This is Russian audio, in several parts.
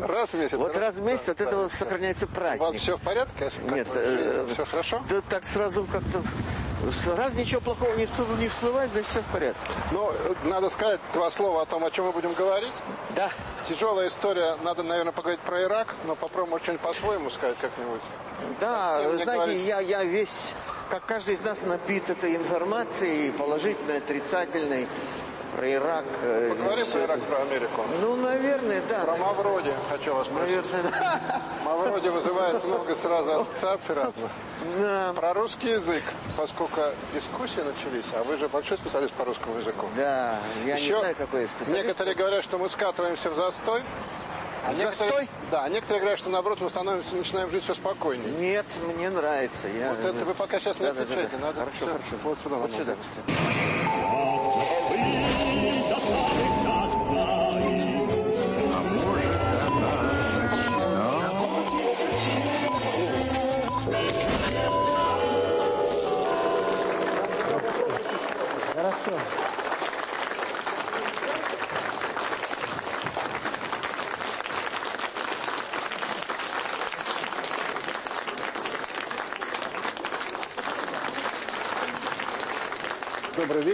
празднуем. Раз в месяц? Вот раз в месяц Да, от этого да. сохраняется У праздник. вас все в порядке? Нет, э, все хорошо? Да так сразу как-то... Раз ничего плохого не всплывает, не всплывает, значит все в порядке. Ну, э, надо сказать два слова о том, о чем мы будем говорить. Да. Тяжелая история, надо, наверное, поговорить про Ирак, но попробуем что-нибудь по-своему сказать как-нибудь. Да, знаете, говорить. я, я весь, как каждый из нас напит этой информацией, положительной, отрицательной, про Ирак. э, Поговорим всё про. Ирак, про Америку. Ну, наверное, да. Про Мавроди хочу вас спросить. Наверное, да. Мавроди вызывает много сразу ассоциаций разных. Да. Про русский язык, поскольку дискуссии начались, а вы же большой специалист по русскому языку. Да, я Еще не знаю, какой я специалист. Некоторые говорят, что мы скатываемся в застой. А Застой? некоторые- Да, а некоторые говорят, что наоборот мы становимся, начинаем жить все спокойнее. Нет, мне нравится. Я... Вот это вы пока сейчас не Да, да, да, отвечайте, да. надо Хорошо, всё. хорошо. Вот сюда Вот надо сюда. говорить.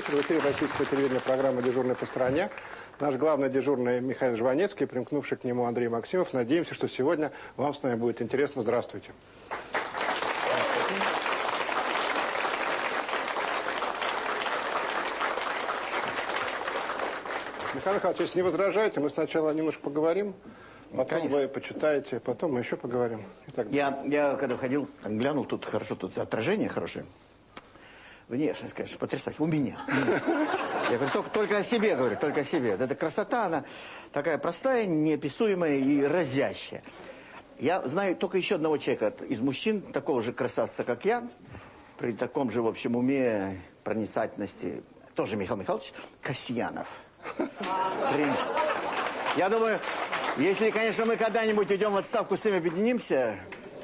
Вечер. В эфире российского телевидения программа «Дежурный по стране». Наш главный дежурный Михаил Жванецкий, примкнувший к нему Андрей Максимов. Надеемся, что сегодня вам с нами будет интересно. Здравствуйте. Михаил Михайлович, если не возражаете, мы сначала немножко поговорим, потом Конечно. вы почитаете, потом мы еще поговорим. Итак, Я, я когда ходил, глянул, тут хорошо, тут отражение хорошее. Внешность, конечно, потрясающе. У меня. Я говорю, только, только о себе говорю, только о себе. Вот Эта красота, она такая простая, неописуемая и разящая. Я знаю только еще одного человека из мужчин, такого же красавца, как я, при таком же, в общем, уме, проницательности, тоже Михаил Михайлович Касьянов. Я думаю, если, конечно, мы когда-нибудь идем в отставку, с ними объединимся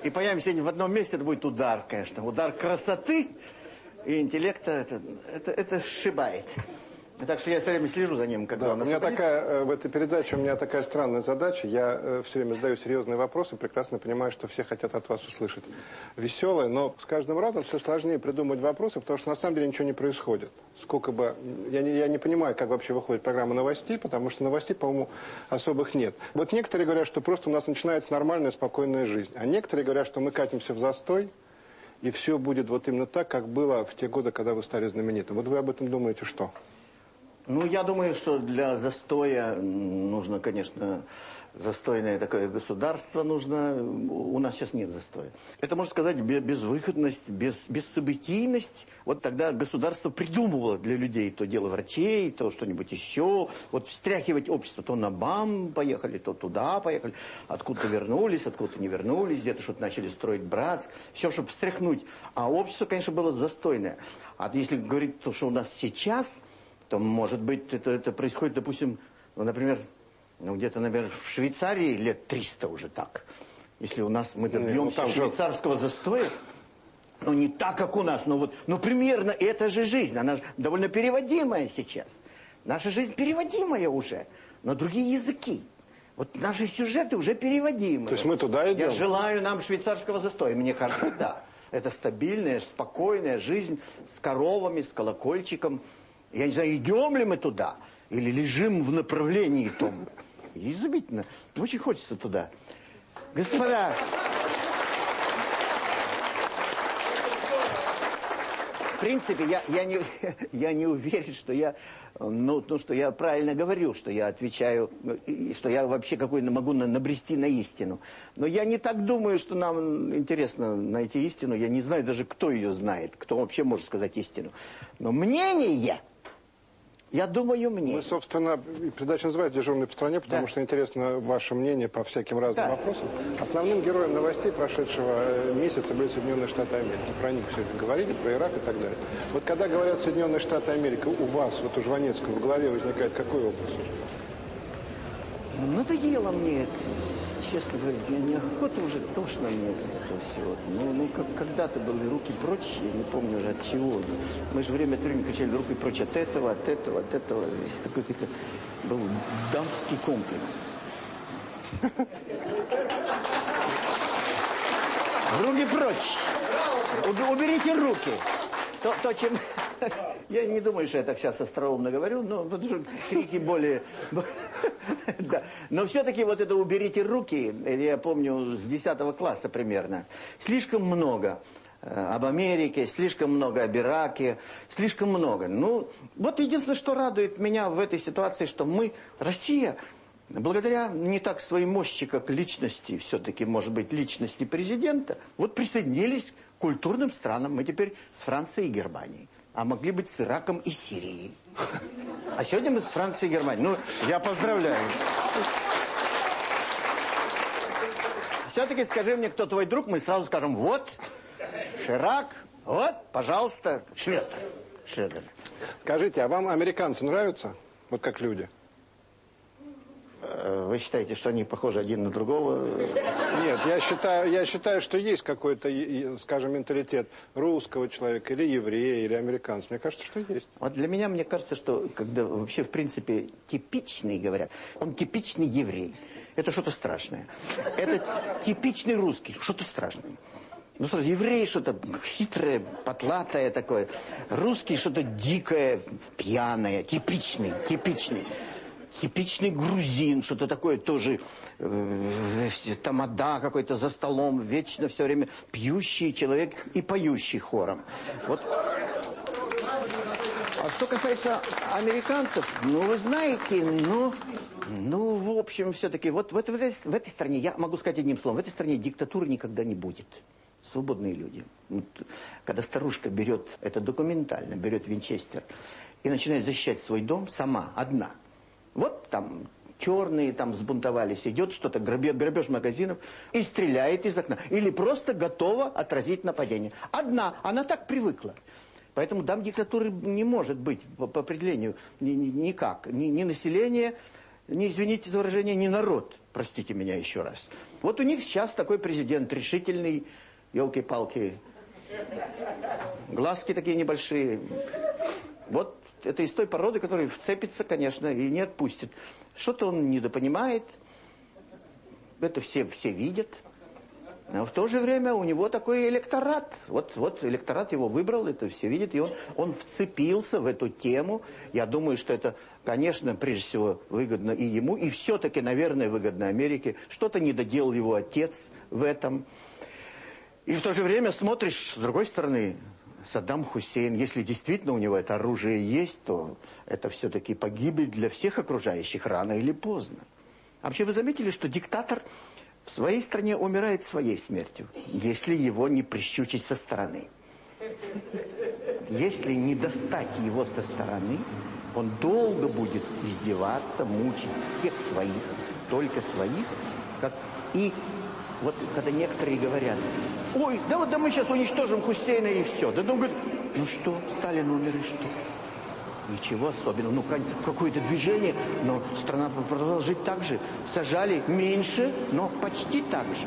и появимся в одном месте, это будет удар, конечно. Удар красоты и интеллекта, это, это, это сшибает. Так что я все время слежу за ним, когда Да, он у меня такая, э, в этой передаче у меня такая странная задача. Я э, все время задаю серьезные вопросы, прекрасно понимаю, что все хотят от вас услышать веселое, но с каждым разом все сложнее придумать вопросы, потому что на самом деле ничего не происходит. Сколько бы... Я не, я не понимаю, как вообще выходит программа новостей, потому что новостей, по-моему, особых нет. Вот некоторые говорят, что просто у нас начинается нормальная, спокойная жизнь. А некоторые говорят, что мы катимся в застой, и все будет вот именно так, как было в те годы, когда вы стали знаменитым. Вот вы об этом думаете что? Ну, я думаю, что для застоя нужно, конечно, застойное такое государство нужно. У нас сейчас нет застоя. Это, можно сказать, бе- безвыходность, без, бессобытийность. Вот тогда государство придумывало для людей то дело врачей, то что-нибудь еще. Вот встряхивать общество. То на БАМ поехали, то туда поехали. Откуда-то вернулись, откуда-то не вернулись. Где-то что-то начали строить Братск. Все, чтобы встряхнуть. А общество, конечно, было застойное. А если говорить то, что у нас сейчас то, может быть, это, это происходит, допустим, ну, например, ну, где-то, наверное, в Швейцарии лет 300 уже так. Если у нас мы ну, добьемся же- швейцарского застоя, ну, не так, как у нас, но вот, ну, примерно это же жизнь, она же довольно переводимая сейчас. Наша жизнь переводимая уже на другие языки. Вот наши сюжеты уже переводимы. То есть мы туда идем? Я желаю нам швейцарского застоя, мне кажется, да. Это стабильная, спокойная жизнь с коровами, с колокольчиком. Я не знаю, идем ли мы туда или лежим в направлении том. Изумительно. Очень хочется туда. Господа, в принципе, я, я, не, я не уверен, что я, ну, ну, что я правильно говорю, что я отвечаю, и что я вообще какой-то могу на- набрести на истину. Но я не так думаю, что нам интересно найти истину. Я не знаю даже, кто ее знает, кто вообще может сказать истину. Но мнение, я думаю, Мы, мнение. собственно, передача называется «Дежурный по стране», потому Да. что интересно ваше мнение по всяким разным Да. вопросам. Основным героем новостей прошедшего э, месяца были Соединенные Штаты Америки. Про них все это говорили, про Ирак и так далее. Вот когда говорят Соединенные Штаты Америки, у вас, вот у Жванецкого, в голове возникает какой образ? Надоело мне это, честно говоря, мне неохота уже, тошно мне от этого всего. Ну, ну как когда-то были руки прочь, я не помню уже от чего. Мы же время от времени кричали руки прочь от этого, от этого, от этого. Есть такой какой-то был дамский комплекс. Руки прочь. Уберите руки. То, то, чем... Я не думаю, что я так сейчас остроумно говорю, но потому крики более... да. Но все-таки вот это «уберите руки», я помню, с 10 класса примерно, слишком много э, об Америке, слишком много об Ираке, слишком много. Ну, вот единственное, что радует меня в этой ситуации, что мы, Россия, благодаря не так своей мощи, как личности, все-таки, может быть, личности президента, вот присоединились к культурным странам. Мы теперь с Францией и Германией а могли быть с Ираком и Сирией. А сегодня мы с Францией и Германией. Ну, я поздравляю. Все-таки скажи мне, кто твой друг, мы сразу скажем, вот, Ширак, вот, пожалуйста, Шредер. Шредер. Скажите, а вам американцы нравятся? Вот как люди? Э, вы считаете, что они похожи один на другого? Нет, я считаю, я считаю, что есть какой-то, скажем, менталитет русского человека, или еврея, или американца. Мне кажется, что есть. Вот для меня, мне кажется, что когда вообще, в принципе, типичный, говорят, он типичный еврей. Это что-то страшное. Это типичный русский, что-то страшное. Ну, что, еврей что-то хитрое, потлатое такое. Русский что-то дикое, пьяное, типичный, типичный типичный грузин, что-то такое тоже, э, тамада какой-то за столом, вечно все время пьющий человек и поющий хором. Вот. А что касается американцев, ну, вы знаете, ну, ну, в общем, все-таки, вот в этой, в этой стране, я могу сказать одним словом, в этой стране диктатуры никогда не будет. Свободные люди. Вот, когда старушка берет, это документально, берет винчестер и начинает защищать свой дом сама, одна – вот там черные там взбунтовались, идет что-то, грабеж, грабеж магазинов, и стреляет из окна. Или просто готова отразить нападение. Одна, она так привыкла. Поэтому там диктатуры не может быть по, по определению ни, ни, никак. Ни, ни население, ни, извините за выражение, ни народ. Простите меня еще раз. Вот у них сейчас такой президент решительный, елки-палки, глазки такие небольшие. Вот это из той породы, который вцепится, конечно, и не отпустит. Что-то он недопонимает, это все, все видят. Но в то же время у него такой электорат. Вот, вот электорат его выбрал, это все видят, и он, он вцепился в эту тему. Я думаю, что это, конечно, прежде всего выгодно и ему, и все-таки, наверное, выгодно Америке. Что-то не доделал его отец в этом. И в то же время смотришь, с другой стороны, Саддам Хусейн, если действительно у него это оружие есть, то это все-таки погибель для всех окружающих рано или поздно. вообще вы заметили, что диктатор в своей стране умирает своей смертью, если его не прищучить со стороны. Если не достать его со стороны, он долго будет издеваться, мучить всех своих, только своих, как и вот когда некоторые говорят, ой, да вот да мы сейчас уничтожим Хусейна и все. Да говорит, ну что, Сталин умер и что? Ничего особенного. Ну, какое-то движение, но страна продолжит так же. Сажали меньше, но почти так же.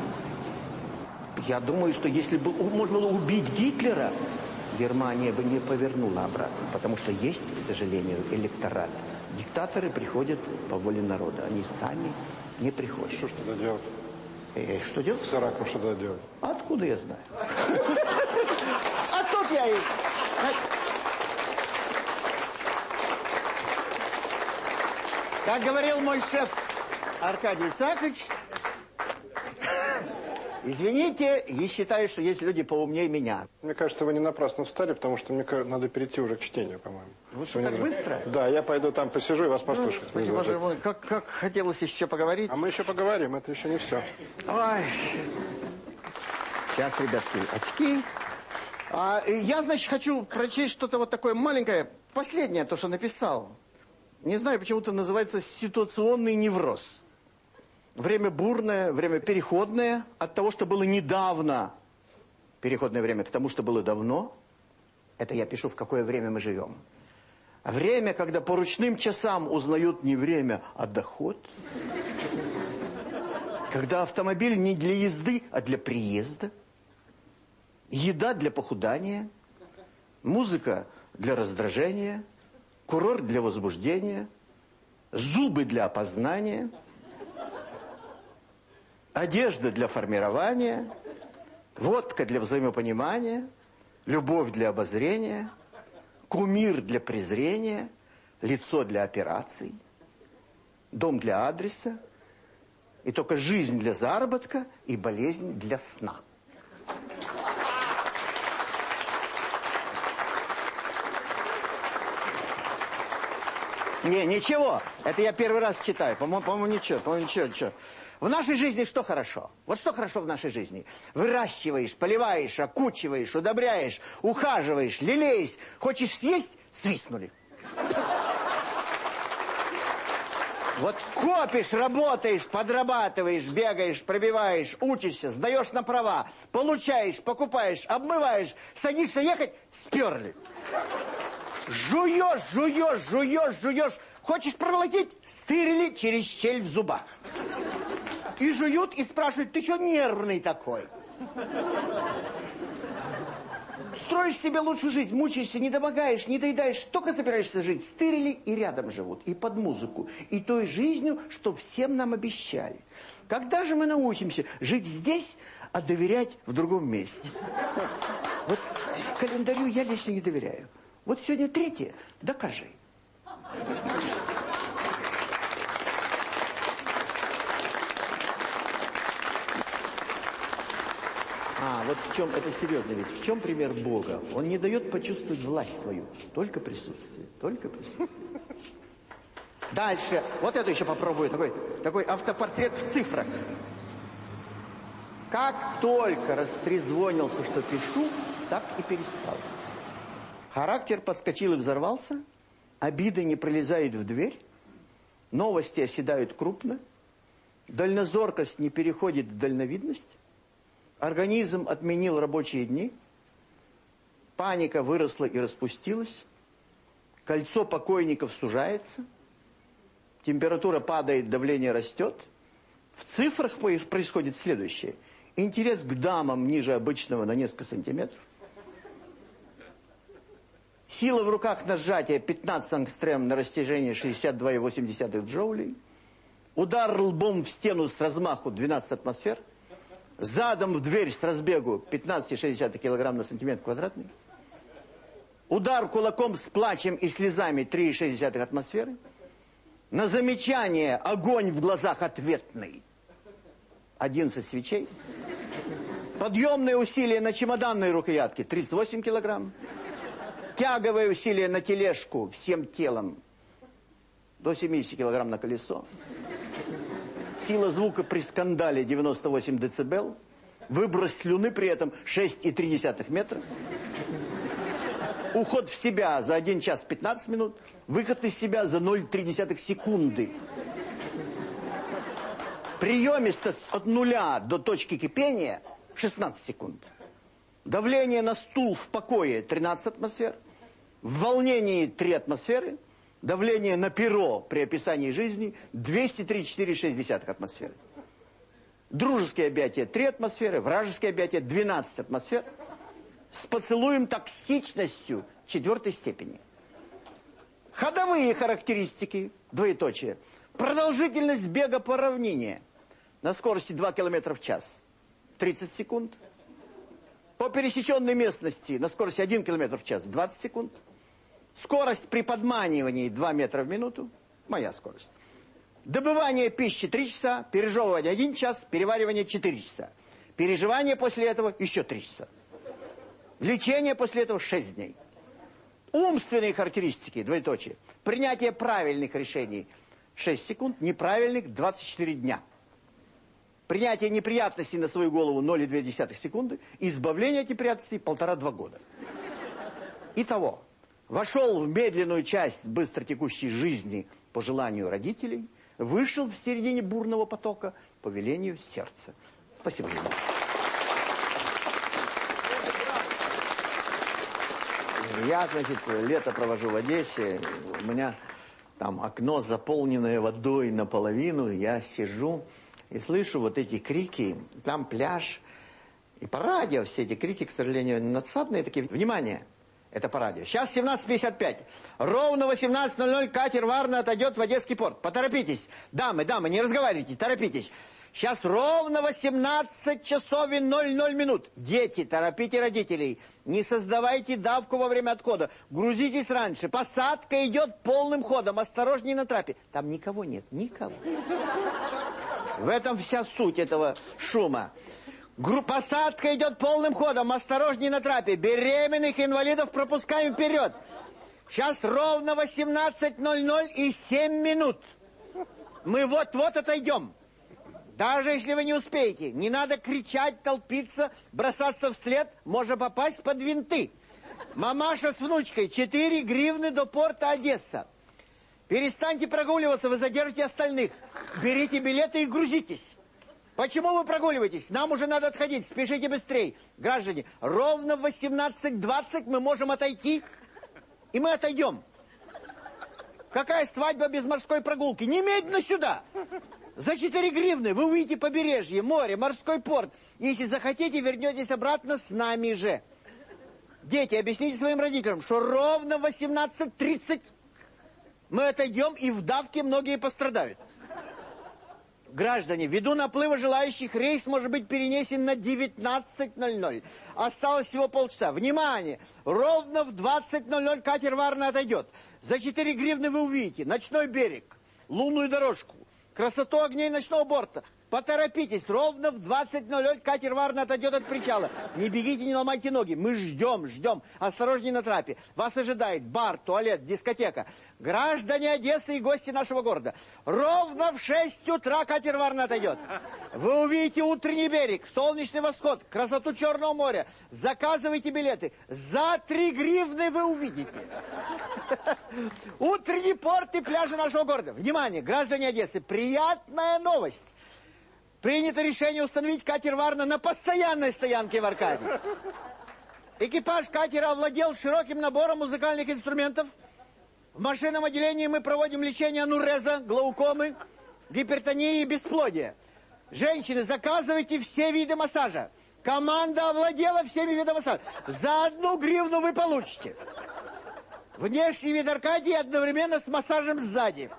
Я думаю, что если бы можно было убить Гитлера, Германия бы не повернула обратно. Потому что есть, к сожалению, электорат. Диктаторы приходят по воле народа. Они сами не приходят. Что ж тогда делать? И что делать? С раком что надо делать? Откуда я знаю? А тут я и... Как говорил мой шеф Аркадий Исаакович, Извините, я считаю, что есть люди поумнее меня. Мне кажется, вы не напрасно встали, потому что мне надо перейти уже к чтению, по-моему. Вы что, так быстро? Да, я пойду там посижу и вас послушаю. Ну, боже мой, как, как хотелось еще поговорить. А мы еще поговорим, это еще не все. Ой. Сейчас, ребятки, очки. А, я, значит, хочу прочесть что-то вот такое маленькое, последнее, то, что написал. Не знаю, почему-то называется «ситуационный невроз». Время бурное, время переходное. От того, что было недавно, переходное время, к тому, что было давно. Это я пишу, в какое время мы живем. Время, когда по ручным часам узнают не время, а доход. Когда автомобиль не для езды, а для приезда. Еда для похудания. Музыка для раздражения. Курорт для возбуждения. Зубы для опознания. Одежда для формирования, водка для взаимопонимания, любовь для обозрения, кумир для презрения, лицо для операций, дом для адреса, и только жизнь для заработка и болезнь для сна. Не, ничего. Это я первый раз читаю. По-моему, по ничего. По-моему, ничего, ничего. В нашей жизни что хорошо? Вот что хорошо в нашей жизни? Выращиваешь, поливаешь, окучиваешь, удобряешь, ухаживаешь, лелеешь. Хочешь съесть? Свистнули. Вот копишь, работаешь, подрабатываешь, бегаешь, пробиваешь, учишься, сдаешь на права, получаешь, покупаешь, обмываешь, садишься ехать, сперли. Жуешь, жуешь, жуешь, жуешь. Хочешь проглотить? Стырили через щель в зубах. И жуют, и спрашивают, ты что нервный такой? Строишь себе лучшую жизнь, мучаешься, не домогаешь, не доедаешь, только собираешься жить. Стырили и рядом живут, и под музыку, и той жизнью, что всем нам обещали. Когда же мы научимся жить здесь, а доверять в другом месте? Вот календарю я лично не доверяю. Вот сегодня третье, докажи. А, вот в чем, это серьезно ведь, в чем пример Бога? Он не дает почувствовать власть свою, только присутствие, только присутствие. Дальше, вот это еще попробую, такой, такой автопортрет в цифрах. Как только растрезвонился, что пишу, так и перестал. Характер подскочил и взорвался, обида не пролезает в дверь, новости оседают крупно, дальнозоркость не переходит в дальновидность, организм отменил рабочие дни, паника выросла и распустилась, кольцо покойников сужается, температура падает, давление растет. В цифрах происходит следующее. Интерес к дамам ниже обычного на несколько сантиметров. Сила в руках на сжатие 15 ангстрем на растяжение 62,8 джоулей. Удар лбом в стену с размаху 12 атмосфер. Задом в дверь с разбегу 15,6 килограмм на сантиметр квадратный. Удар кулаком с плачем и слезами 3,6 атмосферы. На замечание огонь в глазах ответный. 11 свечей. Подъемные усилия на чемоданной рукоятке 38 килограмм тяговое усилие на тележку всем телом до 70 килограмм на колесо. Сила звука при скандале 98 децибел. Выброс слюны при этом 6,3 метра. Уход в себя за 1 час 15 минут. Выход из себя за 0,3 секунды. Приемистость от нуля до точки кипения 16 секунд. Давление на стул в покое 13 атмосфер. В волнении 3 атмосферы. Давление на перо при описании жизни 203,4 атмосферы. Дружеские объятия 3 атмосферы, вражеские объятия 12 атмосфер. С поцелуем токсичностью четвертой степени. Ходовые характеристики, двоеточие. Продолжительность бега по равнине на скорости 2 км в час 30 секунд. По пересеченной местности на скорости 1 км в час 20 секунд. Скорость при подманивании 2 метра в минуту. Моя скорость. Добывание пищи 3 часа, пережевывание 1 час, переваривание 4 часа. Переживание после этого еще 3 часа. Лечение после этого 6 дней. Умственные характеристики, двоеточие. Принятие правильных решений 6 секунд, неправильных 24 дня. Принятие неприятностей на свою голову 0,2 секунды. Избавление от неприятностей полтора-два года. Итого, вошел в медленную часть быстротекущей жизни по желанию родителей, вышел в середине бурного потока по велению сердца. Спасибо Я, значит, лето провожу в Одессе. У меня там окно, заполненное водой наполовину. Я сижу и слышу вот эти крики, там пляж, и по радио все эти крики, к сожалению, надсадные такие. Внимание, это по радио. Сейчас 17.55. Ровно 18.00 катер Варна отойдет в Одесский порт. Поторопитесь. Дамы, дамы, не разговаривайте, торопитесь. Сейчас ровно 18 часов и 00 минут. Дети, торопите родителей. Не создавайте давку во время отхода. Грузитесь раньше. Посадка идет полным ходом. Осторожней на трапе. Там никого нет. Никого. В этом вся суть этого шума. Посадка идет полным ходом. Осторожней на трапе. Беременных инвалидов пропускаем вперед. Сейчас ровно 18.00 и 7 минут. Мы вот-вот отойдем. Даже если вы не успеете, не надо кричать, толпиться, бросаться вслед, можно попасть под винты. Мамаша с внучкой, 4 гривны до порта Одесса. Перестаньте прогуливаться, вы задержите остальных. Берите билеты и грузитесь. Почему вы прогуливаетесь? Нам уже надо отходить, спешите быстрее. Граждане, ровно в 18.20 мы можем отойти, и мы отойдем. Какая свадьба без морской прогулки? Немедленно сюда! За 4 гривны вы увидите побережье, море, морской порт. Если захотите, вернетесь обратно с нами же. Дети, объясните своим родителям, что ровно в 18.30 мы отойдем, и в давке многие пострадают. Граждане, ввиду наплыва желающих, рейс может быть перенесен на 19.00. Осталось всего полчаса. Внимание! Ровно в 20.00 катер Варна отойдет. За 4 гривны вы увидите ночной берег, лунную дорожку, красоту огней ночного борта. Поторопитесь, ровно в 20.00 катер Варна отойдет от причала. Не бегите, не ломайте ноги. Мы ждем, ждем. Осторожней на трапе. Вас ожидает бар, туалет, дискотека. Граждане Одессы и гости нашего города. Ровно в 6 утра катер Варна отойдет. Вы увидите утренний берег, солнечный восход, красоту Черного моря. Заказывайте билеты. За 3 гривны вы увидите. Утренний порт и пляжи нашего города. Внимание, граждане Одессы, приятная новость. Принято решение установить катер Варна на постоянной стоянке в Аркадии. Экипаж катера овладел широким набором музыкальных инструментов. В машинном отделении мы проводим лечение ануреза, глаукомы, гипертонии и бесплодия. Женщины, заказывайте все виды массажа. Команда овладела всеми видами массажа. За одну гривну вы получите. Внешний вид Аркадии одновременно с массажем сзади.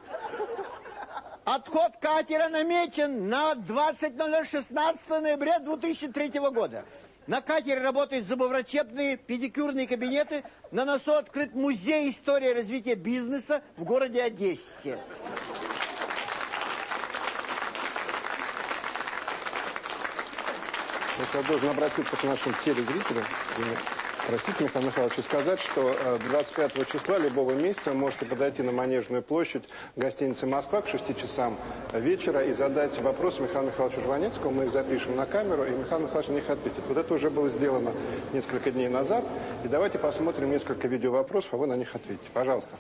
Отход катера намечен на 20.00 16 ноября 2003 года. На катере работают зубоврачебные, педикюрные кабинеты. На носу открыт музей истории развития бизнеса в городе Одессе. Я должен обратиться к нашим телезрителям. Простите, Михаил Михайлович, сказать, что 25 э, числа любого месяца вы можете подойти на Манежную площадь гостиницы «Москва» к 6 часам вечера и задать вопросы Михаилу Михайловичу Жванецкому. Мы их запишем на камеру, и Михаил Михайлович на них ответит. Вот это уже было сделано несколько дней назад. И давайте посмотрим несколько видеовопросов, а вы на них ответите. Пожалуйста.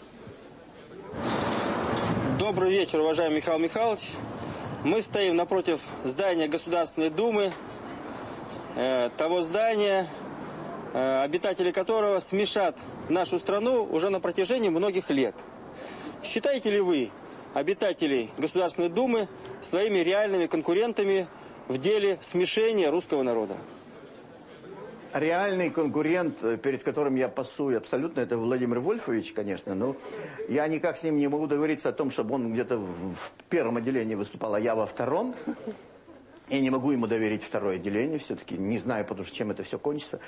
Добрый вечер, уважаемый Михаил Михайлович. Мы стоим напротив здания Государственной Думы, э, того здания, обитатели которого смешат нашу страну уже на протяжении многих лет. Считаете ли вы обитателей Государственной Думы своими реальными конкурентами в деле смешения русского народа? Реальный конкурент, перед которым я пасую абсолютно, это Владимир Вольфович, конечно, но я никак с ним не могу договориться о том, чтобы он где-то в, в первом отделении выступал, а я во втором. Я не могу ему доверить второе отделение, все-таки не знаю, потому что чем это все кончится.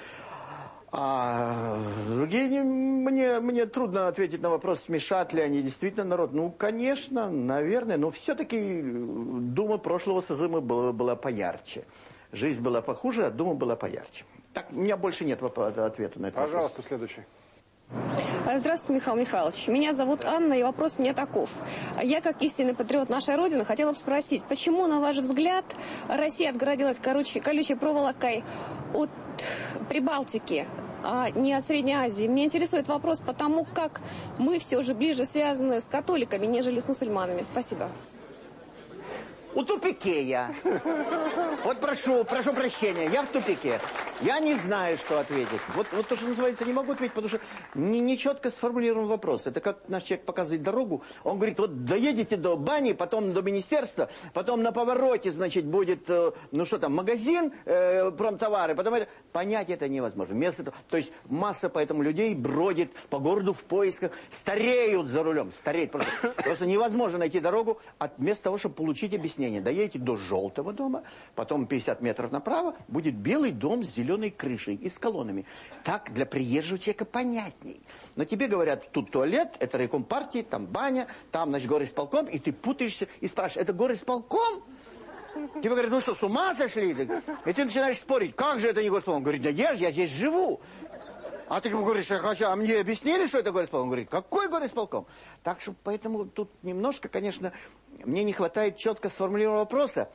А другие, мне, мне трудно ответить на вопрос, смешат ли они действительно народ. Ну, конечно, наверное, но все-таки Дума прошлого созыва была, была поярче. Жизнь была похуже, а Дума была поярче. Так, у меня больше нет ответа на это. Пожалуйста, вопрос. следующий. Здравствуйте, Михаил Михайлович. Меня зовут Анна, и вопрос мне таков. Я, как истинный патриот нашей Родины, хотела бы спросить, почему, на ваш взгляд, Россия отгородилась короче, колючей проволокой от Прибалтики? А не от Средней Азии. Меня интересует вопрос потому, как мы все же ближе связаны с католиками, нежели с мусульманами. Спасибо. У тупике я. Вот прошу, прошу прощения, я в тупике. Я не знаю, что ответить. Вот, вот то, что называется, не могу ответить, потому что не, не четко сформулирован вопрос. Это как наш человек показывает дорогу. Он говорит, вот доедете до бани, потом до министерства, потом на повороте, значит, будет, э, ну что там, магазин, э, промтовары, потом это... Понять это невозможно. Этого, то есть масса поэтому людей бродит по городу в поисках, стареют за рулем, стареют. Просто, просто невозможно найти дорогу от, вместо того, чтобы получить объяснение объяснение. Доедете до желтого дома, потом 50 метров направо будет белый дом с зеленой крышей и с колоннами. Так для приезжего человека понятней. Но тебе говорят, тут туалет, это райком партии, там баня, там, значит, горисполком, и ты путаешься и спрашиваешь, это горисполком? Тебе говорят, ну что, с ума сошли? И ты начинаешь спорить, как же это не горисполком? Он говорит, да я же, я здесь живу. А ты говоришь, а мне объяснили, что это горисполком? Он говорит, какой горисполком? Так что поэтому тут немножко, конечно, мне не хватает четко сформулированного вопроса,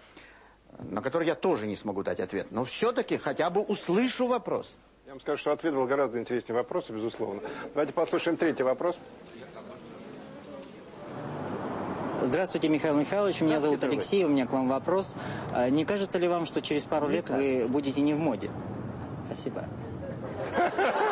на который я тоже не смогу дать ответ. Но все-таки хотя бы услышу вопрос. Я вам скажу, что ответ был гораздо интереснее вопроса, безусловно. Давайте послушаем третий вопрос. Здравствуйте, Михаил Михайлович. Меня зовут Алексей. У меня к вам вопрос. А не кажется ли вам, что через пару лет вы будете не в моде? Спасибо.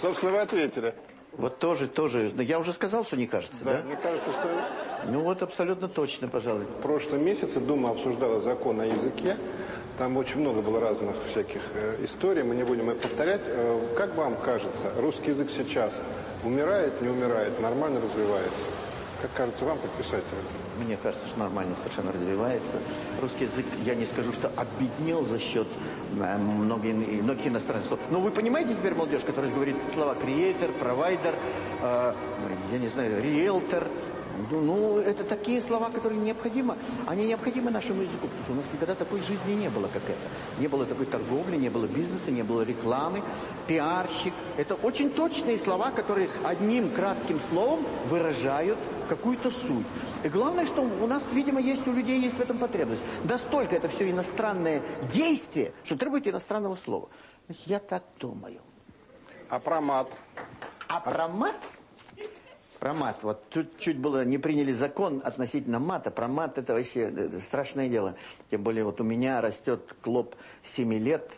Собственно, вы ответили. Вот тоже, тоже. Я уже сказал, что не кажется, да? Да, мне кажется, что Ну вот абсолютно точно, пожалуй. в прошлом месяце Дума обсуждала закон о языке. Там очень много было разных всяких э, историй, мы не будем их повторять. Э, как вам кажется, русский язык сейчас умирает, не умирает, нормально развивается? Как кажется вам, как писателю? Мне кажется, что нормально совершенно развивается. Русский язык, я не скажу, что обеднел за счет э, многих, многих иностранных слов. Но вы понимаете теперь молодежь, которая говорит слова креатор, провайдер, э, я не знаю, риэлтор. Ну, ну, это такие слова, которые необходимы. Они необходимы нашему языку, потому что у нас никогда такой жизни не было, как это. Не было такой торговли, не было бизнеса, не было рекламы, пиарщик. Это очень точные слова, которые одним кратким словом выражают какую-то суть. И главное, что у нас, видимо, есть у людей есть в этом потребность. Да столько это все иностранное действие, что требует иностранного слова. Значит, я так думаю. А про мат? А про мат? Про мат. Вот тут чуть было не приняли закон относительно мата. Про мат это вообще это страшное дело. Тем более вот у меня растет клоп 7 лет.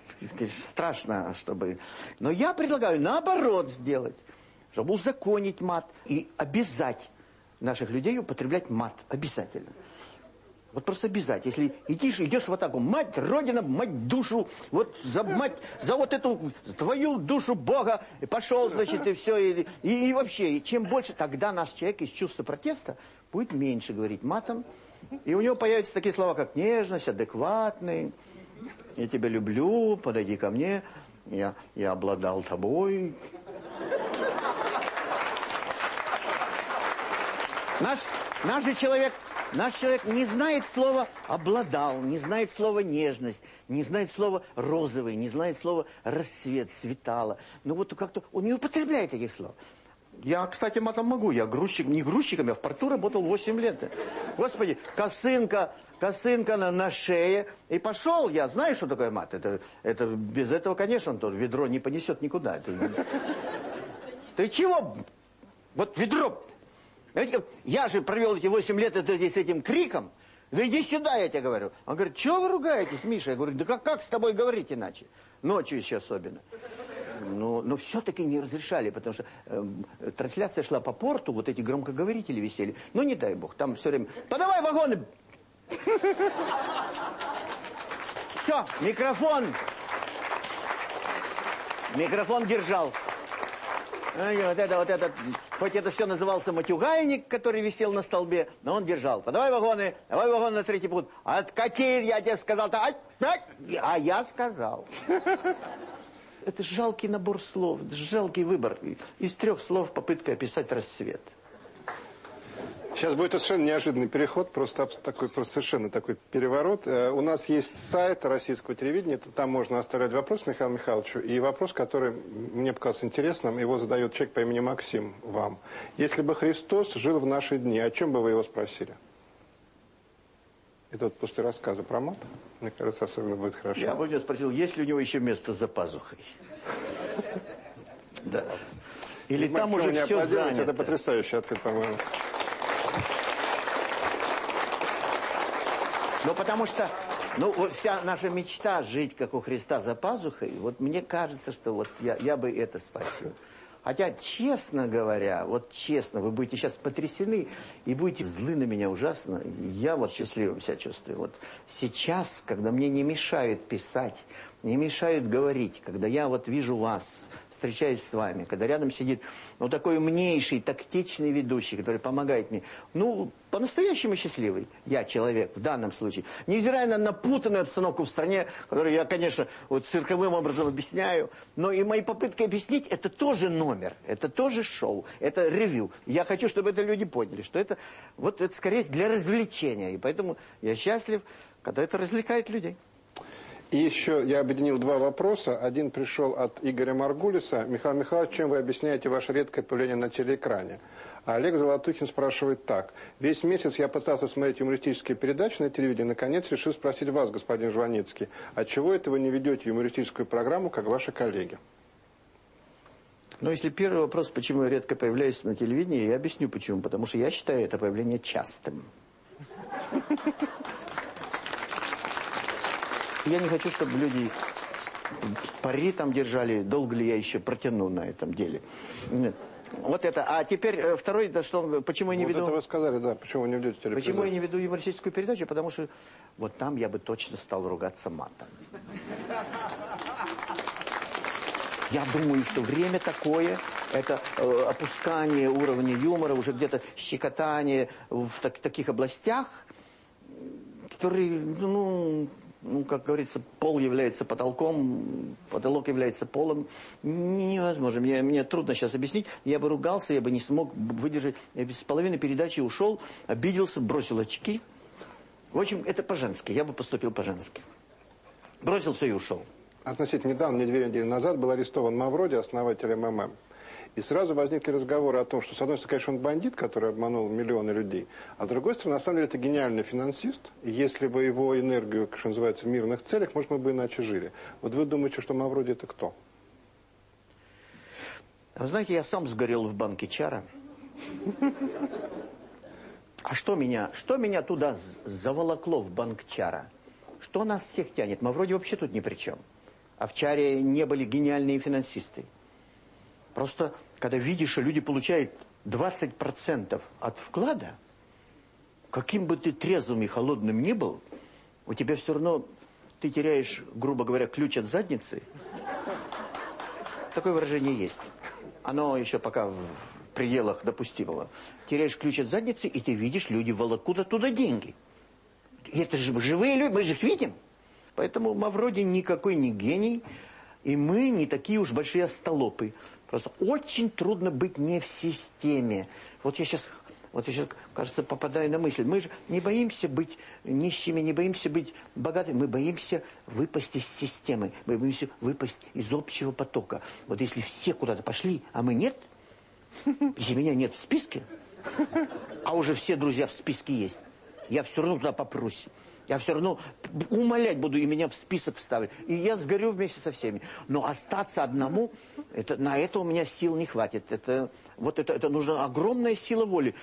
Страшно, чтобы... Но я предлагаю наоборот сделать. Чтобы узаконить мат и обязать наших людей употреблять мат. Обязательно. Вот просто обязательно. Если идешь, идешь в атаку, мать, родина, мать, душу, вот за мать, за вот эту твою душу Бога, и пошел, значит, и все, и, и, и вообще, и чем больше, тогда наш человек из чувства протеста будет меньше говорить матом, и у него появятся такие слова, как нежность, адекватный, я тебя люблю, подойди ко мне, я, я обладал тобой. Наш, наш же человек Наш человек не знает слова «обладал», не знает слова «нежность», не знает слова «розовый», не знает слова «рассвет», «светало». Ну вот как-то он не употребляет таких слов. Я, кстати, матом могу. Я грузчик, не грузчиком, я в порту работал 8 лет. Господи, косынка, косынка на, на шее. И пошел я. Знаешь, что такое мат? Это, это, без этого, конечно, он ведро не понесет никуда. Это, ты чего? Вот ведро я же провел эти 8 лет с этим криком. Да иди сюда, я тебе говорю. Он говорит, чего вы ругаетесь, Миша? Я говорю, да как, как с тобой говорить иначе? Ночью еще особенно. Но, но все-таки не разрешали, потому что э, трансляция шла по порту, вот эти громкоговорители висели. Ну, не дай бог, там все время, подавай вагоны! Все, микрофон. Микрофон держал. Вот это, вот это, хоть это все назывался матюгайник, который висел на столбе, но он держал. Подавай вагоны, давай вагоны на третий путь. А какие, я тебе сказал-то? А, а я сказал. Это жалкий набор слов, жалкий выбор. Из трех слов попытка описать рассвет. Сейчас будет совершенно неожиданный переход, просто такой, просто совершенно такой переворот. Э, у нас есть сайт российского телевидения, там можно оставлять вопрос Михаилу Михайловичу. И вопрос, который мне показался интересным, его задает человек по имени Максим вам. Если бы Христос жил в наши дни, о чем бы вы его спросили? Это вот после рассказа про мат, мне кажется, особенно будет хорошо. Я бы спросил, есть ли у него еще место за пазухой? Да. Или там уже все занято. Это потрясающий ответ, по-моему. Ну, потому что, ну, вся наша мечта жить, как у Христа, за пазухой, вот мне кажется, что вот я, я бы это спросил. Хотя, честно говоря, вот честно, вы будете сейчас потрясены и будете злы на меня ужасно. Я вот счастливым себя чувствую. Вот сейчас, когда мне не мешают писать не мешают говорить, когда я вот вижу вас, встречаюсь с вами, когда рядом сидит ну, такой умнейший, тактичный ведущий, который помогает мне, ну, по-настоящему счастливый, я человек в данном случае, невзирая на напутанную обстановку в стране, которую я, конечно, вот цирковым образом объясняю, но и мои попытки объяснить, это тоже номер, это тоже шоу, это ревью. Я хочу, чтобы это люди поняли, что это, вот это скорее для развлечения, и поэтому я счастлив, когда это развлекает людей. И еще я объединил два вопроса. Один пришел от Игоря Маргулиса. Михаил Михайлович, чем вы объясняете ваше редкое появление на телеэкране? А Олег Золотухин спрашивает так. Весь месяц я пытался смотреть юмористические передачи на телевидении. Наконец решил спросить вас, господин Жваницкий, отчего это вы не ведете юмористическую программу, как ваши коллеги? Ну, если первый вопрос, почему я редко появляюсь на телевидении, я объясню почему. Потому что я считаю это появление частым. Я не хочу, чтобы люди пари там держали, долго ли я еще протяну на этом деле. Нет. Вот это. А теперь э, второй, это что, почему я не вот веду... это вы сказали, да, почему вы не ведете телепередачу? Почему я не веду юмористическую передачу? Потому что вот там я бы точно стал ругаться матом. Я думаю, что время такое, это э, опускание уровня юмора, уже где-то щекотание в так, таких областях, которые, ну, ну, как говорится, пол является потолком, потолок является полом. Невозможно. Мне, мне трудно сейчас объяснить. Я бы ругался, я бы не смог выдержать. Я без половины передачи ушел, обиделся, бросил очки. В общем, это по-женски. Я бы поступил по-женски. Бросился и ушел. Относительно недавно, не две недели назад, был арестован Мавроди, основатель МММ. И сразу возникли разговоры о том, что, с одной стороны, конечно, он бандит, который обманул миллионы людей, а с другой стороны, на самом деле, это гениальный финансист. И если бы его энергию, что называется, в мирных целях, может, мы бы иначе жили. Вот вы думаете, что Мавроди это кто? Вы знаете, я сам сгорел в банке Чара. А что меня, что меня туда заволокло в банк Чара? Что нас всех тянет? Мавроди вообще тут ни при чем. А в Чаре не были гениальные финансисты. Просто, когда видишь, что люди получают 20% от вклада, каким бы ты трезвым и холодным ни был, у тебя все равно, ты теряешь, грубо говоря, ключ от задницы. Такое выражение есть. Оно еще пока в пределах допустимого. Теряешь ключ от задницы, и ты видишь, люди волокут оттуда деньги. И это же живые люди, мы же их видим. Поэтому Мавроди никакой не гений, и мы не такие уж большие остолопы. Просто очень трудно быть не в системе. Вот я сейчас, вот я сейчас, кажется, попадаю на мысль. Мы же не боимся быть нищими, не боимся быть богатыми. Мы боимся выпасть из системы. Мы боимся выпасть из общего потока. Вот если все куда-то пошли, а мы нет, если меня нет в списке, а уже все друзья в списке есть, я все равно туда попрусь. Я все равно умолять буду и меня в список вставить. И я сгорю вместе со всеми. Но остаться одному, это, на это у меня сил не хватит. Это, вот это, это нужна огромная сила воли.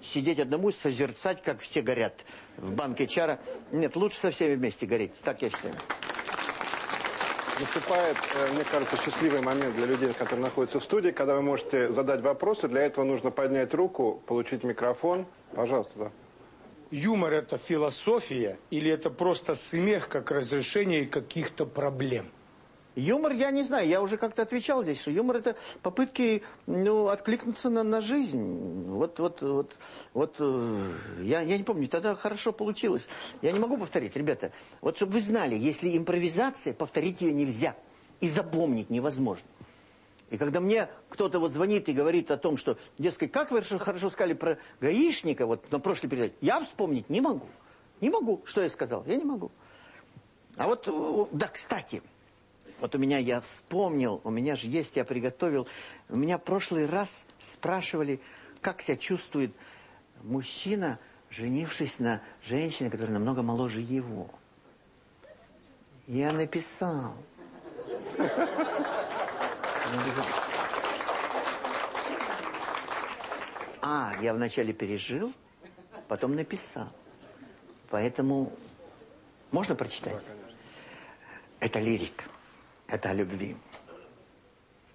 Сидеть одному и созерцать, как все горят в банке чара. Нет, лучше со всеми вместе гореть. Так я считаю. Наступает, э, мне кажется, счастливый момент для людей, которые находятся в студии, когда вы можете задать вопросы. Для этого нужно поднять руку, получить микрофон. Пожалуйста, да юмор это философия или это просто смех как разрешение каких-то проблем? Юмор, я не знаю, я уже как-то отвечал здесь, что юмор это попытки, ну, откликнуться на, на жизнь. Вот, вот, вот, вот, э, я, я не помню, тогда хорошо получилось. Я не могу повторить, ребята. Вот, чтобы вы знали, если импровизация, повторить ее нельзя. И запомнить невозможно. И когда мне кто-то вот звонит и говорит о том, что, дескать, как вы хорошо сказали про гаишника, вот на прошлой передаче, я вспомнить не могу. Не могу. Что я сказал? Я не могу. А вот, да, кстати, вот у меня, я вспомнил, у меня же есть, я приготовил, у меня прошлый раз спрашивали, как себя чувствует мужчина, женившись на женщине, которая намного моложе его. Я написал. А, я вначале пережил, потом написал. Поэтому можно прочитать? Это лирик. Это о любви.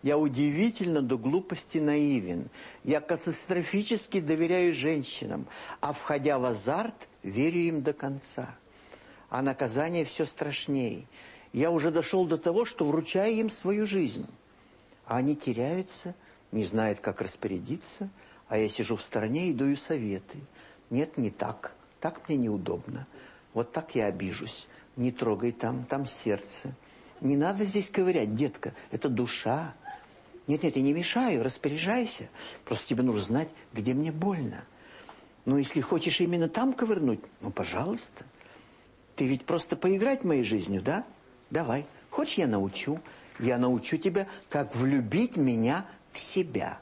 Я удивительно до глупости наивен. Я катастрофически доверяю женщинам, а входя в азарт, верю им до конца. А наказание все страшней. Я уже дошел до того, что вручаю им свою жизнь. А они теряются, не знают, как распорядиться, а я сижу в стороне и даю советы. Нет, не так. Так мне неудобно. Вот так я обижусь. Не трогай там, там сердце. Не надо здесь ковырять, детка. Это душа. Нет, нет, я не мешаю, распоряжайся. Просто тебе нужно знать, где мне больно. Но если хочешь именно там ковырнуть, ну, пожалуйста. Ты ведь просто поиграть моей жизнью, да? Давай. Хочешь, я научу? Я научу тебя, как влюбить меня в себя.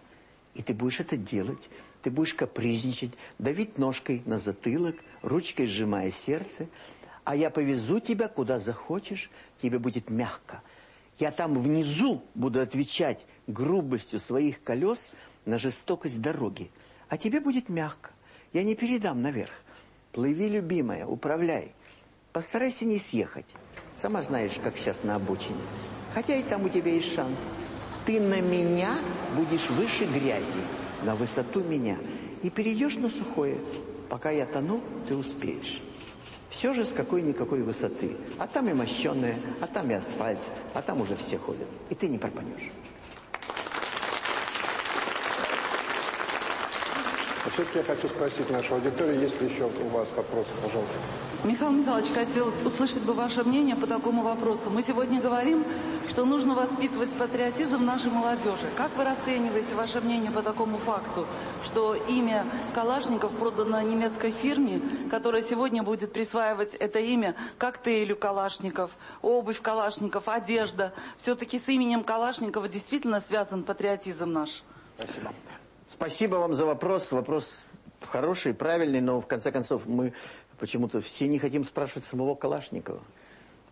И ты будешь это делать. Ты будешь капризничать, давить ножкой на затылок, ручкой сжимая сердце. А я повезу тебя, куда захочешь, тебе будет мягко. Я там внизу буду отвечать грубостью своих колес на жестокость дороги. А тебе будет мягко. Я не передам наверх. Плыви, любимая, управляй. Постарайся не съехать. Сама знаешь, как сейчас на обочине. Хотя и там у тебя есть шанс. Ты на меня будешь выше грязи, на высоту меня. И перейдешь на сухое. Пока я тону, ты успеешь. Все же с какой-никакой высоты. А там и мощенное, а там и асфальт, а там уже все ходят. И ты не пропадешь. Все-таки я хочу спросить нашу аудиторию, есть ли еще у вас вопросы, пожалуйста. Михаил Михайлович, хотелось услышать бы ваше мнение по такому вопросу. Мы сегодня говорим, что нужно воспитывать патриотизм нашей молодежи. Как вы расцениваете ваше мнение по такому факту, что имя Калашников продано немецкой фирме, которая сегодня будет присваивать это имя коктейлю Калашников, обувь Калашников, одежда. Все-таки с именем Калашникова действительно связан патриотизм наш. Спасибо. Спасибо вам за вопрос. Вопрос хороший, правильный, но в конце концов мы почему-то все не хотим спрашивать самого Калашникова.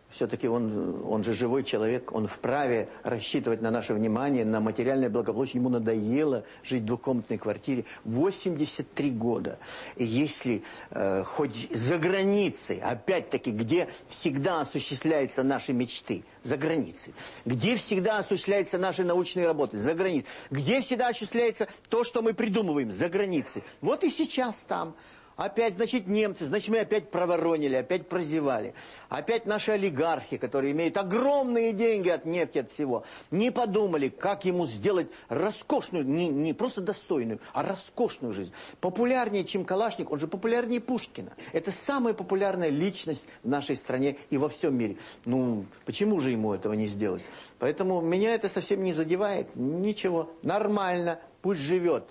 Все-таки он, он же живой человек, он вправе рассчитывать на наше внимание, на материальное благополучие. Ему надоело жить в двухкомнатной квартире. 83 года. И если э, хоть за границей, опять-таки, где всегда осуществляются наши мечты, за границей, где всегда осуществляются наши научные работы, за границей, где всегда осуществляется то, что мы придумываем, за границей. Вот и сейчас там. Опять, значит, немцы, значит, мы опять проворонили, опять прозевали. Опять наши олигархи, которые имеют огромные деньги от нефти, от всего, не подумали, как ему сделать роскошную, не, не просто достойную, а роскошную жизнь. Популярнее, чем Калашник, он же популярнее Пушкина. Это самая популярная личность в нашей стране и во всем мире. Ну, почему же ему этого не сделать? Поэтому меня это совсем не задевает. Ничего, нормально, пусть живет.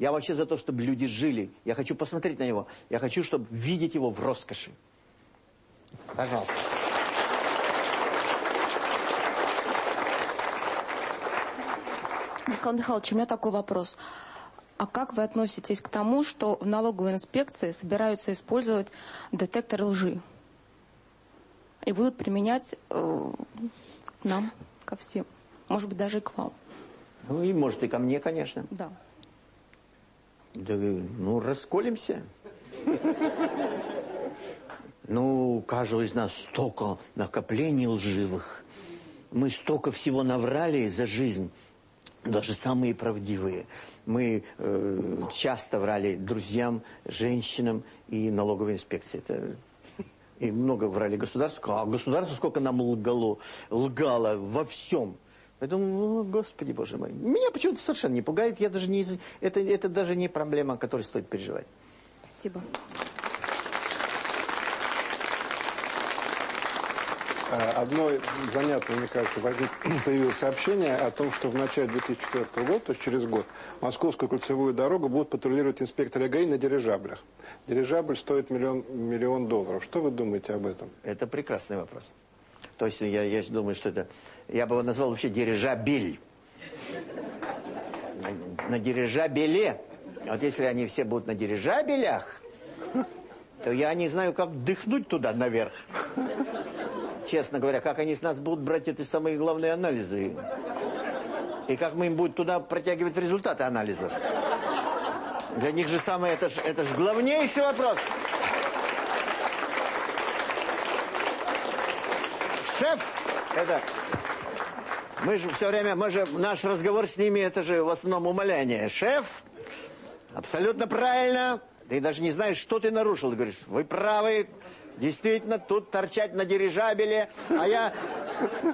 Я вообще за то, чтобы люди жили. Я хочу посмотреть на него. Я хочу, чтобы видеть его в роскоши. Пожалуйста. Михаил Михайлович, у меня такой вопрос. А как вы относитесь к тому, что в налоговой инспекции собираются использовать детектор лжи? И будут применять э, к нам, ко всем. Может быть, даже и к вам. Ну и может и ко мне, конечно. Да. Да, ну, расколемся. Ну, каждого из нас столько накоплений лживых. Мы столько всего наврали за жизнь, даже самые правдивые. Мы э, часто врали друзьям, женщинам и налоговой инспекции. Это... И много врали государству. А государство сколько нам лгало, лгало во всем. Поэтому, ну, господи, боже мой. Меня почему-то совершенно не пугает. Я даже не, это, это даже не проблема, о которой стоит переживать. Спасибо. А, одно занятное, мне кажется, возник, появилось сообщение о том, что в начале 2004 года, то есть через год, Московскую кольцевую дорогу будут патрулировать инспекторы ГАИ на дирижаблях. Дирижабль стоит миллион, миллион долларов. Что вы думаете об этом? Это прекрасный вопрос. То есть я, я думаю, что это... Я бы его назвал вообще дирижабель. На, на дирижабеле. Вот если они все будут на дирижабелях, то я не знаю, как дыхнуть туда наверх. Честно говоря, как они с нас будут брать эти самые главные анализы. И как мы им будем туда протягивать результаты анализов. Для них же самое, это же это ж главнейший вопрос. шеф, это... Мы же все время, мы же, наш разговор с ними, это же в основном умоляние. Шеф, абсолютно правильно. Ты даже не знаешь, что ты нарушил. Ты говоришь, вы правы, действительно тут торчать на дирижабеле, а я,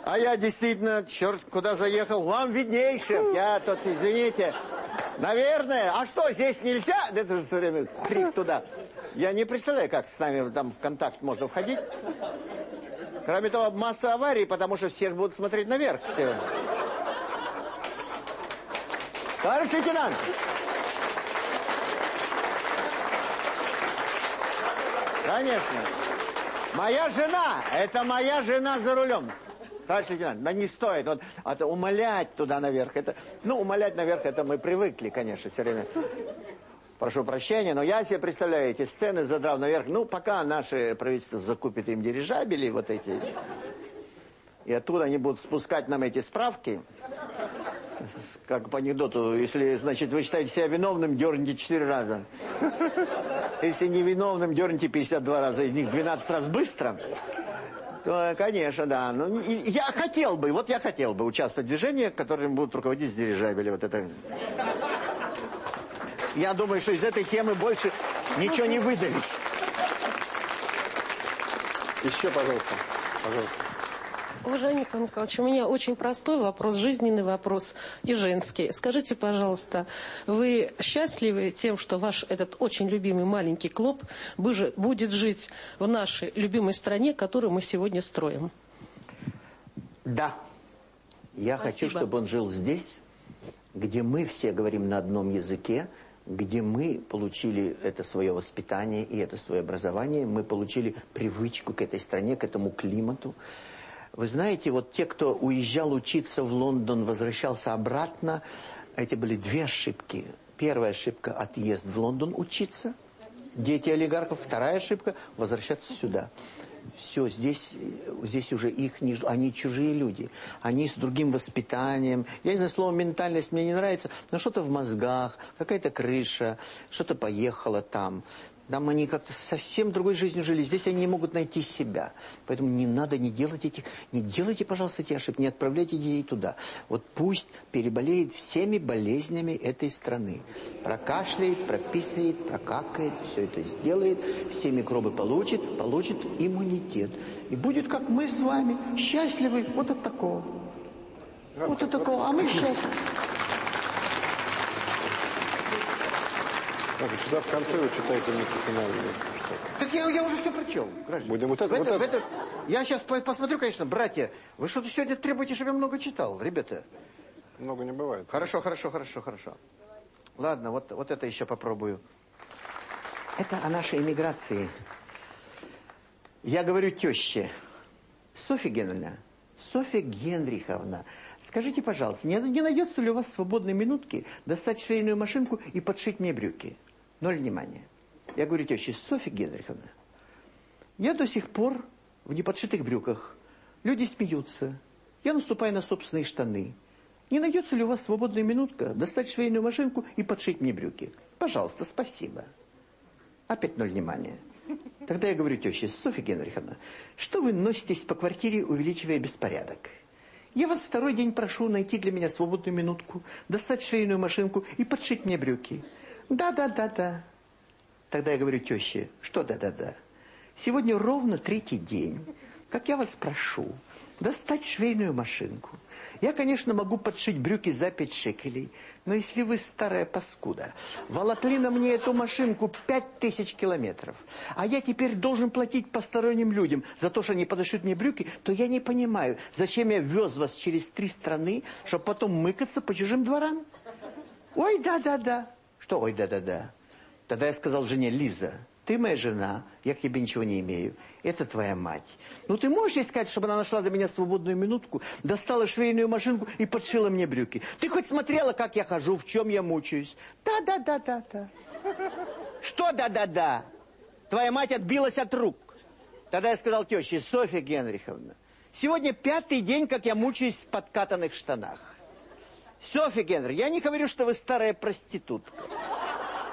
а я действительно, черт, куда заехал, вам видней, шеф, я тут, извините, наверное, а что, здесь нельзя? Это все время крик туда. Я не представляю, как с нами там в контакт можно входить. Кроме того, масса аварий, потому что все же будут смотреть наверх. Все. Товарищ лейтенант! Конечно. Моя жена, это моя жена за рулем. Товарищ лейтенант, да не стоит. Вот, это умолять туда наверх. Это, ну, умолять наверх, это мы привыкли, конечно, все время. Прошу прощения, но я себе представляю эти сцены, задрав наверх. Ну, пока наше правительство закупит им дирижабели вот эти, и оттуда они будут спускать нам эти справки. Как по анекдоту, если, значит, вы считаете себя виновным, дерните 4 раза. Если невиновным, дерните 52 раза, из них 12 раз быстро. То, конечно, да. Ну, я хотел бы, вот я хотел бы участвовать в движении, которым будут руководить дирижабели. Вот это... Я думаю, что из этой темы больше ничего не выдались. Еще, пожалуйста. Пожалуйста. Уважаемый Михаил Михайлович, у меня очень простой вопрос, жизненный вопрос и женский. Скажите, пожалуйста, вы счастливы тем, что ваш этот очень любимый маленький клуб будет жить в нашей любимой стране, которую мы сегодня строим? Да. Я Спасибо. хочу, чтобы он жил здесь, где мы все говорим на одном языке, где мы получили это свое воспитание и это свое образование, мы получили привычку к этой стране, к этому климату. Вы знаете, вот те, кто уезжал учиться в Лондон, возвращался обратно, эти были две ошибки. Первая ошибка – отъезд в Лондон учиться, дети олигархов. Вторая ошибка – возвращаться сюда. Все, здесь, здесь уже их не они чужие люди. Они с другим воспитанием. Я не знаю, слово «ментальность» мне не нравится, но что-то в мозгах, какая-то крыша, что-то поехало там. Там они как-то совсем другой жизнью жили. Здесь они не могут найти себя. Поэтому не надо, не делать этих, не делайте, пожалуйста, эти ошибки, не отправляйте детей туда. Вот пусть переболеет всеми болезнями этой страны. Прокашляет, прописывает, прокакает, все это сделает, все микробы получит, получит иммунитет. И будет, как мы с вами, счастливы вот от такого. Вот от такого, а мы счастливы. Так, сюда в конце вы читаете мне финал. Так я, я уже все прочел, граждане. Будем вот это, в вот это, это... Я сейчас посмотрю, конечно, братья, вы что-то сегодня требуете, чтобы я много читал, ребята? Много не бывает. Хорошо, хорошо, хорошо, хорошо. Ладно, вот, вот это еще попробую. Это о нашей эмиграции. Я говорю теще. Софья Генриховна, Софья Генриховна, скажите, пожалуйста, не, не найдется ли у вас свободной минутки достать швейную машинку и подшить мне брюки? Ноль внимания. Я говорю теще, Софья Генриховна, я до сих пор в неподшитых брюках. Люди смеются. Я наступаю на собственные штаны. Не найдется ли у вас свободная минутка достать швейную машинку и подшить мне брюки? Пожалуйста, спасибо. Опять ноль внимания. Тогда я говорю теще, Софья Генриховна, что вы носитесь по квартире, увеличивая беспорядок? Я вас второй день прошу найти для меня свободную минутку, достать швейную машинку и подшить мне брюки. Да-да-да-да. Тогда я говорю теще, что да-да-да? Сегодня ровно третий день, как я вас прошу, достать швейную машинку. Я, конечно, могу подшить брюки за пять шекелей, но если вы старая паскуда, волокли на мне эту машинку пять тысяч километров, а я теперь должен платить посторонним людям за то, что они подошьют мне брюки, то я не понимаю, зачем я вез вас через три страны, чтобы потом мыкаться по чужим дворам? Ой, да-да-да. Что ой, да-да-да? Тогда я сказал жене, Лиза, ты моя жена, я к тебе ничего не имею. Это твоя мать. Ну ты можешь ей сказать, чтобы она нашла для меня свободную минутку, достала швейную машинку и подшила мне брюки? Ты хоть смотрела, как я хожу, в чем я мучаюсь? Да-да-да-да-да. Что да-да-да? Твоя мать отбилась от рук. Тогда я сказал теще, Софья Генриховна, сегодня пятый день, как я мучаюсь в подкатанных штанах. Софья Генрих, я не говорю, что вы старая проститутка.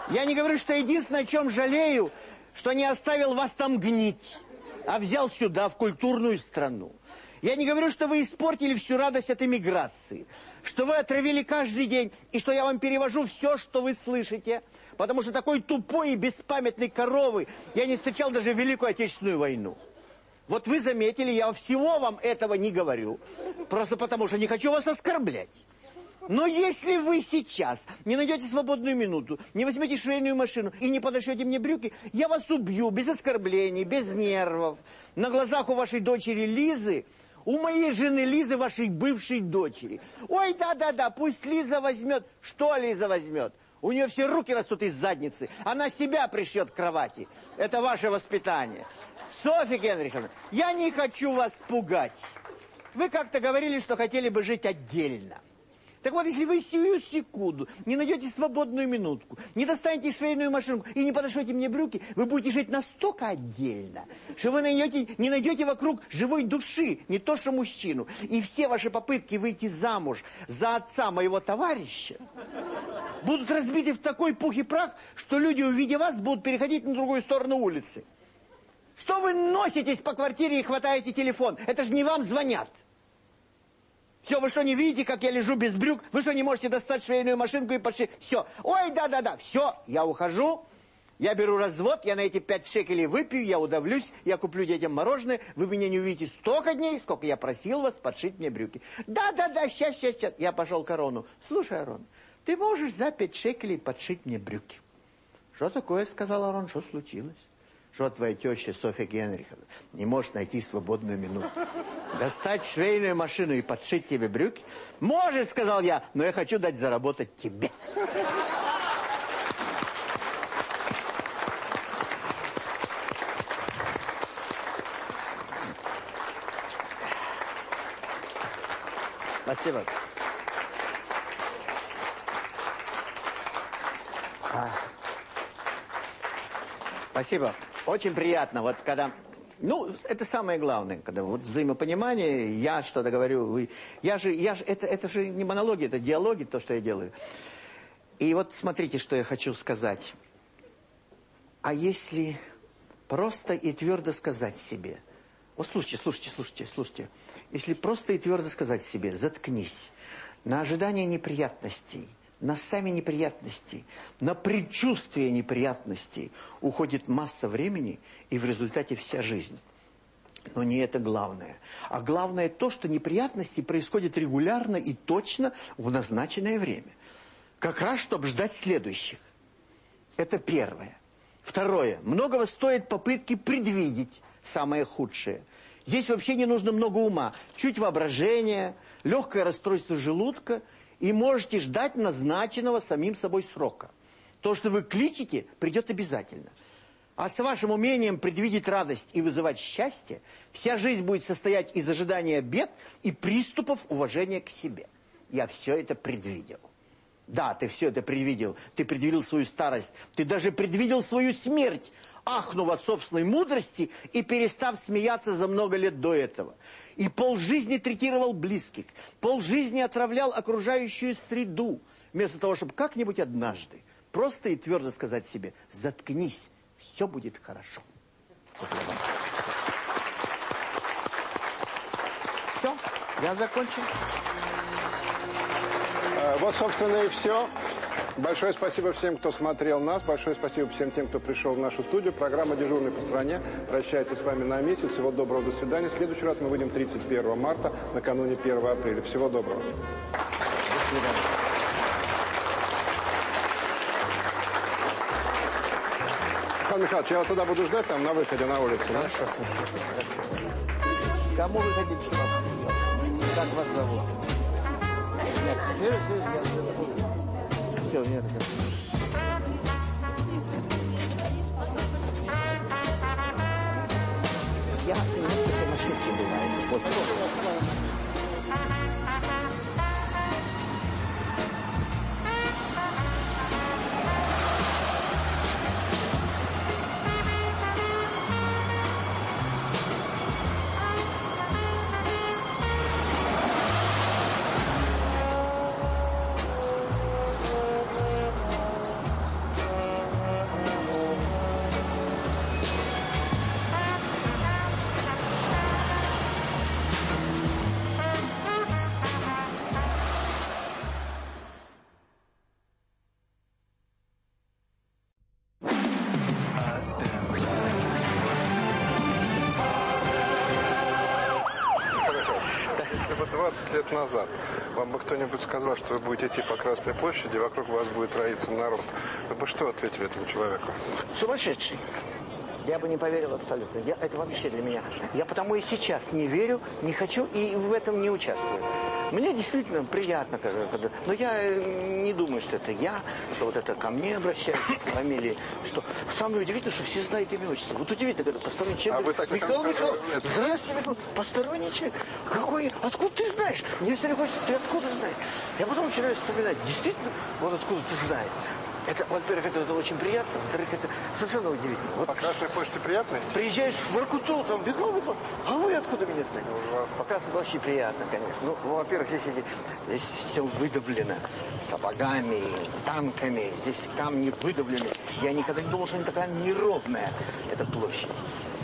Я не говорю, что единственное, о чем жалею, что не оставил вас там гнить, а взял сюда, в культурную страну. Я не говорю, что вы испортили всю радость от эмиграции, что вы отравили каждый день, и что я вам перевожу все, что вы слышите, Потому что такой тупой и беспамятной коровы я не встречал даже в Великую Отечественную войну. Вот вы заметили, я всего вам этого не говорю. Просто потому что не хочу вас оскорблять. Но если вы сейчас не найдете свободную минуту, не возьмете швейную машину и не подошьете мне брюки, я вас убью без оскорблений, без нервов. На глазах у вашей дочери Лизы, у моей жены Лизы, вашей бывшей дочери. Ой, да-да-да, пусть Лиза возьмет. Что Лиза возьмет? У нее все руки растут из задницы. Она себя пришьет к кровати. Это ваше воспитание. Софья Генриховна, я не хочу вас пугать. Вы как-то говорили, что хотели бы жить отдельно. Так вот, если вы сию секунду не найдете свободную минутку, не достанете швейную машинку и не подошьете мне брюки, вы будете жить настолько отдельно, что вы найдете, не найдете вокруг живой души, не то что мужчину. И все ваши попытки выйти замуж за отца моего товарища будут разбиты в такой пух и прах, что люди, увидя вас, будут переходить на другую сторону улицы. Что вы носитесь по квартире и хватаете телефон? Это же не вам звонят. Все, вы что, не видите, как я лежу без брюк? Вы что, не можете достать швейную машинку и подшить? Все. Ой, да-да-да, все, я ухожу. Я беру развод, я на эти пять шекелей выпью, я удавлюсь, я куплю детям мороженое. Вы меня не увидите столько дней, сколько я просил вас подшить мне брюки. Да-да-да, сейчас, сейчас, сейчас. Я пошел к Арону. Слушай, Арон, ты можешь за пять шекелей подшить мне брюки? Что такое, сказал Арон, что случилось? Что твоя теща Софья Генриховна не может найти свободную минуту. Достать швейную машину и подшить тебе брюки? Может, сказал я, но я хочу дать заработать тебе. Спасибо. А. Спасибо. Очень приятно, вот когда... Ну, это самое главное, когда вот взаимопонимание, я что-то говорю, вы... Я же, я же, это, это же не монологи, это диалоги, то, что я делаю. И вот смотрите, что я хочу сказать. А если просто и твердо сказать себе... Вот слушайте, слушайте, слушайте, слушайте. Если просто и твердо сказать себе, заткнись, на ожидание неприятностей – на сами неприятности, на предчувствие неприятностей уходит масса времени и в результате вся жизнь. Но не это главное. А главное то, что неприятности происходят регулярно и точно в назначенное время. Как раз, чтобы ждать следующих. Это первое. Второе. Многого стоит попытки предвидеть самое худшее. Здесь вообще не нужно много ума. Чуть воображения, легкое расстройство желудка – и можете ждать назначенного самим собой срока. То, что вы кличете, придет обязательно. А с вашим умением предвидеть радость и вызывать счастье, вся жизнь будет состоять из ожидания бед и приступов уважения к себе. Я все это предвидел. Да, ты все это предвидел. Ты предвидел свою старость. Ты даже предвидел свою смерть, ахнув от собственной мудрости и перестав смеяться за много лет до этого. И полжизни третировал близких, полжизни отравлял окружающую среду, вместо того, чтобы как-нибудь однажды просто и твердо сказать себе «заткнись, все будет хорошо». Все, я закончил. А, вот, собственно, и все. Большое спасибо всем, кто смотрел нас. Большое спасибо всем тем, кто пришел в нашу студию. Программа «Дежурный по стране» прощается с вами на месяц. Всего доброго, до свидания. В следующий раз мы выйдем 31 марта, накануне 1 апреля. Всего доброго. До свидания. Михаил Михайлович, я вас тогда буду ждать там на выходе на улицу. Хорошо. Хорошо. Кому вы хотите, чтобы Как вас зовут? Нет, я Nemusel, nie. Ja, to je to, čo ma všetko сказал, что вы будете идти по Красной площади, вокруг вас будет роиться народ, вы бы что ответили этому человеку? Сумасшедший. Я бы не поверил абсолютно. Я, это вообще для меня. Я потому и сейчас не верю, не хочу и в этом не участвую. Мне действительно приятно, когда, но я э, не думаю, что это я, что вот это ко мне обращаются, фамилии, что самое удивительное, что все знают имя отчество. Вот удивительно, когда посторонний человек А говорит, Михаил Михайлович, здравствуйте, Михаил, посторонний человек, какой, откуда ты знаешь? Мне все хочется, ты откуда знаешь? Я потом начинаю вспоминать, действительно, вот откуда ты знаешь. Это, во-первых, это, это очень приятно, во-вторых, это совершенно удивительно. Вот По Красной площади приятно? Приезжаешь в Воркуту, там бегал, бегал. А вы откуда меня знаете? По Красной площади приятно, конечно. Ну, во-первых, здесь, здесь все выдавлено сапогами, танками. Здесь камни выдавлены. Я никогда не думал, что она такая неровная, эта площадь.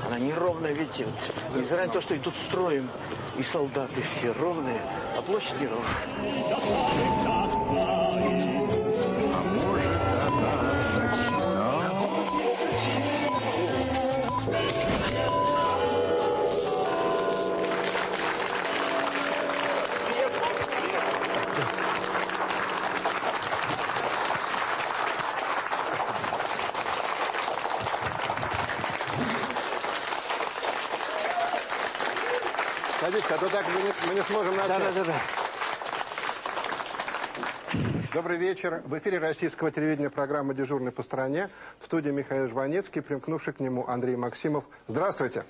Она неровная, видите, вот, несмотря на то, что и тут строим, и солдаты все ровные, а площадь неровная. Садитесь, а то так мы не, мы не сможем начать. Да-да-да. Добрый вечер. В эфире российского телевидения программа «Дежурный по стране». В студии Михаил Жванецкий, примкнувший к нему Андрей Максимов. Здравствуйте.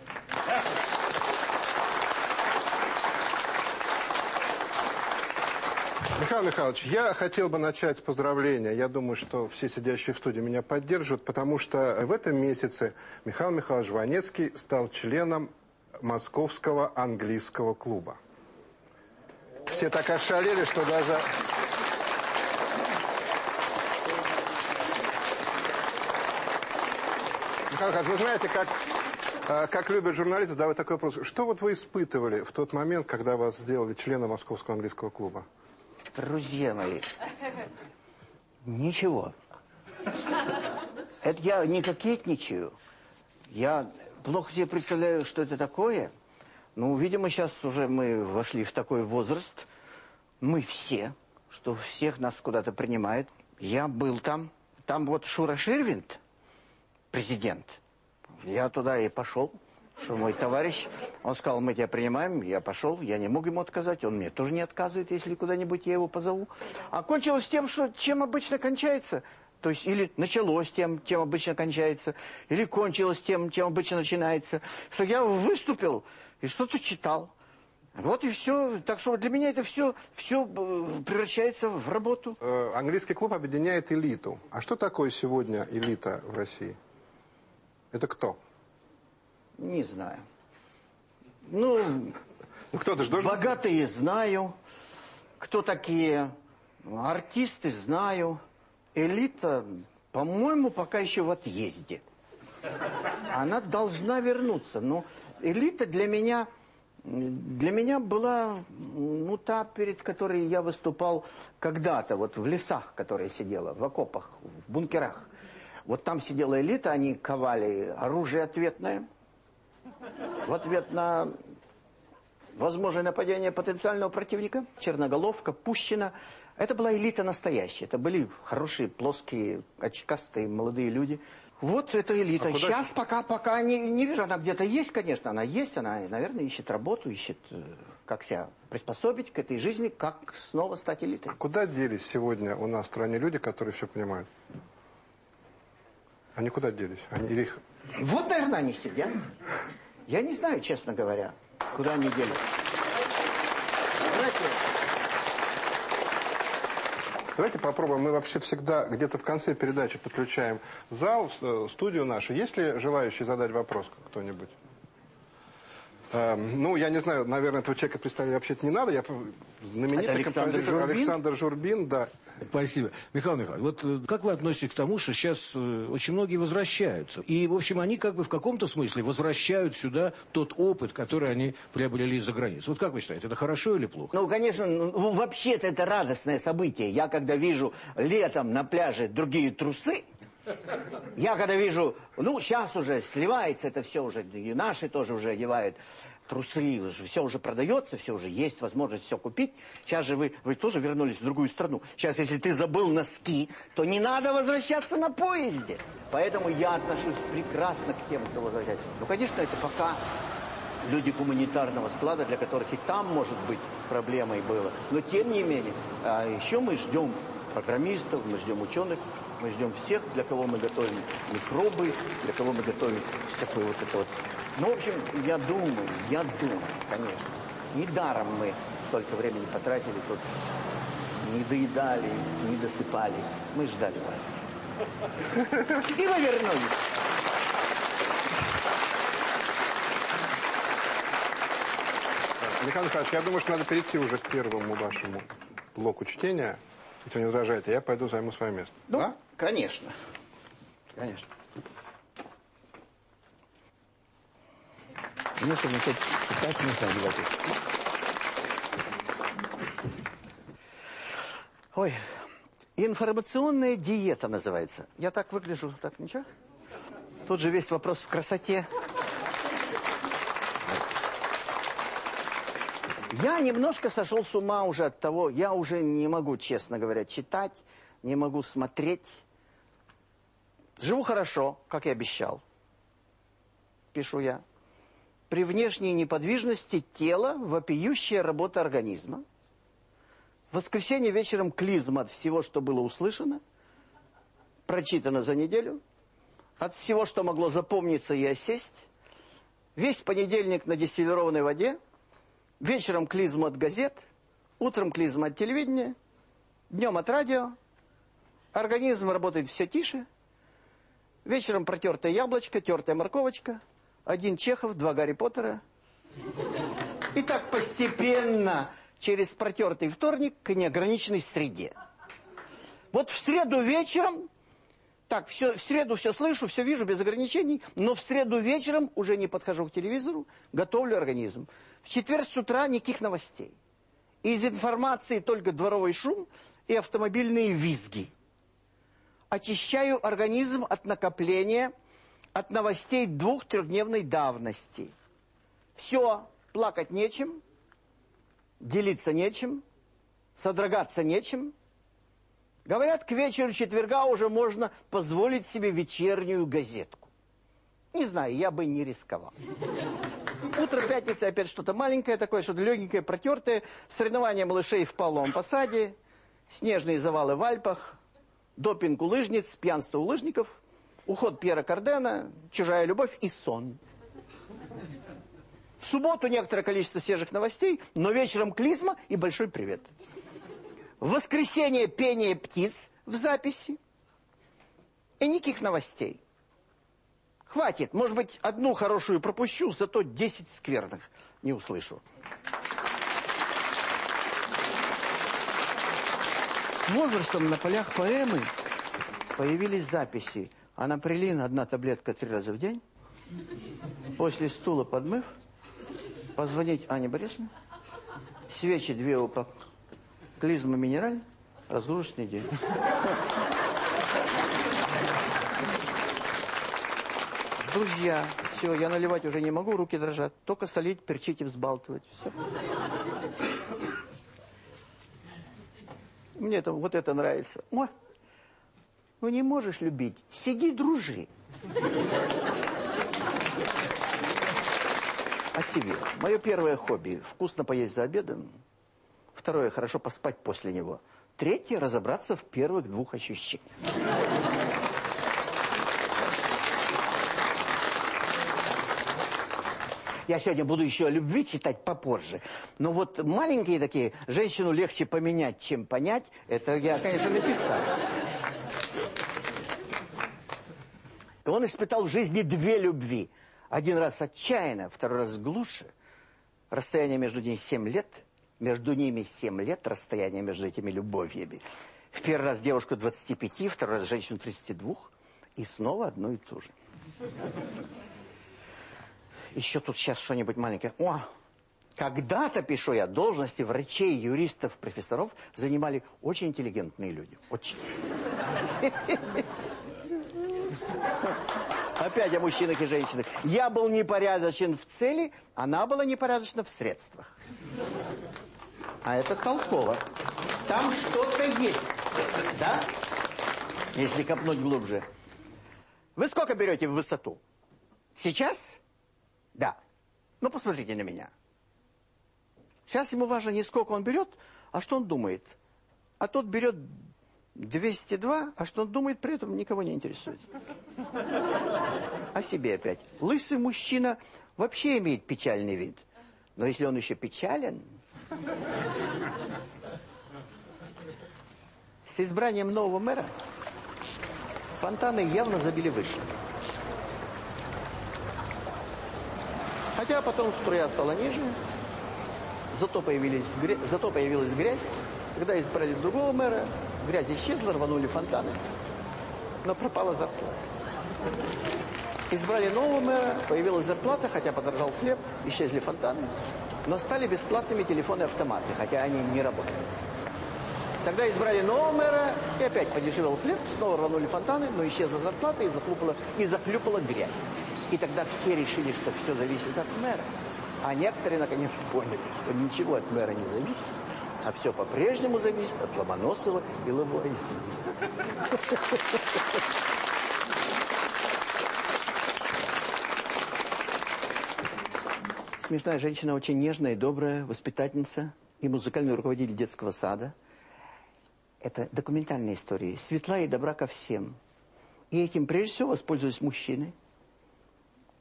Михаил Михайлович, я хотел бы начать с поздравления. Я думаю, что все сидящие в студии меня поддержат, потому что в этом месяце Михаил Михайлович Жванецкий стал членом Московского английского клуба. Все так ошалели, что даже... Михайлович, вы знаете, как, э, как любят журналисты задавать такой вопрос. Что вот вы испытывали в тот момент, когда вас сделали членом Московского английского клуба? Друзья мои, ничего. Это я не кокетничаю. Я плохо себе представляю, что это такое. Ну, видимо, сейчас уже мы вошли в такой возраст. Мы все, что всех нас куда-то принимает. Я был там. Там вот Шура Ширвинд, президент. Я туда и пошел, что мой товарищ, он сказал, мы тебя принимаем, я пошел, я не мог ему отказать, он мне тоже не отказывает, если куда-нибудь я его позову. А кончилось тем, что чем обычно кончается, то есть или началось тем, чем обычно кончается, или кончилось тем, чем обычно начинается, что я выступил и что-то читал. Вот и все. Так что для меня это все, все э, превращается в работу. Э, английский клуб объединяет элиту. А что такое сегодня элита в России? Это кто? Не знаю. Ну, Ну, кто-то же должен... богатые знаю. Кто такие артисты знаю. Элита, по-моему, пока еще в отъезде. Она должна вернуться. Но элита для меня, для меня была, ну, та, перед которой я выступал когда-то, вот в лесах, которая сидела, в окопах, в бункерах. Вот там сидела элита, они ковали оружие ответное в ответ на возможное нападение потенциального противника. Черноголовка, Пущина. Это была элита настоящая. Это были хорошие, плоские, очкастые молодые люди. Вот эта элита. А куда- Сейчас пока, пока не, не вижу. Она где-то есть, конечно. Она есть. Она, наверное, ищет работу, ищет, э, как себя приспособить к этой жизни, как снова стать элитой. А куда делись сегодня у нас в стране люди, которые все понимают? Они куда делись? Они или их... Вот, наверное, они сидят. Я не знаю, честно говоря, куда они делись. Знаете, Давайте попробуем. Мы вообще всегда где-то в конце передачи подключаем зал, э, студию нашу. Есть ли желающий задать вопрос кто-нибудь? Эм, ну, я не знаю, наверное, этого человека представить вообще-то не надо. Я знаменитый Это Александр композитор Журбин? Александр Журбин, да. Спасибо. Михаил Михайлович, вот э, как вы относитесь к тому, что сейчас э, очень многие возвращаются? И, в общем, они как бы в каком-то смысле возвращают сюда тот опыт, который они приобрели за границей. Вот как вы считаете, это хорошо или плохо? Ну, конечно, ну, вообще-то это радостное событие. Я когда вижу летом на пляже другие трусы, я когда вижу, ну, сейчас уже сливается это все уже, и наши тоже уже одевают. трусы, все уже продается, все уже есть возможность все купить. Сейчас же вы, вы тоже вернулись в другую страну. Сейчас, если ты забыл носки, то не надо возвращаться на поезде. Поэтому я отношусь прекрасно к тем, кто возвращается. Ну, конечно, это пока люди гуманитарного склада, для которых и там, может быть, проблемой было. Но, тем не менее, а еще мы ждем программистов, мы ждем ученых, мы ждем всех, для кого мы готовим микробы, для кого мы готовим всякое вот это вот. Ну, в общем, я думаю, я думаю, конечно, недаром мы столько времени потратили тут, не доедали, не досыпали. Мы ждали вас. И вы вернулись. Михаил Михайлович, я думаю, что надо перейти уже к первому вашему блоку чтения. Если не возражаете, я пойду займу свое место. Ну, да? конечно. Конечно. Мне чтобы начать читать, нужно обязательно. Ой, информационная диета называется. Я так выгляжу, так ничего? Тут же весь вопрос в красоте. Я немножко сошел с ума уже от того, я уже не могу, честно говоря, читать, не могу смотреть. Живу хорошо, как и обещал, пишу я. При внешней неподвижности тела вопиющая работа организма. В воскресенье вечером клизма от всего, что было услышано, прочитано за неделю, от всего, что могло запомниться и осесть. Весь понедельник на дистиллированной воде – Вечером клизма от газет, утром клизма от телевидения, днем от радио. Организм работает все тише. Вечером протертое яблочко, тертая морковочка. Один Чехов, два Гарри Поттера. И так постепенно, через протертый вторник, к неограниченной среде. Вот в среду вечером так, все, в среду все слышу, все вижу без ограничений, но в среду вечером уже не подхожу к телевизору, готовлю организм. В четверг с утра никаких новостей. Из информации только дворовый шум и автомобильные визги. Очищаю организм от накопления, от новостей двух-трехдневной давности. Все, плакать нечем, делиться нечем, содрогаться нечем – Говорят, к вечеру четверга уже можно позволить себе вечернюю газетку. Не знаю, я бы не рисковал. Утро пятницы опять что-то маленькое такое, что-то легенькое, протертое. Соревнования малышей в полом посаде, снежные завалы в Альпах, допинг у лыжниц, пьянство у лыжников, уход Пьера Кардена, чужая любовь и сон. В субботу некоторое количество свежих новостей, но вечером клизма и большой привет. В воскресенье пение птиц в записи. И никаких новостей. Хватит. Может быть, одну хорошую пропущу, зато 10 скверных не услышу. С возрастом на полях поэмы появились записи. Анаприлин, одна таблетка три раза в день. После стула подмыв. Позвонить Ане Борисовне. Свечи две упаковки Клизма минераль, разгрузочный день. Друзья, все, я наливать уже не могу, руки дрожат. Только солить, перчить и взбалтывать. Все. Мне это, вот это нравится. О, ну не можешь любить, сиди, дружи. О себе. Мое первое хобби – вкусно поесть за обедом – Второе, хорошо поспать после него. Третье, разобраться в первых двух ощущениях. Я сегодня буду еще о любви читать попозже. Но вот маленькие такие, женщину легче поменять, чем понять, это я, конечно, написал. И он испытал в жизни две любви. Один раз отчаянно, второй раз глуше. Расстояние между ними семь лет – между ними 7 лет расстояние между этими любовьями. В первый раз девушку 25, второй раз женщину 32, и снова одно и то же. Еще тут сейчас что-нибудь маленькое. О, когда-то, пишу я, должности врачей, юристов, профессоров занимали очень интеллигентные люди. Очень. Опять о мужчинах и женщинах. Я был непорядочен в цели, она была непорядочна в средствах. А это толково. Там что-то есть. Да? Если копнуть глубже. Вы сколько берете в высоту? Сейчас? Да. Ну, посмотрите на меня. Сейчас ему важно не сколько он берет, а что он думает. А тот берет 202, а что он думает при этом, никого не интересует. О себе опять. Лысый мужчина вообще имеет печальный вид. Но если он еще печален... С избранием нового мэра фонтаны явно забили выше. Хотя потом струя стала ниже, зато, появились, зато появилась грязь. Когда избрали другого мэра, грязь исчезла, рванули фонтаны, но пропала зарплата. Избрали нового мэра, появилась зарплата, хотя подорожал хлеб, исчезли фонтаны, но стали бесплатными телефоны-автоматы, хотя они не работали. Тогда избрали нового мэра, и опять подешевел хлеб, снова рванули фонтаны, но исчезла зарплата и захлюпала, и захлюпала грязь. И тогда все решили, что все зависит от мэра. А некоторые наконец поняли, что ничего от мэра не зависит, а все по-прежнему зависит от Ломоносова и Лавуазье. Смешная женщина, очень нежная и добрая, воспитательница и музыкальный руководитель детского сада. Это документальная история. Светла и добра ко всем. И этим прежде всего воспользовались мужчины.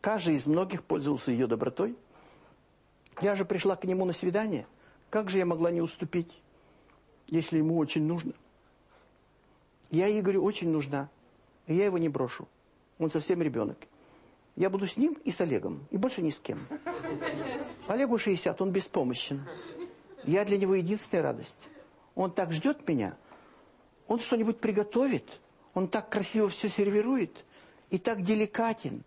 Каждый из многих пользовался ее добротой – я же пришла к нему на свидание. Как же я могла не уступить, если ему очень нужно? Я Игорю очень нужна, и я его не брошу. Он совсем ребенок. Я буду с ним и с Олегом, и больше ни с кем. Олегу 60, он беспомощен. Я для него единственная радость. Он так ждет меня, он что-нибудь приготовит, он так красиво все сервирует и так деликатен.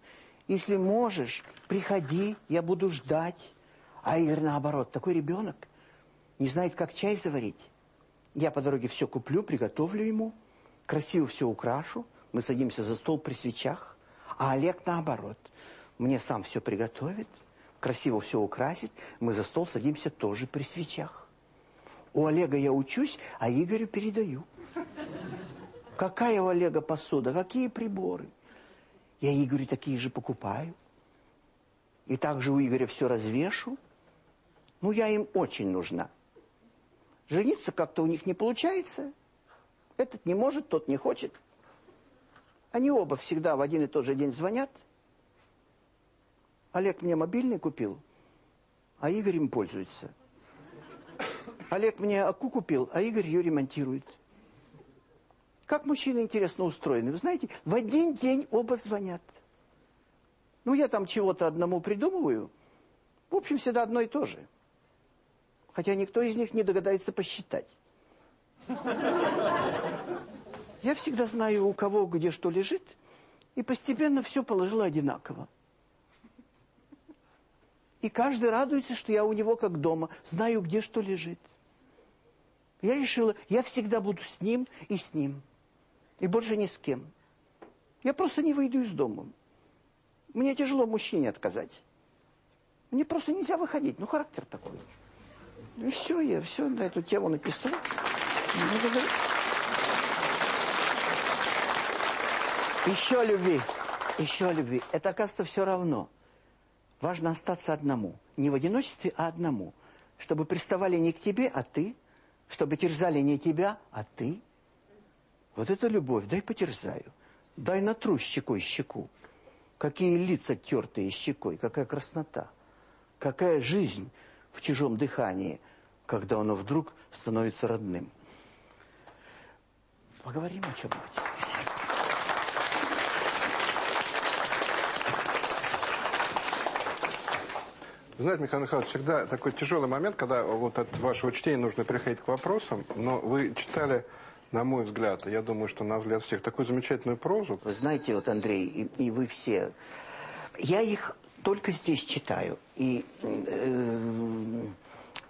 Если можешь, приходи, я буду ждать. А Игорь наоборот, такой ребенок, не знает, как чай заварить. Я по дороге все куплю, приготовлю ему, красиво все украшу, мы садимся за стол при свечах. А Олег наоборот, мне сам все приготовит, красиво все украсит, мы за стол садимся тоже при свечах. У Олега я учусь, а Игорю передаю. Какая у Олега посуда, какие приборы. Я Игорю такие же покупаю. И также у Игоря все развешу. Ну, я им очень нужна. Жениться как-то у них не получается. Этот не может, тот не хочет. Они оба всегда в один и тот же день звонят. Олег мне мобильный купил, а Игорь им пользуется. Олег мне аку купил, а Игорь ее ремонтирует. Как мужчины интересно устроены. Вы знаете, в один день оба звонят. Ну, я там чего-то одному придумываю. В общем, всегда одно и то же хотя никто из них не догадается посчитать. Я всегда знаю, у кого где что лежит, и постепенно все положила одинаково. И каждый радуется, что я у него как дома, знаю, где что лежит. Я решила, я всегда буду с ним и с ним. И больше ни с кем. Я просто не выйду из дома. Мне тяжело мужчине отказать. Мне просто нельзя выходить. Ну, характер такой. Ну все, я все на эту тему написал. Еще любви, еще любви. Это, оказывается, все равно. Важно остаться одному. Не в одиночестве, а одному. Чтобы приставали не к тебе, а ты. Чтобы терзали не тебя, а ты. Вот это любовь. Дай потерзаю. Дай натру щекой щеку. Какие лица тертые щекой. Какая краснота. Какая жизнь в чужом дыхании, когда оно вдруг становится родным. Поговорим о чем-нибудь. Знаете, Михаил Михайлович, всегда такой тяжелый момент, когда вот от вашего чтения нужно переходить к вопросам, но вы читали, на мой взгляд, я думаю, что на взгляд всех, такую замечательную прозу. Вы знаете, вот, Андрей, и, и вы все, я их только здесь читаю. И э,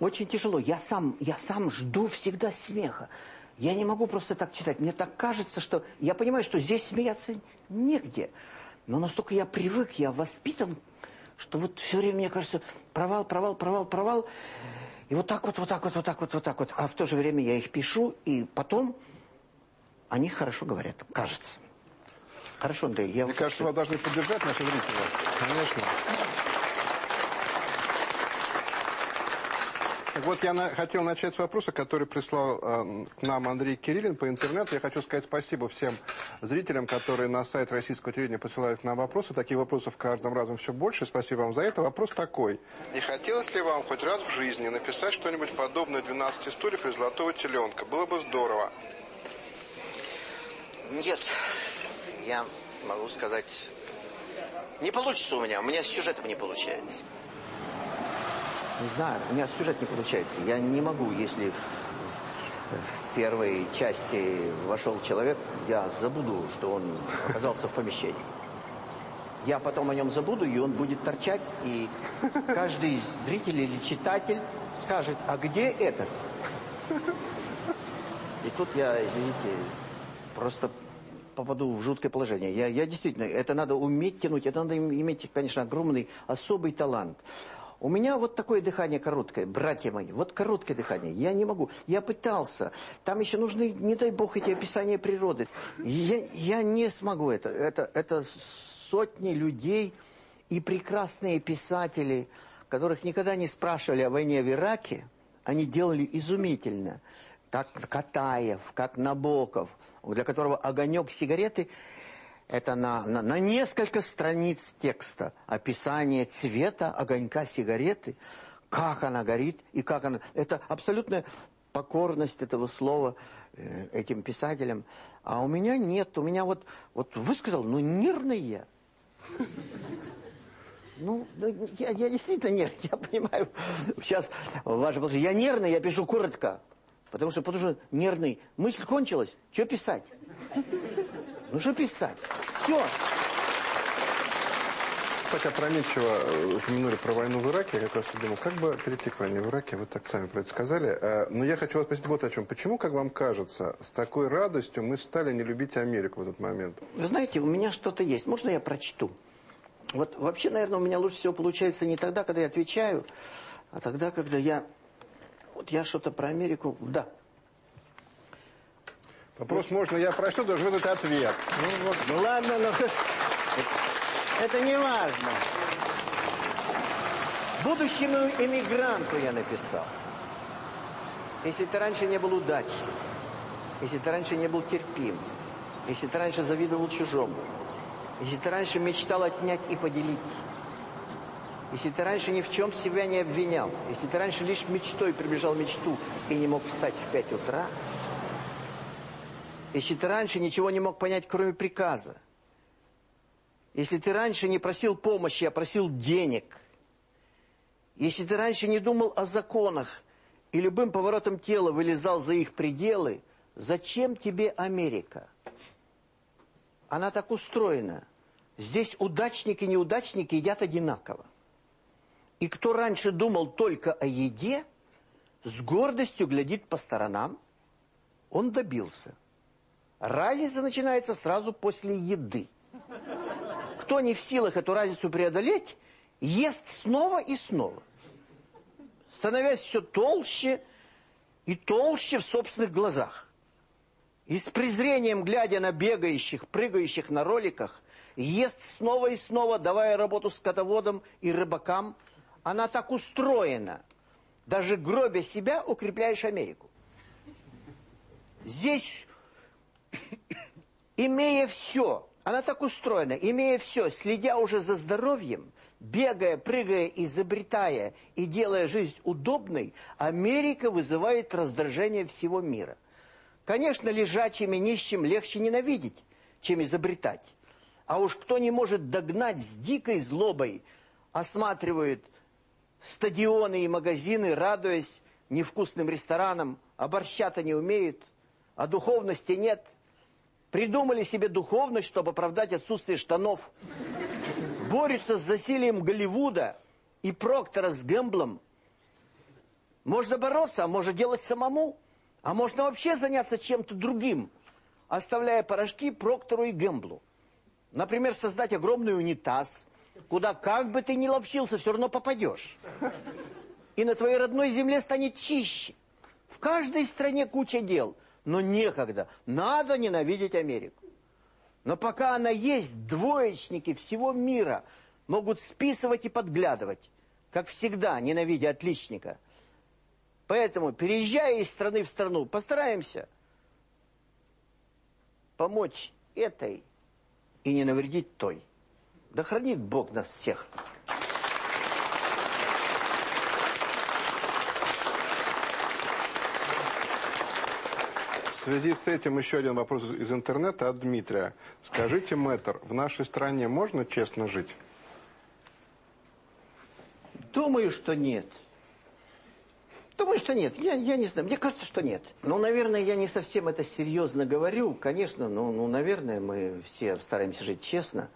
очень тяжело. Я сам, я сам жду всегда смеха. Я не могу просто так читать. Мне так кажется, что... Я понимаю, что здесь смеяться негде. Но настолько я привык, я воспитан, что вот все время, мне кажется, провал, провал, провал, провал. И вот так вот, вот так вот, вот так вот, вот так вот. А в то же время я их пишу, и потом они хорошо говорят, кажется. Хорошо, Андрей, я... Мне кажется, вы должны поддержать наши зрители. Конечно. Вот я на, хотел начать с вопроса, который прислал э, к нам Андрей Кириллин по интернету. Я хочу сказать спасибо всем зрителям, которые на сайт российского телевидения посылают к нам вопросы. Таких вопросов каждым разом все больше. Спасибо вам за это. Вопрос такой. Не хотелось ли вам хоть раз в жизни написать что-нибудь подобное 12 историй из «Золотого теленка»? Было бы здорово. Нет, я могу сказать... Не получится у меня, у меня с сюжетом не получается. Не знаю, у меня сюжет не получается. Я не могу, если в, в первой части вошел человек, я забуду, что он оказался в помещении. Я потом о нем забуду, и он будет торчать, и каждый зритель или читатель скажет, а где этот? И тут я, извините, просто попаду в жуткое положение. Я, я действительно, это надо уметь тянуть, это надо иметь, конечно, огромный особый талант. У меня вот такое дыхание короткое, братья мои, вот короткое дыхание. Я не могу. Я пытался. Там еще нужны, не дай бог, эти описания природы. Я, я не смогу это. Это, это сотни людей и прекрасные писатели, которых никогда не спрашивали о войне в Ираке, они делали изумительно. Как Катаев, как Набоков, для которого огонек сигареты – это на, на, на несколько страниц текста. Описание цвета огонька сигареты, как она горит и как она... Это абсолютная покорность этого слова э, этим писателям. А у меня нет. У меня вот... Вот вы сказал, ну нервный я. Ну, я, я действительно нет. Я понимаю, сейчас ваше положение. Я нервный, я пишу коротко. Потому что, потому что нервный. Мысль кончилась. Что писать? Ну что писать? Все. Так опрометчиво э, упомянули про войну в Ираке. Я как раз думал, как бы перейти к войне в Ираке. Вы так сами про это сказали. Э, но я хочу вас спросить вот о чем. Почему, как вам кажется, с такой радостью мы стали не любить Америку в этот момент? Вы знаете, у меня что-то есть. Можно я прочту? Вот вообще, наверное, у меня лучше всего получается не тогда, когда я отвечаю, а тогда, когда я... Вот я что-то про Америку... Да, Вопрос можно, я прочту, должен выдать ответ. Ну, вот, ну ладно, но это не важно. Будущему эмигранту я написал. Если ты раньше не был удачлив, если ты раньше не был терпим, если ты раньше завидовал чужому, если ты раньше мечтал отнять и поделить, если ты раньше ни в чем себя не обвинял, если ты раньше лишь мечтой приближал мечту и не мог встать в пять утра, если ты раньше ничего не мог понять, кроме приказа, если ты раньше не просил помощи, а просил денег, если ты раньше не думал о законах и любым поворотом тела вылезал за их пределы, зачем тебе Америка? Она так устроена. Здесь удачники и неудачники едят одинаково. И кто раньше думал только о еде, с гордостью глядит по сторонам, он добился. Разница начинается сразу после еды. Кто не в силах эту разницу преодолеть, ест снова и снова. Становясь все толще и толще в собственных глазах. И с презрением, глядя на бегающих, прыгающих на роликах, ест снова и снова, давая работу скотоводам и рыбакам. Она так устроена. Даже гробя себя, укрепляешь Америку. Здесь имея все, она так устроена, имея все, следя уже за здоровьем, бегая, прыгая, изобретая и делая жизнь удобной, Америка вызывает раздражение всего мира. Конечно, лежачим и нищим легче ненавидеть, чем изобретать. А уж кто не может догнать с дикой злобой, осматривает стадионы и магазины, радуясь невкусным ресторанам, а борща-то не умеют, а духовности нет – Придумали себе духовность, чтобы оправдать отсутствие штанов. Борются с засилием Голливуда и Проктора с Гэмблом. Можно бороться, а можно делать самому. А можно вообще заняться чем-то другим, оставляя порошки Проктору и Гэмблу. Например, создать огромный унитаз, куда как бы ты ни ловчился, все равно попадешь. И на твоей родной земле станет чище. В каждой стране куча дел, но некогда. Надо ненавидеть Америку. Но пока она есть, двоечники всего мира могут списывать и подглядывать, как всегда, ненавидя отличника. Поэтому, переезжая из страны в страну, постараемся помочь этой и не навредить той. Да хранит Бог нас всех. В связи с этим еще один вопрос из интернета от Дмитрия. Скажите, мэтр, в нашей стране можно честно жить? Думаю, что нет. Думаю, что нет. Я, я не знаю. Мне кажется, что нет. Ну, наверное, я не совсем это серьезно говорю. Конечно, ну, ну, наверное, мы все стараемся жить честно.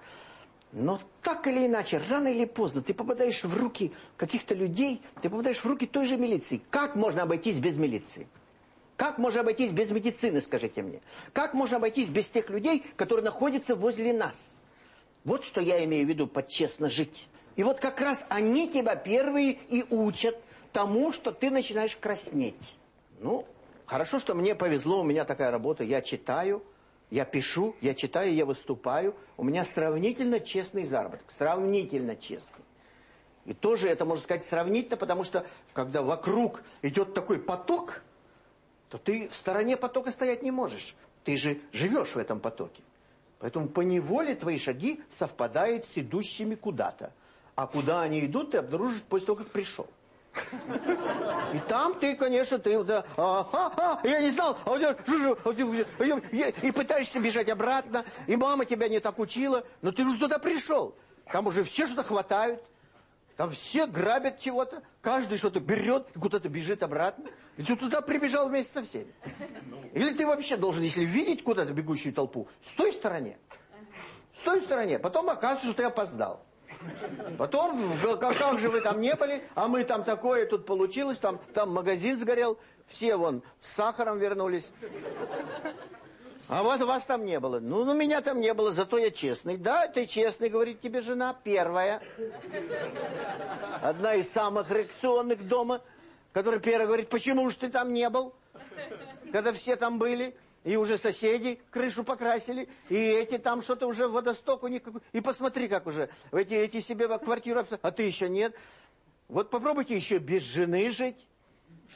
Но так или иначе, рано или поздно ты попадаешь в руки каких-то людей, ты попадаешь в руки той же милиции. Как можно обойтись без милиции? Как можно обойтись без медицины, скажите мне? Как можно обойтись без тех людей, которые находятся возле нас? Вот что я имею в виду под честно жить. И вот как раз они тебя первые и учат тому, что ты начинаешь краснеть. Ну, хорошо, что мне повезло, у меня такая работа, я читаю, я пишу, я читаю, я выступаю. У меня сравнительно честный заработок, сравнительно честный. И тоже это, можно сказать, сравнительно, потому что, когда вокруг идет такой поток, то ты в стороне потока стоять не можешь. Ты же живешь в этом потоке. Поэтому по неволе твои шаги совпадают с идущими куда-то. А куда они идут, ты обнаружишь после того, как пришел. И там ты, конечно, ты, да, а, а, а, я не знал, а, а, и пытаешься бежать обратно, и мама тебя не так учила, но ты уже туда пришел. Там уже все что-то хватают, там все грабят чего-то, каждый что-то берет и куда-то бежит обратно. И ты туда прибежал вместе со всеми. Или ты вообще должен, если видеть куда-то бегущую толпу, с той стороне. С той стороне. Потом оказывается, что ты опоздал. Потом, как, как же вы там не были, а мы там такое тут получилось, там, там магазин сгорел, все вон с сахаром вернулись. А вот вас там не было. Ну, ну, меня там не было, зато я честный. Да, ты честный, говорит тебе жена, первая. Одна из самых реакционных дома, которая первая говорит, почему ж ты там не был, когда все там были. И уже соседи крышу покрасили, и эти там что-то уже водосток у них. И посмотри, как уже, эти, эти себе квартиру, а ты еще нет. Вот попробуйте еще без жены жить.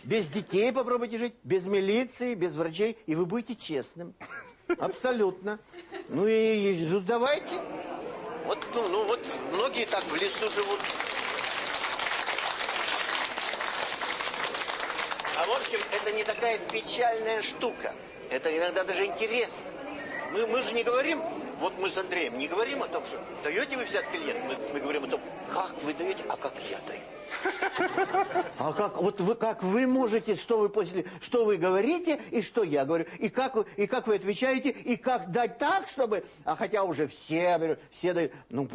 Без детей попробуйте жить, без милиции, без врачей, и вы будете честным. Абсолютно. Ну и, и ну, давайте. Вот, ну, ну вот многие так в лесу живут. А в общем, это не такая печальная штука. Это иногда даже интересно. Мы, мы же не говорим, вот мы с Андреем не говорим о том, что даете вы взятки или нет. Мы, мы говорим о том, как вы даете, а как я даю. А как вот вы как вы можете, что вы после, что вы говорите и что я говорю, и как вы, и как вы отвечаете, и как дать так, чтобы, а хотя уже все, все дают, ну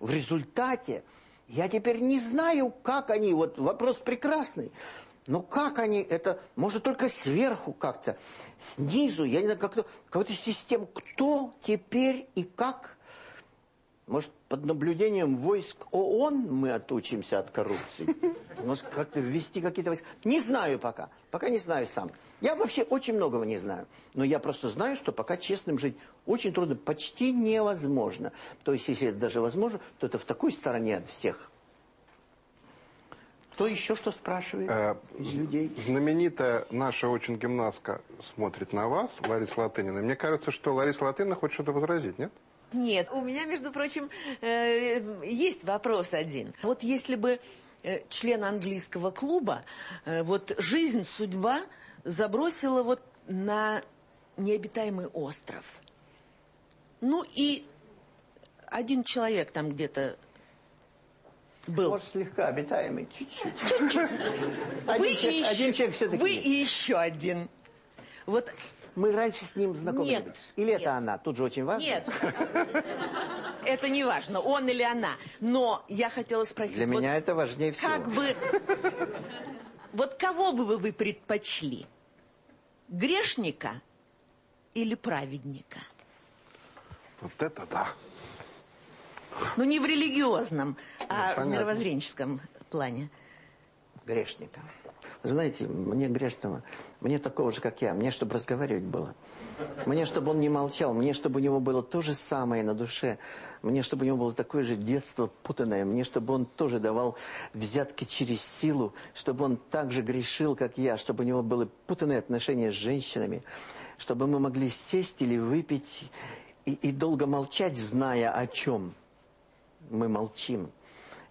в результате я теперь не знаю, как они, вот вопрос прекрасный. Но как они это, может только сверху как-то, снизу, я не знаю, как-то, какую-то систему, кто теперь и как может, под наблюдением войск ООН мы отучимся от коррупции? Может, как-то ввести какие-то войска? Не знаю пока. Пока не знаю сам. Я вообще очень многого не знаю. Но я просто знаю, что пока честным жить очень трудно, почти невозможно. То есть, если это даже возможно, то это в такой стороне от всех. Кто еще что спрашивает э, из людей? Знаменитая наша очень гимнастка смотрит на вас, Лариса Латынина. Мне кажется, что Лариса Латынина хочет что-то возразить, нет? Нет, у меня, между прочим, э, есть вопрос один. Вот если бы э, член английского клуба, э, вот жизнь, судьба забросила вот на необитаемый остров. Ну и один человек там где-то был. Может, слегка обитаемый, чуть-чуть. Чуть-чуть. Один, человек, один человек все-таки Вы и еще один. Вот мы раньше с ним знакомы Нет. были. Или нет. это она? Тут же очень важно. Нет. Это не важно, он или она. Но я хотела спросить... Для вот меня это важнее всего. Как бы... Вот кого бы вы предпочли? Грешника или праведника? Вот это да. Ну, не в религиозном, а в понятно. мировоззренческом плане. Грешника. Знаете, мне грешного, мне такого же, как я, мне, чтобы разговаривать было. Мне, чтобы он не молчал, мне, чтобы у него было то же самое на душе. Мне, чтобы у него было такое же детство путанное. Мне, чтобы он тоже давал взятки через силу. Чтобы он так же грешил, как я. Чтобы у него было путанное отношение с женщинами. Чтобы мы могли сесть или выпить и, и долго молчать, зная о чем мы молчим.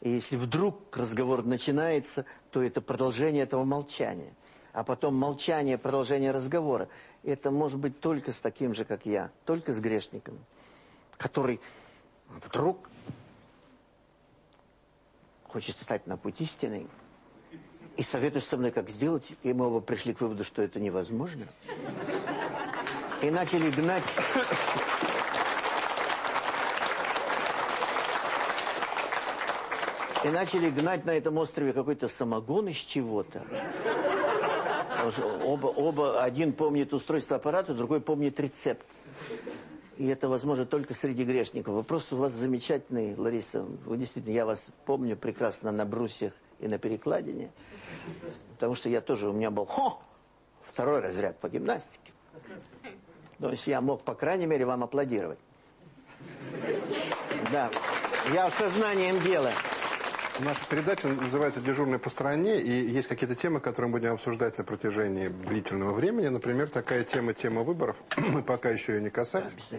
И если вдруг разговор начинается, то это продолжение этого молчания. А потом молчание, продолжение разговора. Это может быть только с таким же, как я. Только с грешником. Который вдруг хочет стать на путь истины. И советует со мной, как сделать. И мы оба пришли к выводу, что это невозможно. И начали гнать... И начали гнать на этом острове какой-то самогон из чего-то. Оба, оба, один помнит устройство аппарата, другой помнит рецепт. И это возможно только среди грешников. Вопрос у вас замечательный, Лариса. Вы действительно, я вас помню прекрасно на брусьях и на перекладине. Потому что я тоже, у меня был хо, второй разряд по гимнастике. То есть я мог, по крайней мере, вам аплодировать. Да, я сознанием дела. Наша передача называется «Дежурный по стране», и есть какие-то темы, которые мы будем обсуждать на протяжении длительного времени. Например, такая тема, тема выборов. Мы пока еще ее не касались.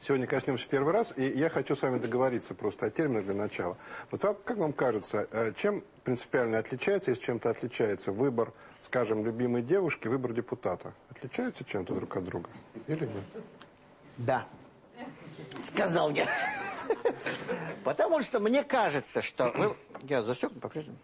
Сегодня коснемся первый раз, и я хочу с вами договориться просто о терминах для начала. Вот вам- как вам кажется, э, чем принципиально отличается, если чем-то отличается выбор, скажем, любимой девушки, выбор депутата? Отличаются чем-то друг от друга или нет? Да. Сказал я. Потому что мне кажется, что... вы- Я застегну по-прежнему.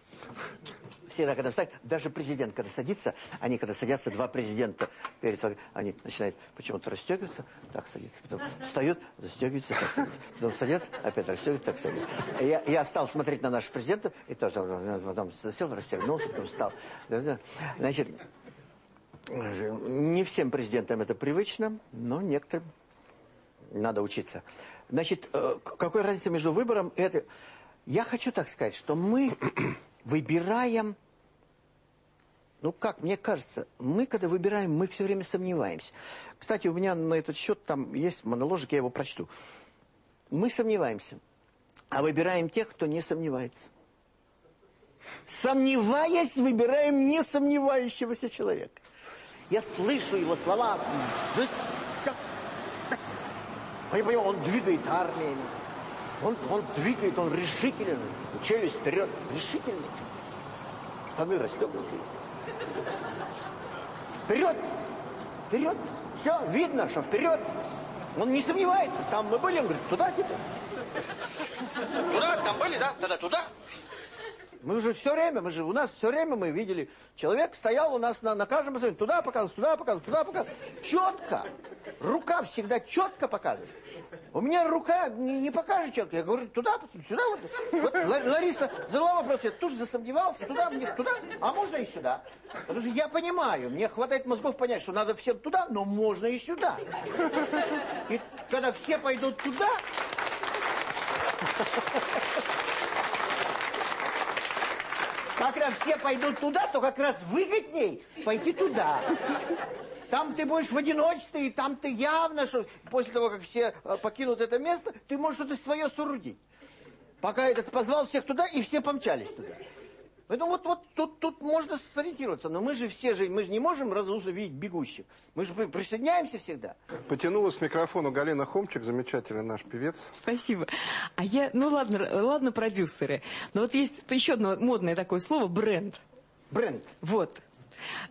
Всегда, когда встать, даже президент, когда садится, они, когда садятся, два президента перед собой, они начинают почему-то расстегиваться, так садятся, потом встают, застегиваются, так садятся, потом садятся, опять расстегиваются, так садятся. Я, я стал смотреть на наших президентов, и тоже потом сел, расстегнулся, потом встал. Значит, не всем президентам это привычно, но некоторым надо учиться. Значит, э, какой разница между выбором и это? Я хочу так сказать, что мы выбираем, ну как, мне кажется, мы когда выбираем, мы все время сомневаемся. Кстати, у меня на этот счет там есть моноложик, я его прочту. Мы сомневаемся, а выбираем тех, кто не сомневается. Сомневаясь, выбираем не сомневающегося человека. Я слышу его слова. Я понимаю, он двигает армиями. Он, он двигает, он решителен. Челюсть вперед. Решительный. Штаны расстегнутые. Вперед! Вперед! Все, видно, что вперед. Он не сомневается. Там мы были, он говорит, туда теперь. Туда, там были, да? Тогда туда. Мы уже все время, мы же, у нас все время мы видели, человек стоял у нас на, на каждом посадке, туда показывал, туда показывал, туда показывал. Четко. Рука всегда четко показывает. У меня рука не, не покажет четко. Я говорю, туда, сюда. Вот, вот Ла- Лариса задала вопрос, я тут же засомневался, туда, мне туда, а можно и сюда. Потому что я понимаю, мне хватает мозгов понять, что надо всем туда, но можно и сюда. И когда все пойдут туда... Когда все пойдут туда, то как раз выгодней пойти туда. Там ты будешь в одиночестве, и там ты явно, что после того, как все э, покинут это место, ты можешь что-то свое соорудить. Пока этот позвал всех туда, и все помчались туда. Поэтому вот, вот тут, тут можно сориентироваться. Но мы же все же, мы же не можем разлучно видеть бегущих. Мы же при- присоединяемся всегда. Потянулась к микрофону Галина Хомчик, замечательный наш певец. Спасибо. А я, ну ладно, ладно, продюсеры. Но вот есть еще одно модное такое слово бренд. Бренд. Вот.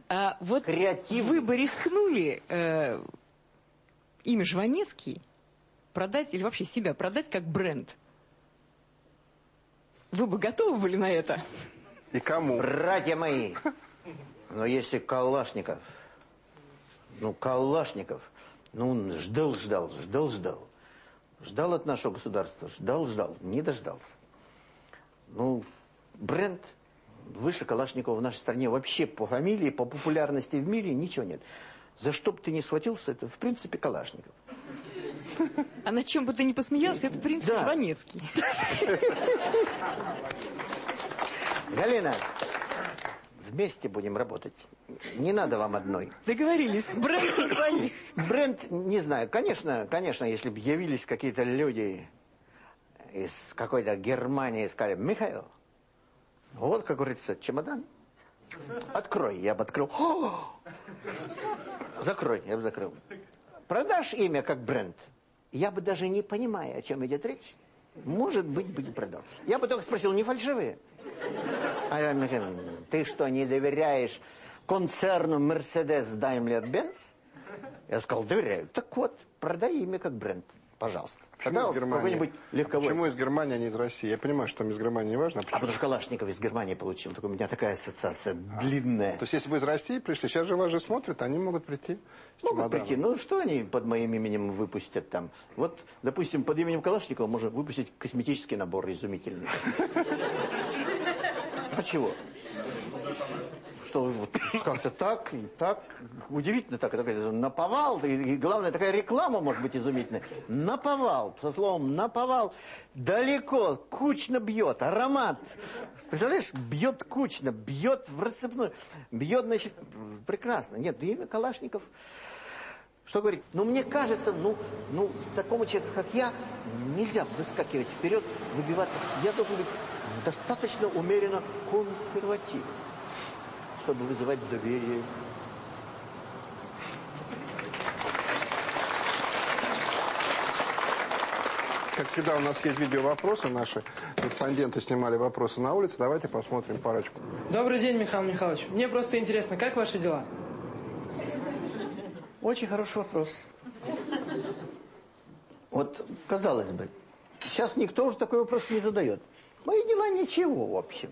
А, вот вы бы рискнули э, имя Жванецкий продать или вообще себя продать как бренд? Вы бы готовы были на это? И кому? Братья мои, но если Калашников, ну, Калашников, ну, он ждал, ждал, ждал, ждал. Ждал от нашего государства, ждал, ждал, не дождался. Ну, бренд выше Калашникова в нашей стране вообще по фамилии, по популярности в мире ничего нет. За что бы ты ни схватился, это в принципе Калашников. А на чем бы ты ни посмеялся, это принц Да. Жванецкий. Галина, вместе будем работать. Не надо вам одной. Договорились. Бренд двоих. Бренд, не знаю, конечно, конечно, если бы явились какие-то люди из какой-то Германии и сказали, Михаил, вот, как говорится, чемодан, открой, я бы открыл. «О!» Закрой, я бы закрыл. Продашь имя как бренд, я бы даже не понимая, о чем идет речь, может быть, бы не продал. Я только спросил, не фальшивые? А я, Михаил, ты что, не доверяешь концерну Mercedes Daimler Benz? Я сказал, доверяю. Так вот, продай имя как бренд, пожалуйста. Почему Тогда из Германии? какой-нибудь легковой. Почему из Германии, а не из России? Я понимаю, что там из Германии не важно. А А почему? потому что Калашников из Германии получил. Так у меня такая ассоциация длинная. То есть, если бы из России пришли, сейчас же вас же смотрят, они могут прийти. Могут чемоданом. прийти. Ну, что они под моим именем выпустят там? Вот, допустим, под именем Калашникова можно выпустить косметический набор изумительный. А чего? Что вот как-то так, и так, удивительно так, это наповал, и, и главное, такая реклама может быть изумительная. Наповал, со словом наповал, далеко, кучно бьет, аромат. Представляешь, бьет кучно, бьет в рассыпную, бьет, значит, прекрасно. Нет, имя Калашников, что говорить? Ну, мне кажется, ну, ну, такому человеку, как я, нельзя выскакивать вперед, выбиваться. Я должен быть достаточно умеренно консервативен, чтобы вызывать доверие. Как всегда, у нас есть видео-вопросы наши. Респонденты снимали вопросы на улице. Давайте посмотрим парочку. Добрый день, Михаил Михайлович. Мне просто интересно, как ваши дела? Очень хороший вопрос. Вот, казалось бы, сейчас никто уже такой вопрос не задает. Мои дела ничего, в общем.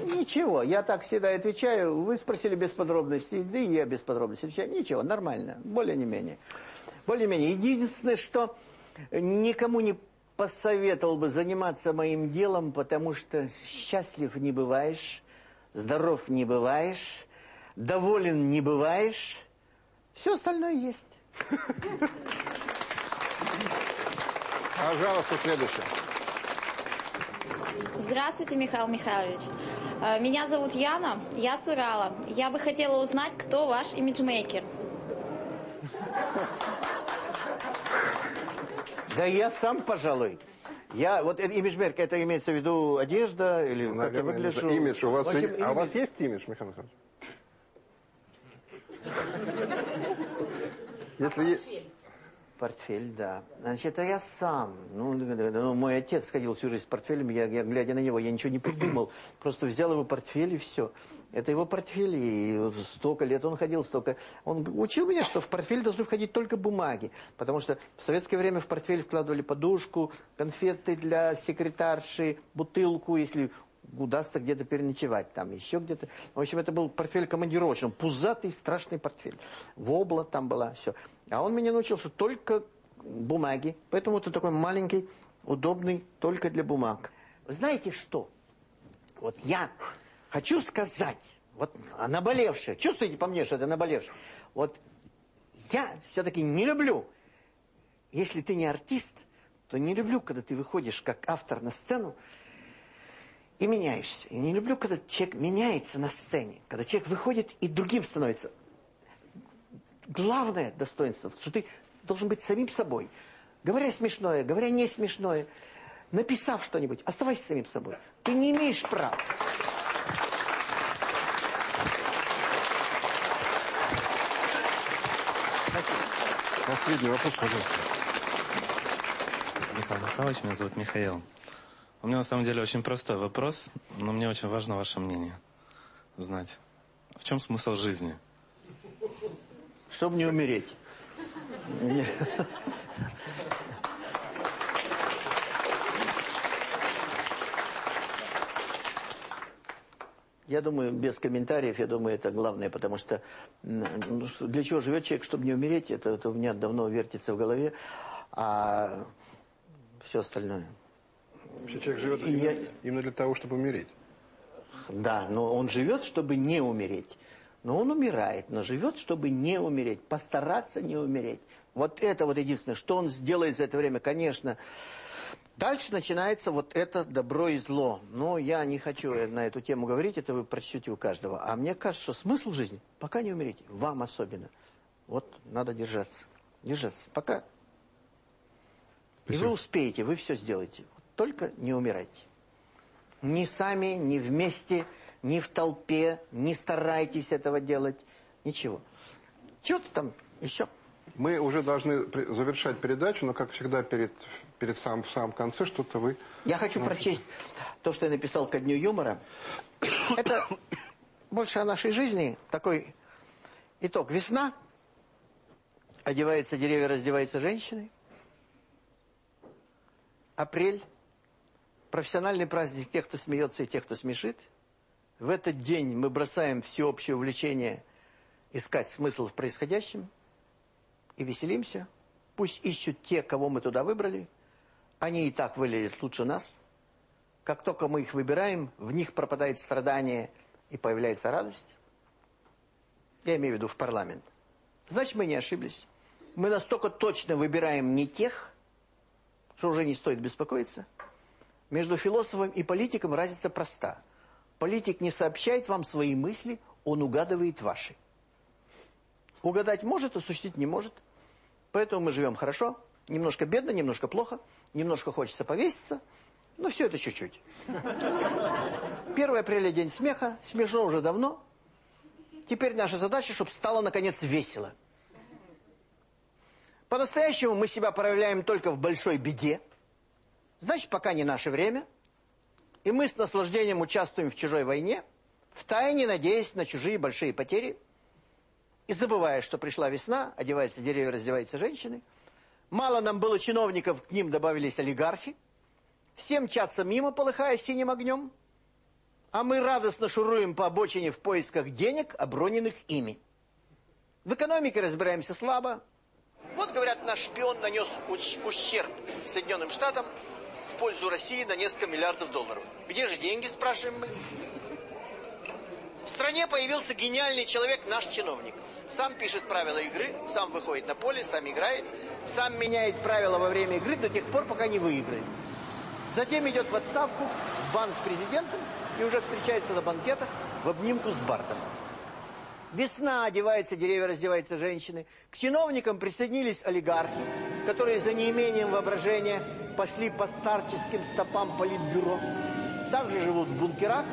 Ничего. Я так всегда отвечаю. Вы спросили без подробностей, да и я без подробностей отвечаю. Ничего, нормально. Более не менее. Более-менее. Единственное, что никому не посоветовал бы заниматься моим делом, потому что счастлив не бываешь, здоров не бываешь, доволен не бываешь. Все остальное есть. Пожалуйста, следующее. Здравствуйте, Михаил Михайлович. Э, Меня зовут Яна, я с Урала. Я бы хотела узнать, кто ваш имиджмейкер. Да я сам, пожалуй. Я, вот э, имиджмерк, это имеется в виду одежда или как я Наверное, выгляжу? имидж. У вас, общем, ведь- а у вас имидж. есть имидж, Михаил Михайлович? Если... е- Портфель, да. Значит, это я сам. Ну, ну, мой отец ходил всю жизнь с портфелем, я, я, глядя на него, я ничего не придумал. Просто взял его портфель и все. Это его портфель, и столько лет он ходил, столько... Он учил меня, что в портфель должны входить только бумаги, потому что в советское время в портфель вкладывали подушку, конфеты для секретарши, бутылку, если удастся где-то переночевать, там еще где-то. В общем, это был портфель командировочный, пузатый, страшный портфель. Вобла там была, все. А он меня научил, что только бумаги, поэтому это такой маленький, удобный, только для бумаг. Знаете что? Вот я хочу сказать, вот а наболевшее, чувствуете по мне, что это наболевшее? Вот я все-таки не люблю, если ты не артист, то не люблю, когда ты выходишь как автор на сцену, и меняешься. И не люблю, когда человек меняется на сцене, когда человек выходит и другим становится. Главное достоинство, что ты должен быть самим собой. Говоря смешное, говоря не смешное, написав что-нибудь, оставайся самим собой. Ты не имеешь права. Последний вопрос, пожалуйста. Михаил Михайлович, меня зовут Михаил. У меня на самом деле очень простой вопрос, но мне очень важно ваше мнение знать. В чем смысл жизни? Чтобы не умереть. Я думаю, без комментариев, я думаю, это главное, потому что ну, для чего живет человек, чтобы не умереть, это, это у меня давно вертится в голове, а все остальное. Вообще человек живет И именно, я- именно для того, чтобы умереть. Да, но он живет, чтобы не умереть. Но он умирает, но живет, чтобы не умереть, постараться не умереть. Вот это вот единственное, что он сделает за это время, конечно. Дальше начинается вот это добро и зло. Но я не хочу на эту тему говорить, это вы прочтете у каждого. А мне кажется, что смысл жизни, пока не умереть, вам особенно. Вот надо держаться, держаться, пока. И вы успеете, вы все сделаете. Только не умирайте. Ни сами, ни вместе, ни в толпе, не старайтесь этого делать, ничего. Чего-то там еще. Мы уже должны завершать передачу, но, как всегда, перед, перед сам, в самом конце что-то вы... Я хочу можете... прочесть то, что я написал ко Дню юмора. Это больше о нашей жизни, такой итог. Весна, одеваются деревья, раздеваются женщины. Апрель, профессиональный праздник тех, кто смеется и тех, кто смешит. В этот день мы бросаем всеобщее увлечение искать смысл в происходящем и веселимся. Пусть ищут те, кого мы туда выбрали. Они и так выглядят лучше нас. Как только мы их выбираем, в них пропадает страдание и появляется радость. Я имею в виду в парламент. Значит, мы не ошиблись. Мы настолько точно выбираем не тех, что уже не стоит беспокоиться. Между философом и политиком разница проста – Политик не сообщает вам свои мысли, он угадывает ваши. Угадать может, осуществить не может. Поэтому мы живем хорошо, немножко бедно, немножко плохо, немножко хочется повеситься, но все это чуть-чуть. 1 апреля день смеха, смешно уже давно. Теперь наша задача, чтобы стало наконец весело. По-настоящему мы себя проявляем только в большой беде. Значит, пока не наше время – и мы с наслаждением участвуем в чужой войне, втайне надеясь на чужие большие потери, и забывая, что пришла весна, одеваются деревья, раздеваются женщины. Мало нам было чиновников, к ним добавились олигархи. Все мчатся мимо, полыхая синим огнем. А мы радостно шуруем по обочине в поисках денег, оброненных ими. В экономике разбираемся слабо. Вот, говорят, наш шпион нанес ущерб Соединенным Штатам пользу России на несколько миллиардов долларов. Где же деньги, спрашиваем мы? В стране появился гениальный человек, наш чиновник. Сам пишет правила игры, сам выходит на поле, сам играет, сам меняет правила во время игры до тех пор, пока не выиграет. Затем идет в отставку, в банк президентом и уже встречается на банкетах в обнимку с Бартом. Весна, одевается деревья, раздеваются женщины. К чиновникам присоединились олигархи, которые за неимением воображения пошли по старческим стопам политбюро. Также живут в бункерах,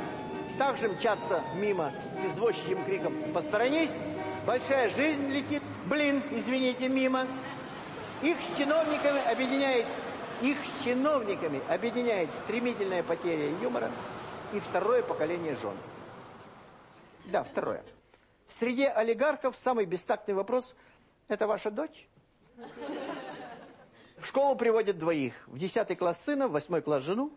также мчатся мимо с извозчичьим криком «Посторонись!» Большая жизнь летит, блин, извините, мимо. Их с чиновниками объединяет, их с чиновниками объединяет стремительная потеря юмора и второе поколение жен. Да, второе. Среди олигархов самый бестактный вопрос – это ваша дочь? В школу приводят двоих. В 10 класс сына, в 8 класс жену.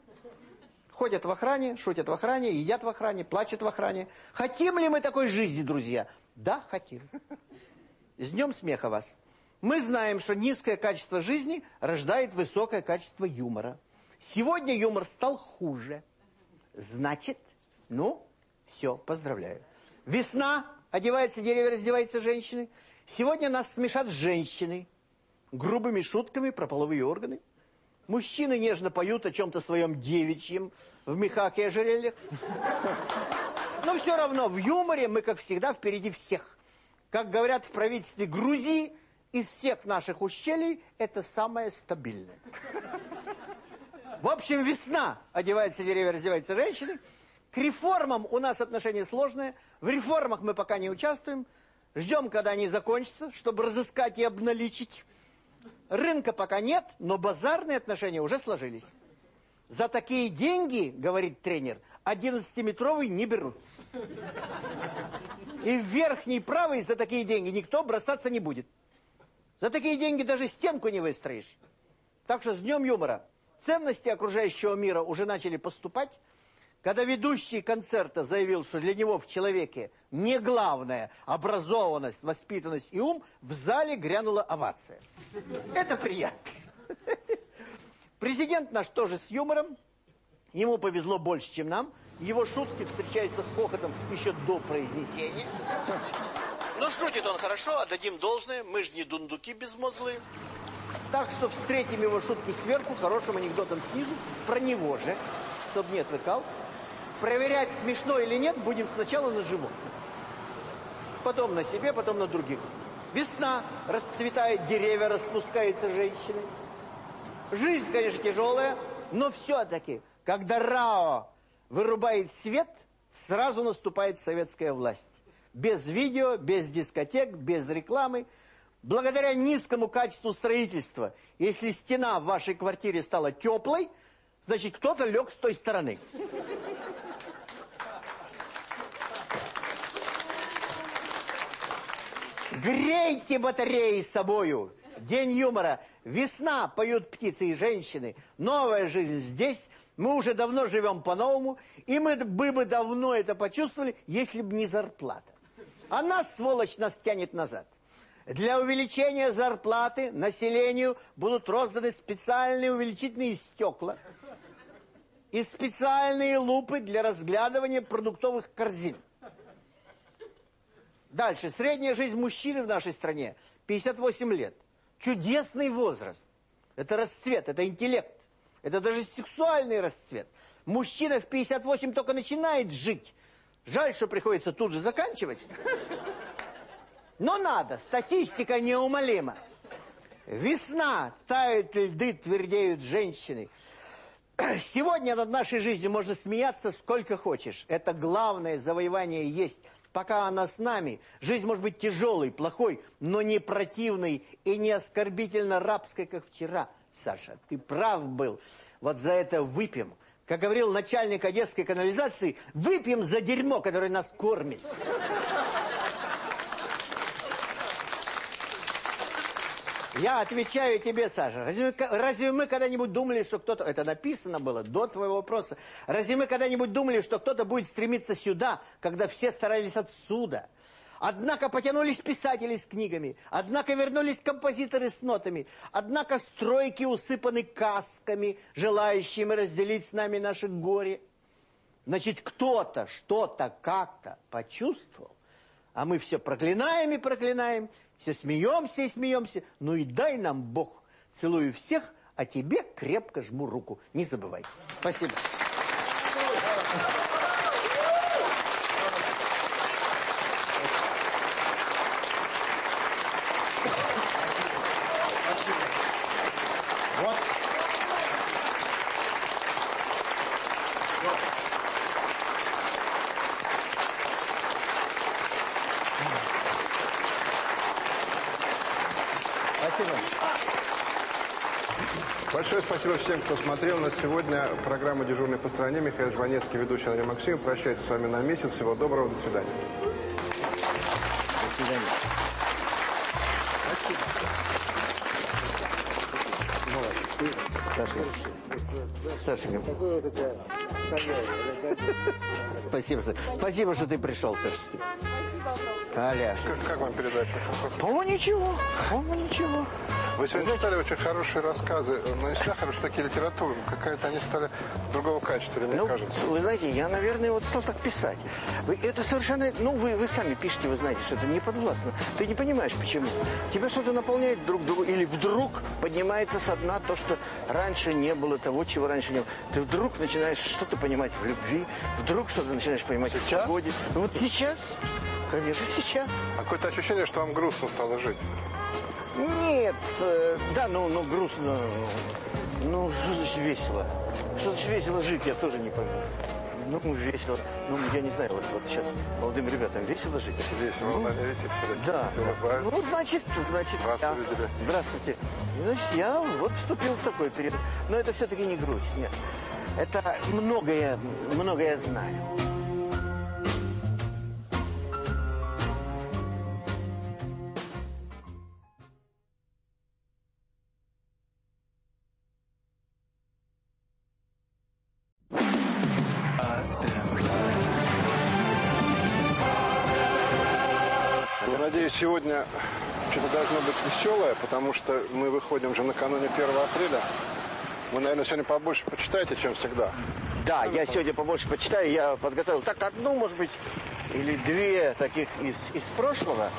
Ходят в охране, шутят в охране, едят в охране, плачут в охране. Хотим ли мы такой жизни, друзья? Да, хотим. С днем смеха вас. Мы знаем, что низкое качество жизни рождает высокое качество юмора. Сегодня юмор стал хуже. Значит, ну, все, поздравляю. Весна, одевается деревья, раздеваются женщины. Сегодня нас смешат женщины грубыми шутками про половые органы. Мужчины нежно поют о чем-то своем девичьем в мехах и ожерельях. Но все равно в юморе мы, как всегда, впереди всех. Как говорят в правительстве Грузии, из всех наших ущелий это самое стабильное. В общем, весна. Одеваются деревья, раздеваются женщины. К реформам у нас отношение сложное. В реформах мы пока не участвуем. Ждем, когда они закончатся, чтобы разыскать и обналичить. Рынка пока нет, но базарные отношения уже сложились. За такие деньги, говорит тренер, 11-метровый не берут. И в верхний правый за такие деньги никто бросаться не будет. За такие деньги даже стенку не выстроишь. Так что с днем юмора. Ценности окружающего мира уже начали поступать. Когда ведущий концерта заявил, что для него в человеке не главное образованность, воспитанность и ум, в зале грянула овация. Это приятно. Президент наш тоже с юмором. Ему повезло больше, чем нам. Его шутки встречаются с хохотом еще до произнесения. Но шутит он хорошо, отдадим должное. Мы же не дундуки безмозглые. Так что встретим его шутку сверху, хорошим анекдотом снизу, про него же, чтобы не отвыкал. Проверять, смешно или нет, будем сначала на животных. Потом на себе, потом на других. Весна, расцветает деревья, распускаются женщины. Жизнь, конечно, тяжелая, но все-таки, когда РАО вырубает свет, сразу наступает советская власть. Без видео, без дискотек, без рекламы. Благодаря низкому качеству строительства, если стена в вашей квартире стала теплой, значит, кто-то лег с той стороны. Грейте батареи с собою. День юмора. Весна, поют птицы и женщины. Новая жизнь здесь. Мы уже давно живем по-новому. И мы бы, бы давно это почувствовали, если бы не зарплата. Она, сволочь, нас тянет назад. Для увеличения зарплаты населению будут розданы специальные увеличительные стекла и специальные лупы для разглядывания продуктовых корзин. Дальше. Средняя жизнь мужчины в нашей стране 58 лет. Чудесный возраст. Это расцвет, это интеллект. Это даже сексуальный расцвет. Мужчина в 58 только начинает жить. Жаль, что приходится тут же заканчивать. Но надо, статистика неумолима. Весна, тают льды, твердеют женщины. Сегодня над нашей жизнью можно смеяться сколько хочешь. Это главное завоевание есть – пока она с нами, жизнь может быть тяжелой, плохой, но не противной и не оскорбительно рабской, как вчера. Саша, ты прав был. Вот за это выпьем. Как говорил начальник одесской канализации, выпьем за дерьмо, которое нас кормит. Я отвечаю тебе, Саша. Разве, разве мы когда-нибудь думали, что кто-то... Это написано было до твоего вопроса. Разве мы когда-нибудь думали, что кто-то будет стремиться сюда, когда все старались отсюда? Однако потянулись писатели с книгами, однако вернулись композиторы с нотами, однако стройки усыпаны касками, желающими разделить с нами наше горе. Значит, кто-то, что-то, как-то почувствовал, а мы все проклинаем и проклинаем, все смеемся и смеемся. Ну и дай нам Бог. Целую всех, а тебе крепко жму руку. Не забывай. Спасибо. Большое спасибо всем, кто смотрел нас сегодня. Программа «Дежурный по стране». Михаил Жванецкий, ведущий Андрей Максимов. Прощается с вами на месяц. Всего доброго. До свидания. До свидания. Спасибо. Саша, Спасибо, Спасибо, что ты пришел, Саша. Аля. Как, как вам передача? По-моему, ничего. По-моему, ничего. Вы сегодня читали очень хорошие рассказы, но если хорошие такие литературы, какая-то они стали другого качества, мне ну, кажется. Вы знаете, я, наверное, вот стал так писать. Вы, это совершенно... Ну, вы, вы сами пишете, вы знаете, что это не подвластно. Ты не понимаешь, почему. Тебя что-то наполняет друг другу, или вдруг поднимается со дна то, что раньше не было, того, чего раньше не было. Ты вдруг начинаешь что-то понимать в любви, вдруг что-то начинаешь понимать сейчас? в погоде. Ну, вот сейчас, конечно, сейчас. А какое-то ощущение, что вам грустно стало жить. Нет, э, да, ну, ну грустно, ну, что значит весело? Что значит весело жить, я тоже не пойму. Ну, весело. Ну, я не знаю, вот, вот сейчас молодым ребятам весело жить? Весело, ну, наверное, Да. Ну, значит, значит, Здравствуйте. Я, здравствуйте. Значит, я вот вступил в такой период. Но это все-таки не грусть, нет. Это многое, многое знаю. Веселое, потому что мы выходим же накануне 1 апреля. Вы, наверное, сегодня побольше почитаете, чем всегда. Да, я сегодня побольше почитаю. Я подготовил так одну, может быть, или две таких из, из прошлого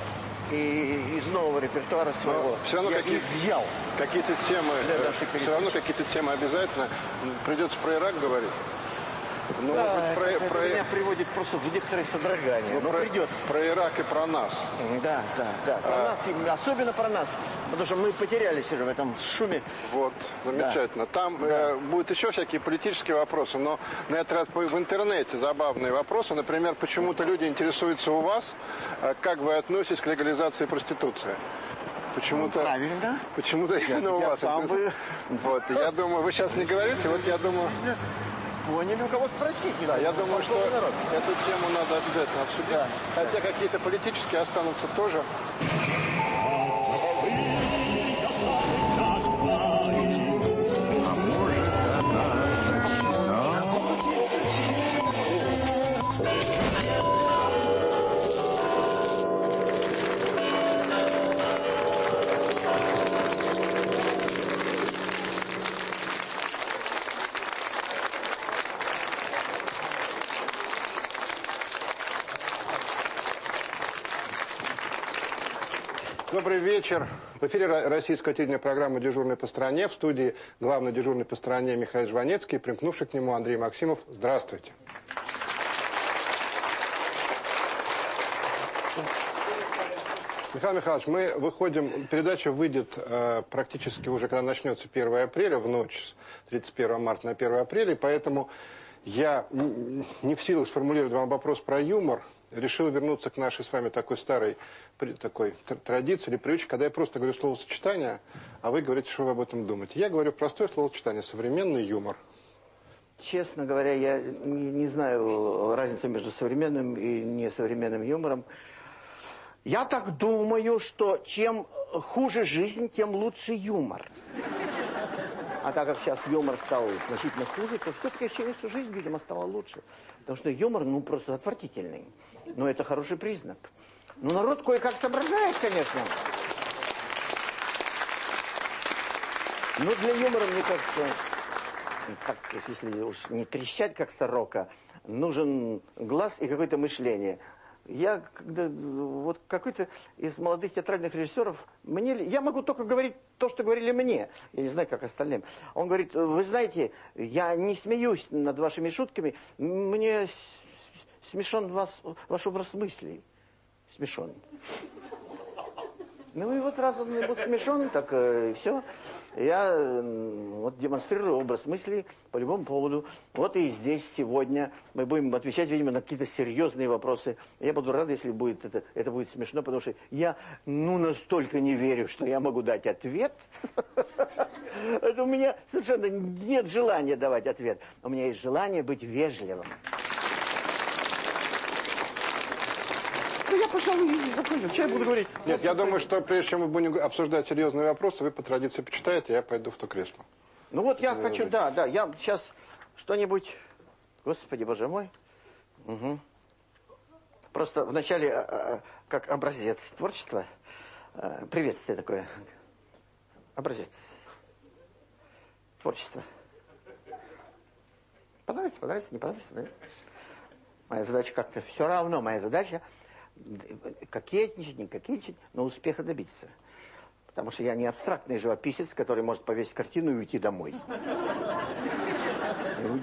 и из нового репертуара своего. все равно я какие- изъял. Какие-то темы, Для э, все равно какие-то темы обязательно. Придется про Ирак говорить. Ну, да, про, это, про- меня приводит просто в некоторое содрогание. ну, но про- придется. про Ирак и про нас. Да, да, да. Про А. нас, особенно про нас. Потому что мы потерялись уже в этом шуме. Вот, замечательно. Там э, будут еще всякие политические вопросы, но на этот раз в интернете забавные вопросы. Например, почему-то люди интересуются у вас, э, как вы относитесь к легализации проституции. Почему-то, Правильно. Почему-то Я- именно у я вас. сам интерес- Вот, я думаю, вы сейчас не говорите, вот я думаю... Поняли, у кого спросить. Да, я думаю, что народ? эту тему надо обязательно обсудить. Хотя какие-то политические останутся тоже. Добрый вечер. В эфире ро- российская телевидения программа «Дежурный по стране». В студии главный дежурный по стране Михаил Жванецкий, примкнувший к нему Андрей Максимов. Здравствуйте. Михаил Михайлович, мы выходим, передача выйдет э, практически уже, когда начнется 1 апреля, в ночь с 31 марта на 1 апреля, и поэтому я не в силах сформулировать вам вопрос про юмор, решил вернуться к нашей с вами такой старой такой тр- традиции или привычке, когда я просто говорю словосочетание, а вы говорите, что вы об этом думаете. Я говорю простое словосочетание, современный юмор. Честно говоря, я не, не знаю разницы между современным и несовременным юмором. Я так думаю, что чем хуже жизнь, тем лучше юмор. А так как сейчас юмор стал значительно хуже, то все-таки что жизнь, видимо, стала лучше. Потому что юмор, ну, просто отвратительный. Но это хороший признак. Ну, народ кое-как соображает, конечно. Ну, для юмора, мне кажется, как, если уж не трещать, как сорока, нужен глаз и какое-то мышление. Я, когда вот какой-то из молодых театральных режиссеров, мне, я могу только говорить то, что говорили мне. Я не знаю, как остальным. Он говорит, вы знаете, я не смеюсь над вашими шутками, мне смешон вас, ваш образ мыслей. Смешон. Ну и вот раз он был смешон, так э, все. Я вот демонстрирую образ мысли по любому поводу. Вот и здесь сегодня мы будем отвечать, видимо, на какие-то серьезные вопросы. Я буду рад, если будет это, это будет смешно, потому что я, ну, настолько не верю, что я могу дать ответ. Это у меня совершенно нет желания давать ответ. У меня есть желание быть вежливым. Ну, и закончил. Что я буду говорить? Нет, я думаю, что прежде чем мы будем обсуждать серьезные вопросы, вы по традиции почитаете, я пойду в то кресло. Ну вот я Ну, хочу, да, да, я сейчас что-нибудь, господи, боже мой. Мгм. Просто вначале, а, а, как образец творчества, а, приветствие такое. Образец. Творчество. Понравится, понравится, не понравится, понравится. Моя задача как-то все равно, моя задача кокетничать, не кокетничать, но успеха добиться. Потому что я не абстрактный живописец, который может повесить картину и уйти домой.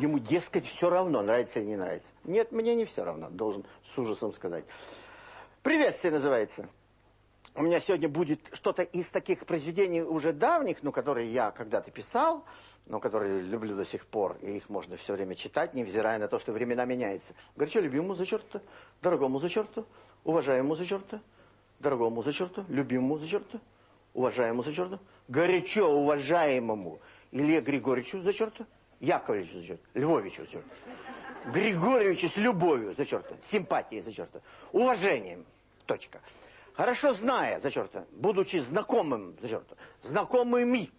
Ему, дескать, все равно, нравится или не нравится. Нет, мне не все равно, должен с ужасом сказать. Приветствие называется. У меня сегодня будет что-то из таких произведений уже давних, ну, которые я когда-то писал, но которые люблю до сих пор, и их можно все время читать, невзирая на то, что времена меняются. Горячо любимому за черта, дорогому за черта, уважаемому за черта, дорогому за черта, любимому за черта, уважаемому за черта, горячо уважаемому Илье Григорьевичу за черта, Яковлевичу за черта, Львовичу за черта, Григорьевичу с любовью за черта, симпатией за черта, уважением, точка. Хорошо зная, за черта, будучи знакомым, за черта, знакомыми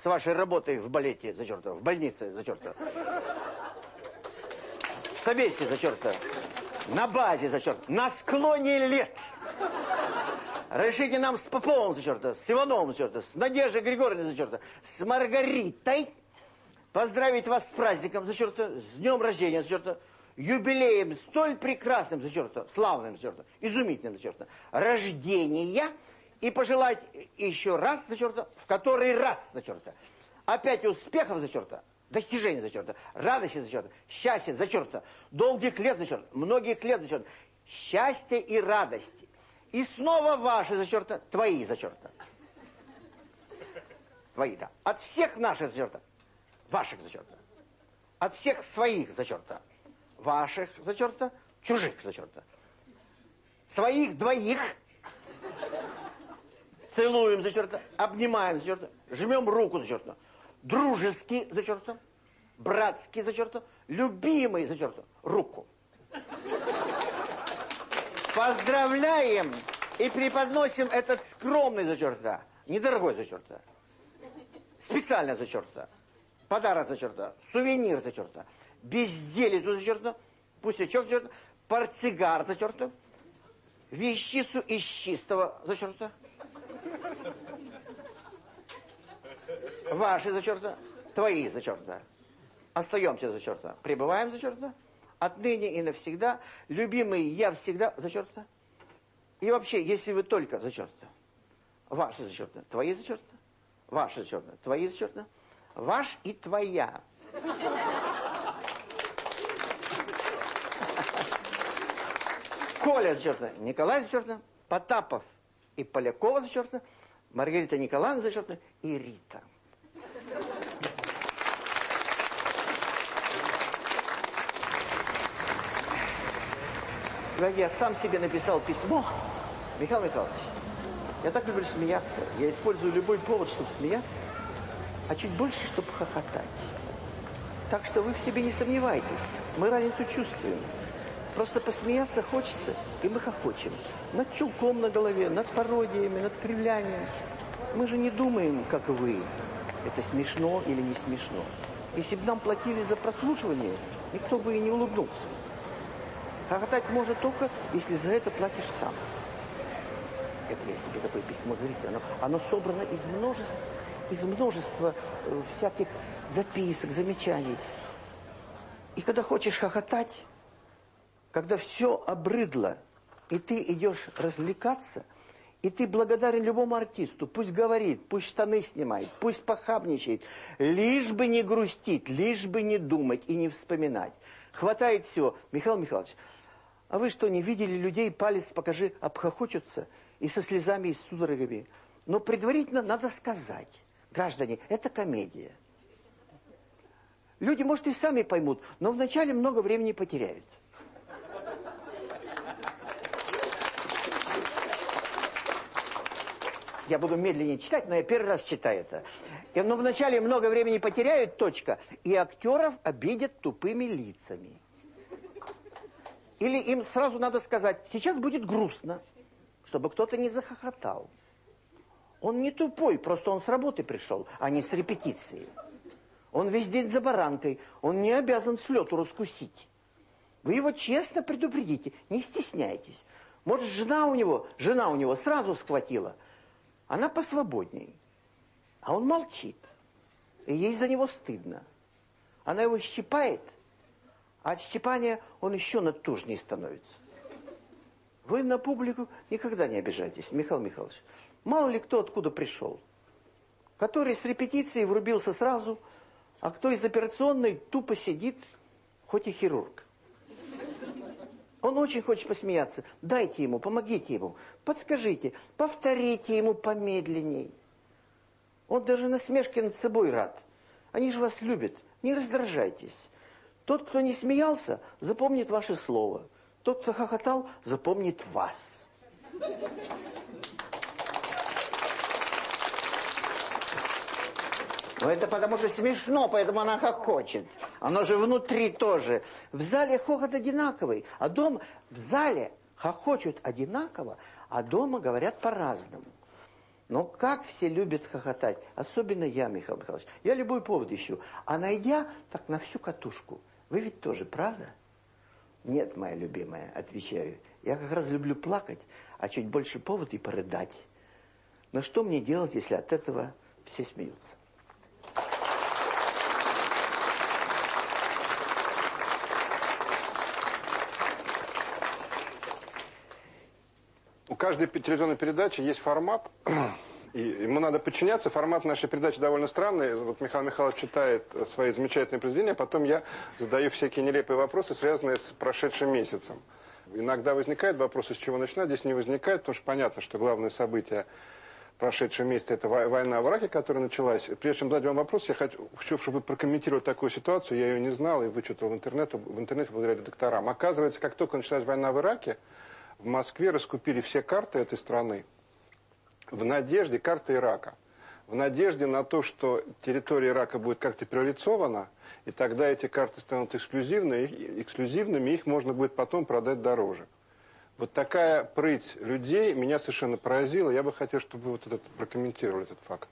с вашей работой в балете, за черта, в больнице, за черта, в собесе, за черта, на базе, за черта, на склоне лет. Решите нам с Поповым, за черта, с Ивановым, за черта, с Надеждой Григорьевной, за черта, с Маргаритой поздравить вас с праздником, за черта, с днем рождения, за черта, юбилеем столь прекрасным, за черта, славным, за черта, изумительным, за черта, рождения и пожелать еще раз, за черта, в который раз, за черта, опять успехов, за черта, достижений, за черта, радости, за черта, счастья, за черта, долгих лет, за черта, многих лет, за черта, счастья и радости. И снова ваши, за черта, твои, за черта. Твои, да. От всех наших, за черта, ваших, за черта. От всех своих, за черта. Ваших, за черта, чужих, за черта. Своих двоих целуем, за черта, обнимаем, за черта, жмем руку, за черта дружески, зачеркнуто, братски, зачеркнуто, любимый, зачеркнуто, руку. Поздравляем и преподносим этот скромный зачеркнуто, недорогой зачеркнуто, специально зачеркнуто, подарок зачеркнуто, сувенир зачеркнуто, безделицу зачеркнуто, пустячок зачеркнуто, портсигар зачеркнуто, вещицу из чистого зачеркнуто, Ваши зачеркнуто, твои зачеркнуто. Остаемся зачеркнуто. Пребываем зачеркнуто. Отныне и навсегда. Любимый я всегда зачеркнуто. И вообще, если вы только зачеркнуто. Ваши зачеркнуто, твои зачеркнуто. Ваши зачеркнуто, твои зачеркнуто. Ваш и твоя. Коля зачеркнуто, Николай зачеркнуто, Потапов и Полякова зачеркнуто, Маргарита Николаевна зачеркнуто и Рита. Я сам себе написал письмо, Михаил Михайлович, я так люблю смеяться, я использую любой повод, чтобы смеяться, а чуть больше, чтобы хохотать. Так что вы в себе не сомневайтесь, мы разницу чувствуем. Просто посмеяться хочется, и мы хохочем. Над чулком на голове, над пародиями, над кривлянием. Мы же не думаем, как вы, это смешно или не смешно. Если бы нам платили за прослушивание, никто бы и не улыбнулся. Хохотать можно только, если за это платишь сам. Это я себе такое письмо, зрите, оно, оно собрано из множества, из множества э, всяких записок, замечаний. И когда хочешь хохотать, когда все обрыдло, и ты идешь развлекаться, и ты благодарен любому артисту, пусть говорит, пусть штаны снимает, пусть похабничает, лишь бы не грустить, лишь бы не думать и не вспоминать. Хватает всего. Михаил Михайлович, а вы что, не видели людей, палец покажи, обхохочутся и со слезами, и судорогами? Но предварительно надо сказать, граждане, это комедия. Люди, может, и сами поймут, но вначале много времени потеряют. Я буду медленнее читать, но я первый раз читаю это. И, но вначале много времени потеряют, точка. И актеров обидят тупыми лицами. Или им сразу надо сказать, сейчас будет грустно, чтобы кто-то не захохотал. Он не тупой, просто он с работы пришел, а не с репетиции. Он весь день за баранкой, он не обязан с лету раскусить. Вы его честно предупредите, не стесняйтесь. Может, жена у него, жена у него сразу схватила. Она посвободней. А он молчит. И ей за него стыдно. Она его щипает, а от щипания он еще натужнее становится. Вы на публику никогда не обижайтесь, Михаил Михайлович. Мало ли кто откуда пришел. Который с репетиции врубился сразу, а кто из операционной тупо сидит, хоть и хирург. Он очень хочет посмеяться. Дайте ему, помогите ему, подскажите, повторите ему помедленней. Он даже на смешке над собой рад. Они же вас любят, не раздражайтесь. Тот, кто не смеялся, запомнит ваше слово. Тот, кто хохотал, запомнит вас. Но это потому что смешно, поэтому она хохочет. Оно же внутри тоже. В зале хохот одинаковый, а дома в зале хохочут одинаково, а дома говорят по-разному. Но как все любят хохотать, особенно я, Михаил Михайлович. Я любой повод ищу, а найдя, так на всю катушку – вы ведь тоже, правда? Нет, моя любимая, отвечаю. Я как раз люблю плакать, а чуть больше повод и порыдать. Но что мне делать, если от этого все смеются? Каждой телевизионной передачи есть формат, и ему надо подчиняться. Формат нашей передачи довольно странный. Вот Михаил Михайлович читает свои замечательные произведения, а потом я задаю всякие нелепые вопросы, связанные с прошедшим месяцем. Иногда возникает вопрос, с чего начинать. Здесь не возникает, потому что понятно, что главное событие прошедшем месяце это война в Ираке, которая началась. Прежде чем задать вам вопрос, я хочу, чтобы вы прокомментировали такую ситуацию. Я ее не знал и вычитал в интернете, в интернете благодаря редакторам. Оказывается, как только началась война в Ираке, в Москве раскупили все карты этой страны в надежде, карты Ирака, в надежде на то, что территория Ирака будет как-то приоритизована, и тогда эти карты станут эксклюзивными, эксклюзивными, их можно будет потом продать дороже. Вот такая прыть людей меня совершенно поразила. Я бы хотел, чтобы вы вот этот, прокомментировали этот факт.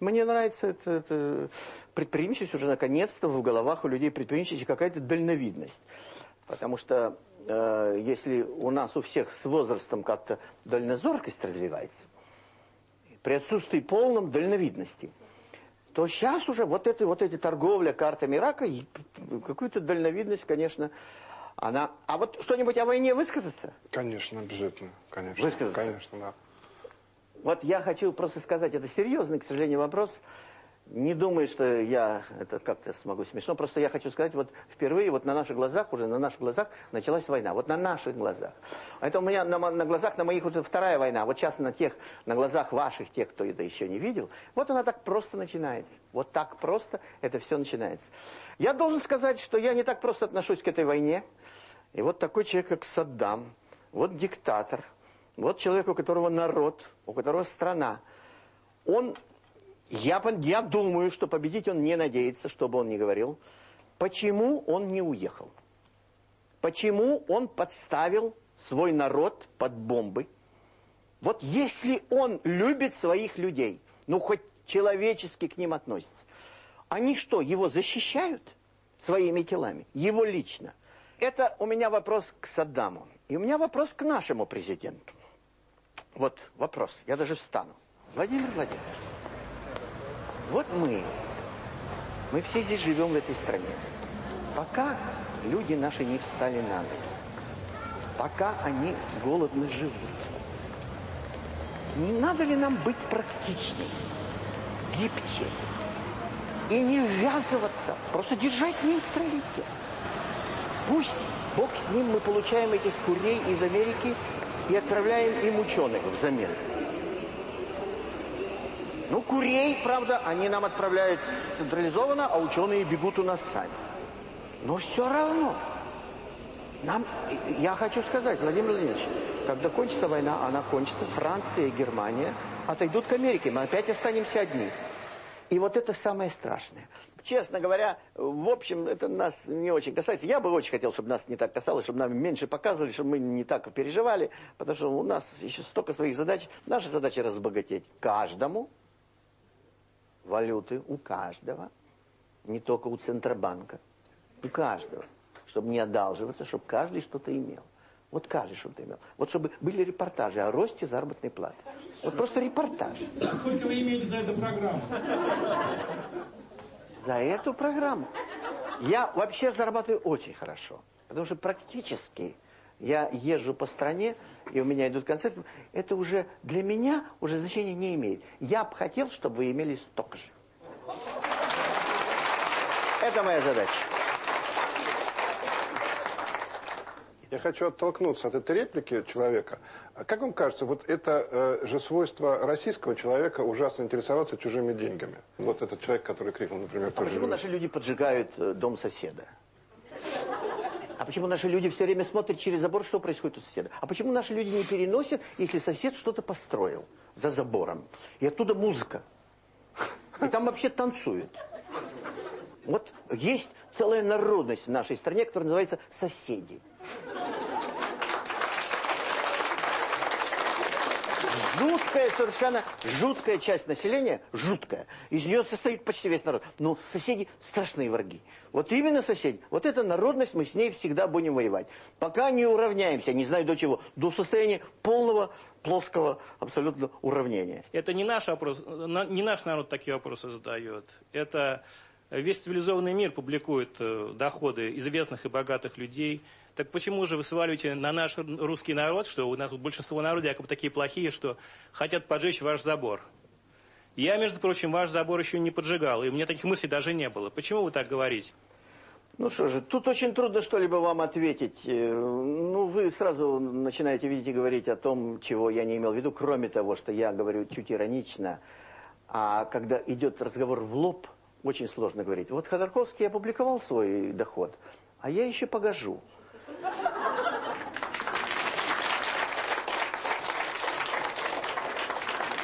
Мне нравится это, это предприимчивость уже наконец-то в головах у людей предприимчивость какая-то дальновидность. Потому что э, если у нас у всех с возрастом как-то дальнозоркость развивается, при отсутствии полном дальновидности, то сейчас уже вот, это, вот эти торговля картами рака, какую-то дальновидность, конечно, она... А вот что-нибудь о войне высказаться? Конечно, обязательно. Конечно. Высказаться? Конечно, да. Вот я хочу просто сказать, это серьезный, к сожалению, вопрос. Не думаю, что я это как-то смогу смешно. Просто я хочу сказать, вот впервые вот на наших глазах, уже на наших глазах началась война. Вот на наших глазах. Это у меня на, на глазах, на моих уже вторая война. Вот сейчас на тех, на глазах ваших, тех, кто это еще не видел. Вот она так просто начинается. Вот так просто это все начинается. Я должен сказать, что я не так просто отношусь к этой войне. И вот такой человек, как Саддам, вот диктатор, вот человек, у которого народ, у которого страна, он, я, я думаю, что победить он не надеется, чтобы он не говорил, почему он не уехал. Почему он подставил свой народ под бомбы. Вот если он любит своих людей, ну хоть человечески к ним относится, они что, его защищают своими телами? Его лично? Это у меня вопрос к Саддаму. И у меня вопрос к нашему президенту. Вот вопрос, я даже встану. Владимир Владимирович, вот мы, мы все здесь живем в этой стране. Пока люди наши не встали на ноги, пока они голодно живут, не надо ли нам быть практичнее, гибче и не ввязываться, просто держать нейтралитет? Пусть, Бог с ним, мы получаем этих курей из Америки и отправляем им ученых взамен. Ну, курей, правда, они нам отправляют централизованно, а ученые бегут у нас сами. Но все равно. Нам, я хочу сказать, Владимир Владимирович, когда кончится война, она кончится, Франция и Германия отойдут к Америке, мы опять останемся одни. И вот это самое страшное. Честно говоря, в общем, это нас не очень касается. Я бы очень хотел, чтобы нас не так касалось, чтобы нам меньше показывали, чтобы мы не так переживали, потому что у нас еще столько своих задач. Наша задача разбогатеть каждому, валюты у каждого, не только у Центробанка, у каждого, чтобы не одалживаться, чтобы каждый что-то имел. Вот каждый что-то имел. Вот чтобы были репортажи о росте заработной платы. Вот просто репортажи. Сколько вы имеете за эту программу? За эту программу. Я вообще зарабатываю очень хорошо. Потому что практически я езжу по стране, и у меня идут концерты. Это уже для меня уже значения не имеет. Я бы хотел, чтобы вы имели столько же. Это моя задача. Я хочу оттолкнуться от этой реплики человека. А как вам кажется, вот это э, же свойство российского человека ужасно интересоваться чужими деньгами? Вот этот человек, который крикнул, например, а почему наши люди поджигают э, дом соседа? А почему наши люди все время смотрят через забор, что происходит у соседа? А почему наши люди не переносят, если сосед что-то построил за забором? И оттуда музыка. И там вообще танцуют. Вот есть целая народность в нашей стране, которая называется соседи. Жуткая совершенно, жуткая часть населения, жуткая. Из нее состоит почти весь народ. Но соседи страшные враги. Вот именно соседи. Вот эта народность, мы с ней всегда будем воевать. Пока не уравняемся, не знаю до чего, до состояния полного плоского абсолютно уравнения. Это не наш вопрос, не наш народ такие вопросы задает. Это весь цивилизованный мир публикует э, доходы известных и богатых людей, Так почему же вы сваливаете на наш русский народ, что у нас большинство народа якобы такие плохие, что хотят поджечь ваш забор? Я, между прочим, ваш забор еще не поджигал, и у меня таких мыслей даже не было. Почему вы так говорите? Ну что же, тут очень трудно что-либо вам ответить. Э, ну, вы сразу начинаете, видите, говорить о том, чего я не имел в виду, кроме того, что я говорю чуть иронично. А когда идет разговор в лоб, очень сложно говорить. Вот Ходорковский опубликовал свой доход, а я еще погожу.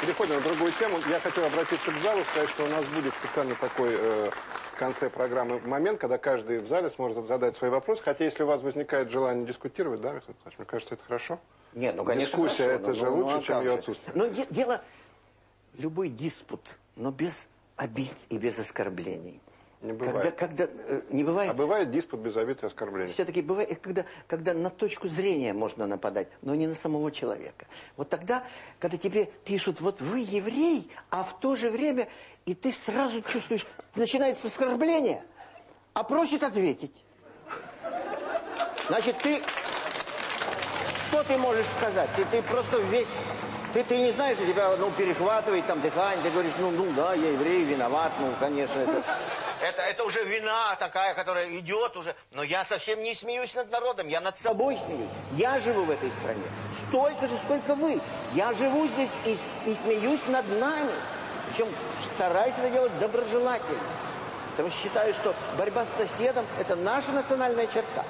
Переходим на другую тему. Я хотел обратиться к залу, сказать, что у нас будет специально такой э, в конце программы момент, когда каждый в зале сможет задать свои вопросы. Хотя, если у вас возникает желание дискутировать, да, Михаил Николаевич, мне кажется, это хорошо. Нет, ну, конечно, Дискуссия, хорошо, это ну, же ну, лучше, ну, а чем ее же? отсутствие. Но де- дело, любой диспут, но без обид и без оскорблений. Не Когда, бывает. когда, э, не бывает... А бывает диспут без обид и оскорблений. Все-таки бывает, когда, когда на точку зрения можно нападать, но не на самого человека. Вот тогда, когда тебе пишут, вот вы еврей, а в то же время, и ты сразу чувствуешь, начинается оскорбление, а просит ответить. Значит, ты... Что ты можешь сказать? Ты, ты просто весь... Ты, ты не знаешь, у тебя ну, перехватывает там дыхание, ты говоришь, ну, ну да, я еврей, виноват, ну, конечно, это... Это, это уже вина такая, которая идет уже. Но я совсем не смеюсь над народом, я над собой смеюсь. Я живу в этой стране. Столько же, сколько вы. Я живу здесь и, и смеюсь над нами. Причем стараюсь это делать доброжелательно. Потому что считаю, что борьба с соседом – это наша национальная черта.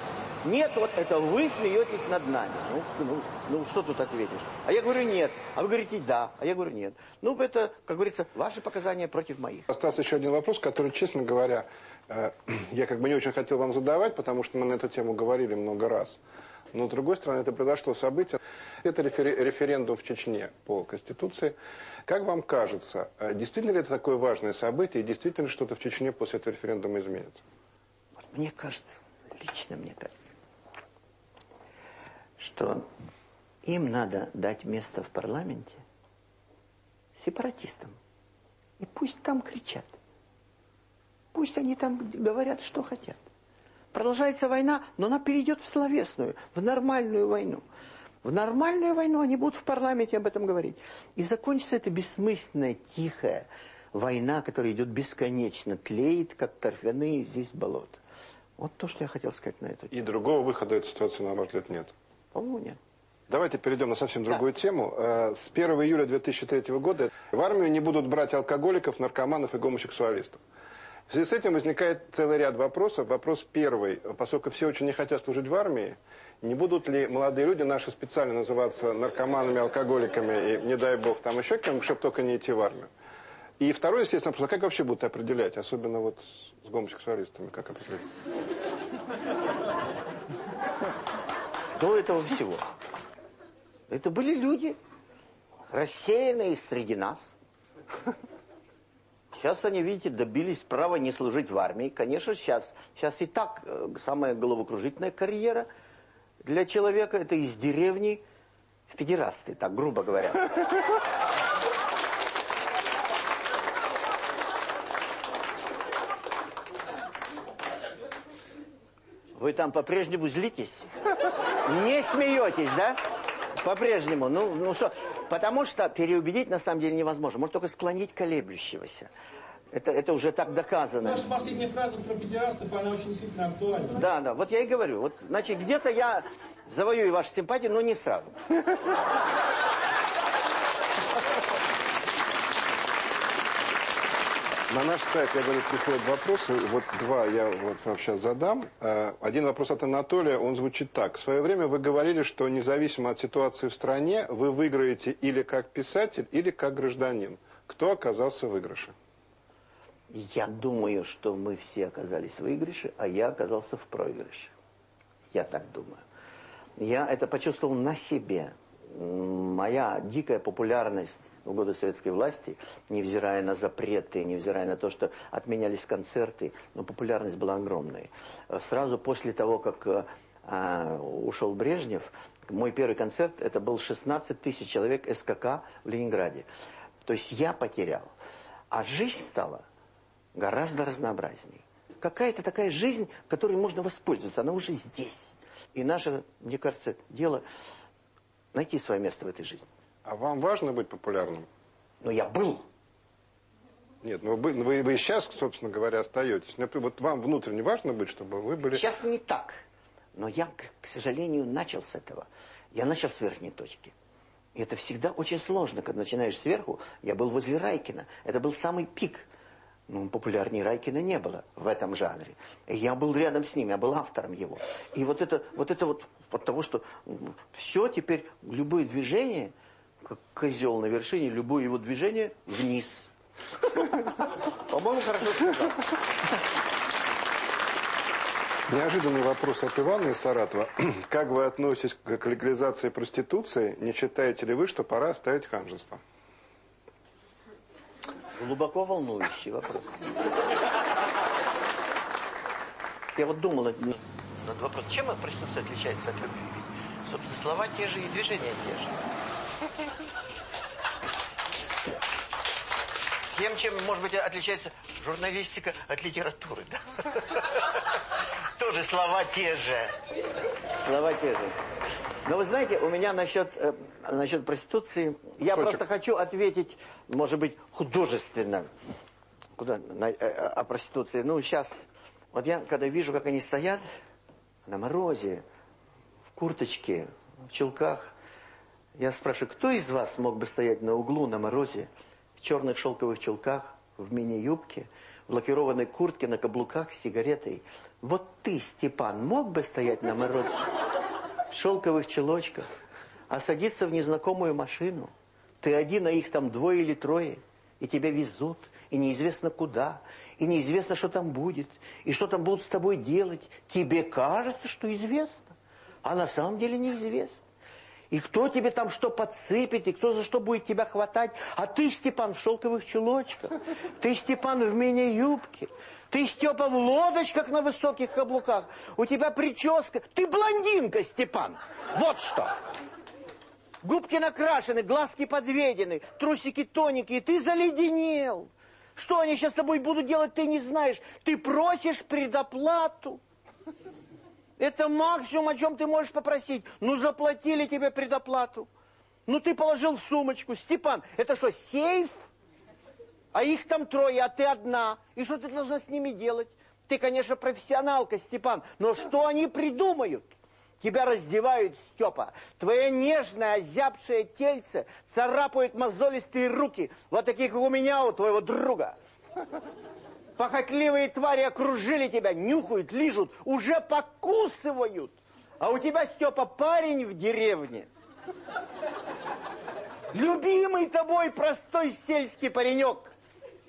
Нет, вот это вы смеетесь над нами. Ну, ну, ну, что тут ответишь? А я говорю нет. А вы говорите да. А я говорю нет. Ну, это, как говорится, ваши показания против моих. Остался еще один вопрос, который, честно говоря, э, я как бы не очень хотел вам задавать, потому что мы на эту тему говорили много раз. Но, с другой стороны, это произошло событие. Это рефери- референдум в Чечне по Конституции. Как вам кажется, э, действительно ли это такое важное событие, и действительно ли что-то в Чечне после этого референдума изменится? Мне кажется, лично мне кажется, что им надо дать место в парламенте сепаратистам. И пусть там кричат. Пусть они там говорят, что хотят. Продолжается война, но она перейдет в словесную, в нормальную войну. В нормальную войну они будут в парламенте об этом говорить. И закончится эта бессмысленная, тихая война, которая идет бесконечно, тлеет, как торфяные здесь болота. Вот то, что я хотел сказать на эту тему. И другого выхода этой ситуации, на ваш взгляд, нет? По-моему, нет. Давайте перейдем на совсем другую тему. Э, С 1 июля 2003 года в армию не будут брать алкоголиков, наркоманов и гомосексуалистов. В связи с этим возникает целый ряд вопросов. Вопрос первый. Поскольку все очень не хотят служить в армии, не будут ли молодые люди наши специально называться наркоманами, алкоголиками и, не дай бог, там еще кем, чтобы только не идти в армию? И второй, естественно, вопрос, а как вообще будут определять, особенно вот с гомосексуалистами, как определять? До этого всего. Это были люди, рассеянные среди нас. Сейчас они, видите, добились права не служить в армии. Конечно, сейчас, сейчас и так э, самая головокружительная карьера для человека. Это из деревни в педерасты, так грубо говоря. Вы там по-прежнему злитесь? Не смеетесь, да? По-прежнему. Ну, ну что? Потому что переубедить на самом деле невозможно. Может только склонить колеблющегося. Это, это уже так доказано. Наша последняя фраза про педерастов, она очень действительно актуальна. Да, да, вот я и говорю. Вот, значит, где-то я завоюю вашу симпатию, но не сразу. На наш сайт, я говорю, приходят вопросы. Вот два я вот вам сейчас задам. Э, Один вопрос от Анатолия, он звучит так. В свое время вы говорили, что независимо от ситуации в стране, вы выиграете или как писатель, или как гражданин. Кто оказался в выигрыше? Я думаю, что мы все оказались в выигрыше, а я оказался в проигрыше. Я так думаю. Я это почувствовал на себе. Моя дикая популярность в годы советской власти, невзирая на запреты, невзирая на то, что отменялись концерты, но популярность была огромной. Сразу после того, как э, а, ушел Брежнев, мой первый концерт, это был 16 тысяч человек СКК в Ленинграде. То есть я потерял. А жизнь стала гораздо разнообразней. Какая-то такая жизнь, которой можно воспользоваться, она уже здесь. И наше, мне кажется, дело найти свое место в этой жизни. А вам важно быть популярным? Ну, я был. Нет, ну вы, вы, вы сейчас, собственно говоря, остаетесь. Но вот вам внутренне важно быть, чтобы вы были... Сейчас не так. Но я, к сожалению, начал с этого. Я начал с верхней точки. И это всегда очень сложно, когда начинаешь сверху. Я был возле Райкина. Это был самый пик. Ну, популярнее Райкина не было в этом жанре. И я был рядом с ним, я был автором его. И вот это вот, это вот от того, что все теперь, любое движение, как козел на вершине, любое его движение вниз. По-моему, хорошо сказал. Неожиданный вопрос от Ивана из Саратова. Как вы относитесь к легализации проституции? Не считаете ли вы, что пора оставить ханжество? Глубоко волнующий вопрос. Я вот думал над, над вопросом, чем проституция отличается от любви? Собственно, слова те же и движения те же. Тем, чем, может быть, отличается журналистика от литературы. Да? Тоже слова те же. Слова те же. Но вы знаете, у меня насчет, э, насчет проституции... Я Сочек. просто хочу ответить, может быть, художественно. Куда? На, э, э, о проституции. Ну, сейчас... Вот я, когда вижу, как они стоят на морозе, в курточке, в чулках, я спрашиваю, кто из вас мог бы стоять на углу на морозе, в черных шелковых чулках, в мини-юбке, в лакированной куртке, на каблуках с сигаретой. Вот ты, Степан, мог бы стоять на морозе в шелковых чулочках, а садиться в незнакомую машину? Ты один, а их там двое или трое, и тебя везут, и неизвестно куда, и неизвестно, что там будет, и что там будут с тобой делать. Тебе кажется, что известно, а на самом деле неизвестно. И кто тебе там что подсыпет, и кто за что будет тебя хватать. А ты, Степан, в шелковых чулочках. Ты, Степан, в мини-юбке. Ты, Степа, в лодочках на высоких каблуках. У тебя прическа. Ты блондинка, Степан. Вот что. Губки накрашены, глазки подведены, трусики тоненькие. Ты заледенел. Что они сейчас с тобой будут делать, ты не знаешь. Ты просишь предоплату. Это максимум, о чем ты можешь попросить. Ну, заплатили тебе предоплату. Ну, ты положил в сумочку. Степан, это что, сейф? А их там трое, а ты одна. И что ты должна с ними делать? Ты, конечно, профессионалка, Степан, но что они придумают? Тебя раздевают, Степа. Твое нежное, озябшее тельце царапают мозолистые руки, вот такие, как у меня, у твоего друга. Похотливые твари окружили тебя, нюхают, лижут, уже покусывают. А у тебя, Степа, парень в деревне. Любимый тобой простой сельский паренек.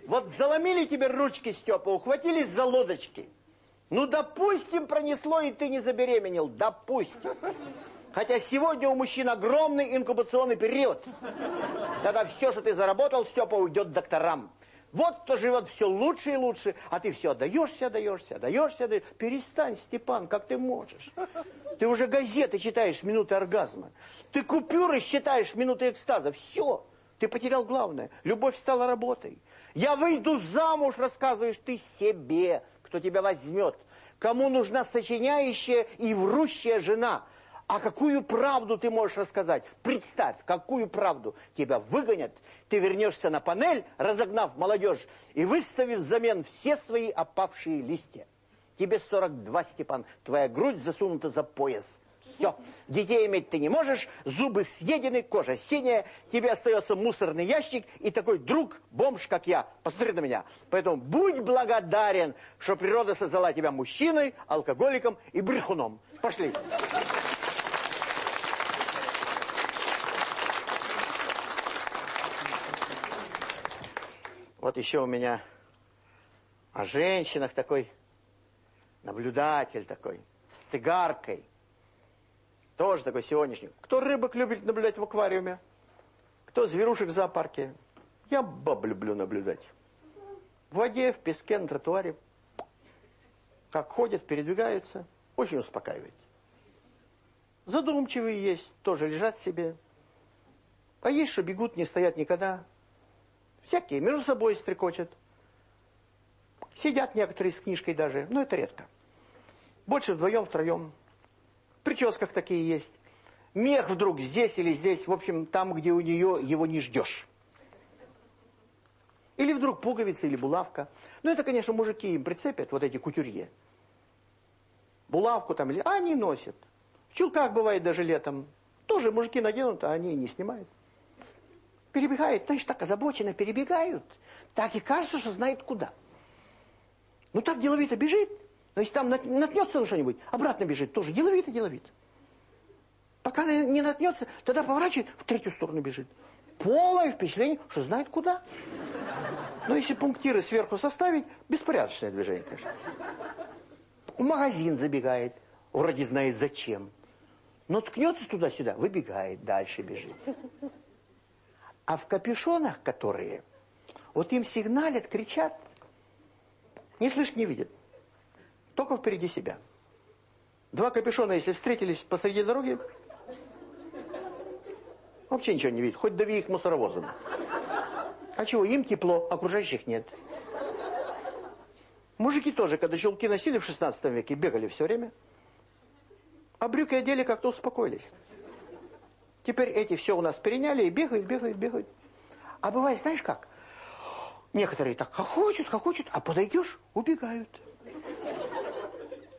Вот заломили тебе ручки, Степа, ухватились за лодочки. Ну, допустим, пронесло, и ты не забеременел. Допустим. Хотя сегодня у мужчин огромный инкубационный период. Тогда все, что ты заработал, Степа, уйдет докторам. Вот кто живет все лучше и лучше, а ты все отдаешься, отдаешься, отдаешься, отдаешься. Перестань, Степан, как ты можешь? Ты уже газеты читаешь минуты оргазма. Ты купюры считаешь минуты экстаза. Все. Ты потерял главное. Любовь стала работой. Я выйду замуж, рассказываешь ты себе, кто тебя возьмет. Кому нужна сочиняющая и врущая жена – а какую правду ты можешь рассказать? Представь, какую правду тебя выгонят. Ты вернешься на панель, разогнав молодежь и выставив взамен все свои опавшие листья. Тебе 42, Степан, твоя грудь засунута за пояс. Все, детей иметь ты не можешь, зубы съедены, кожа синяя, тебе остается мусорный ящик и такой друг, бомж, как я. Посмотри на меня. Поэтому будь благодарен, что природа создала тебя мужчиной, алкоголиком и брехуном. Пошли. Вот еще у меня о женщинах такой наблюдатель такой, с цигаркой. Тоже такой сегодняшний. Кто рыбок любит наблюдать в аквариуме? Кто зверушек в зоопарке? Я баб люблю наблюдать. В воде, в песке, на тротуаре. Как ходят, передвигаются. Очень успокаивает. Задумчивые есть, тоже лежат себе. А есть, что бегут, не стоят никогда. Всякие между собой стрекочут. Сидят некоторые с книжкой даже, но это редко. Больше вдвоем, втроем. В прическах такие есть. Мех вдруг здесь или здесь, в общем, там, где у нее его не ждешь. Или вдруг пуговица или булавка. Ну, это, конечно, мужики им прицепят, вот эти кутюрье. Булавку там, или... а они носят. В чулках бывает даже летом. Тоже мужики наденут, а они не снимают. Перебегают, знаешь, так озабоченно перебегают. Так и кажется, что знает куда. Ну, так деловито бежит. Но если там наткнется на что-нибудь, обратно бежит тоже. Деловито, деловито. Пока не наткнется, тогда поворачивает, в третью сторону бежит. Полное впечатление, что знает куда. Но если пунктиры сверху составить, беспорядочное движение, конечно. В магазин забегает, вроде знает зачем. Но ткнется туда-сюда, выбегает, дальше бежит. А в капюшонах, которые, вот им сигналят, кричат, не слышат, не видят. Только впереди себя. Два капюшона, если встретились посреди дороги, вообще ничего не видят. Хоть дави их мусоровозом. А чего? Им тепло, окружающих нет. Мужики тоже, когда чулки носили в 16 веке, бегали все время. А брюки одели, как-то успокоились. Теперь эти все у нас переняли и бегают, бегают, бегают. А бывает, знаешь как? Некоторые так хохочут, хохочут, а подойдешь, убегают.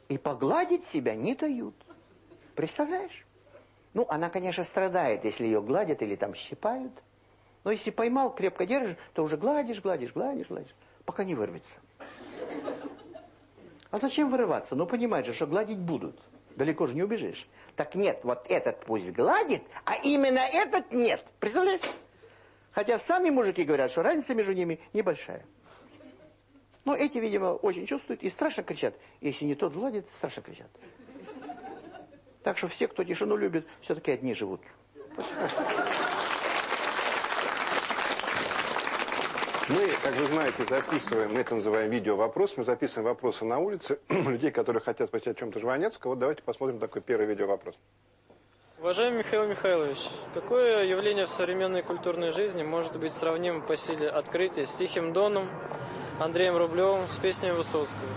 И погладить себя не дают. Представляешь? Ну, она, конечно, страдает, если ее гладят или там щипают. Но если поймал, крепко держишь, то уже гладишь, гладишь, гладишь, гладишь, пока не вырвется. А зачем вырываться? Ну, понимаешь же, что гладить будут. Далеко же не убежишь. Так нет, вот этот пусть гладит, а именно этот нет. Представляешь? Хотя сами мужики говорят, что разница между ними небольшая. Но эти, видимо, очень чувствуют и страшно кричат. Если не тот гладит, страшно кричат. Так что все, кто тишину любит, все-таки одни живут. Мы, как вы знаете, записываем, мы это называем видео-вопрос, мы записываем вопросы на улице людей, которые хотят спросить о чем-то Жванецкого. Вот давайте посмотрим такой первый видео-вопрос. Уважаемый Михаил Михайлович, какое явление в современной культурной жизни может быть сравнимо по силе открытия с Тихим Доном, Андреем Рублевым, с песнями Высоцкого?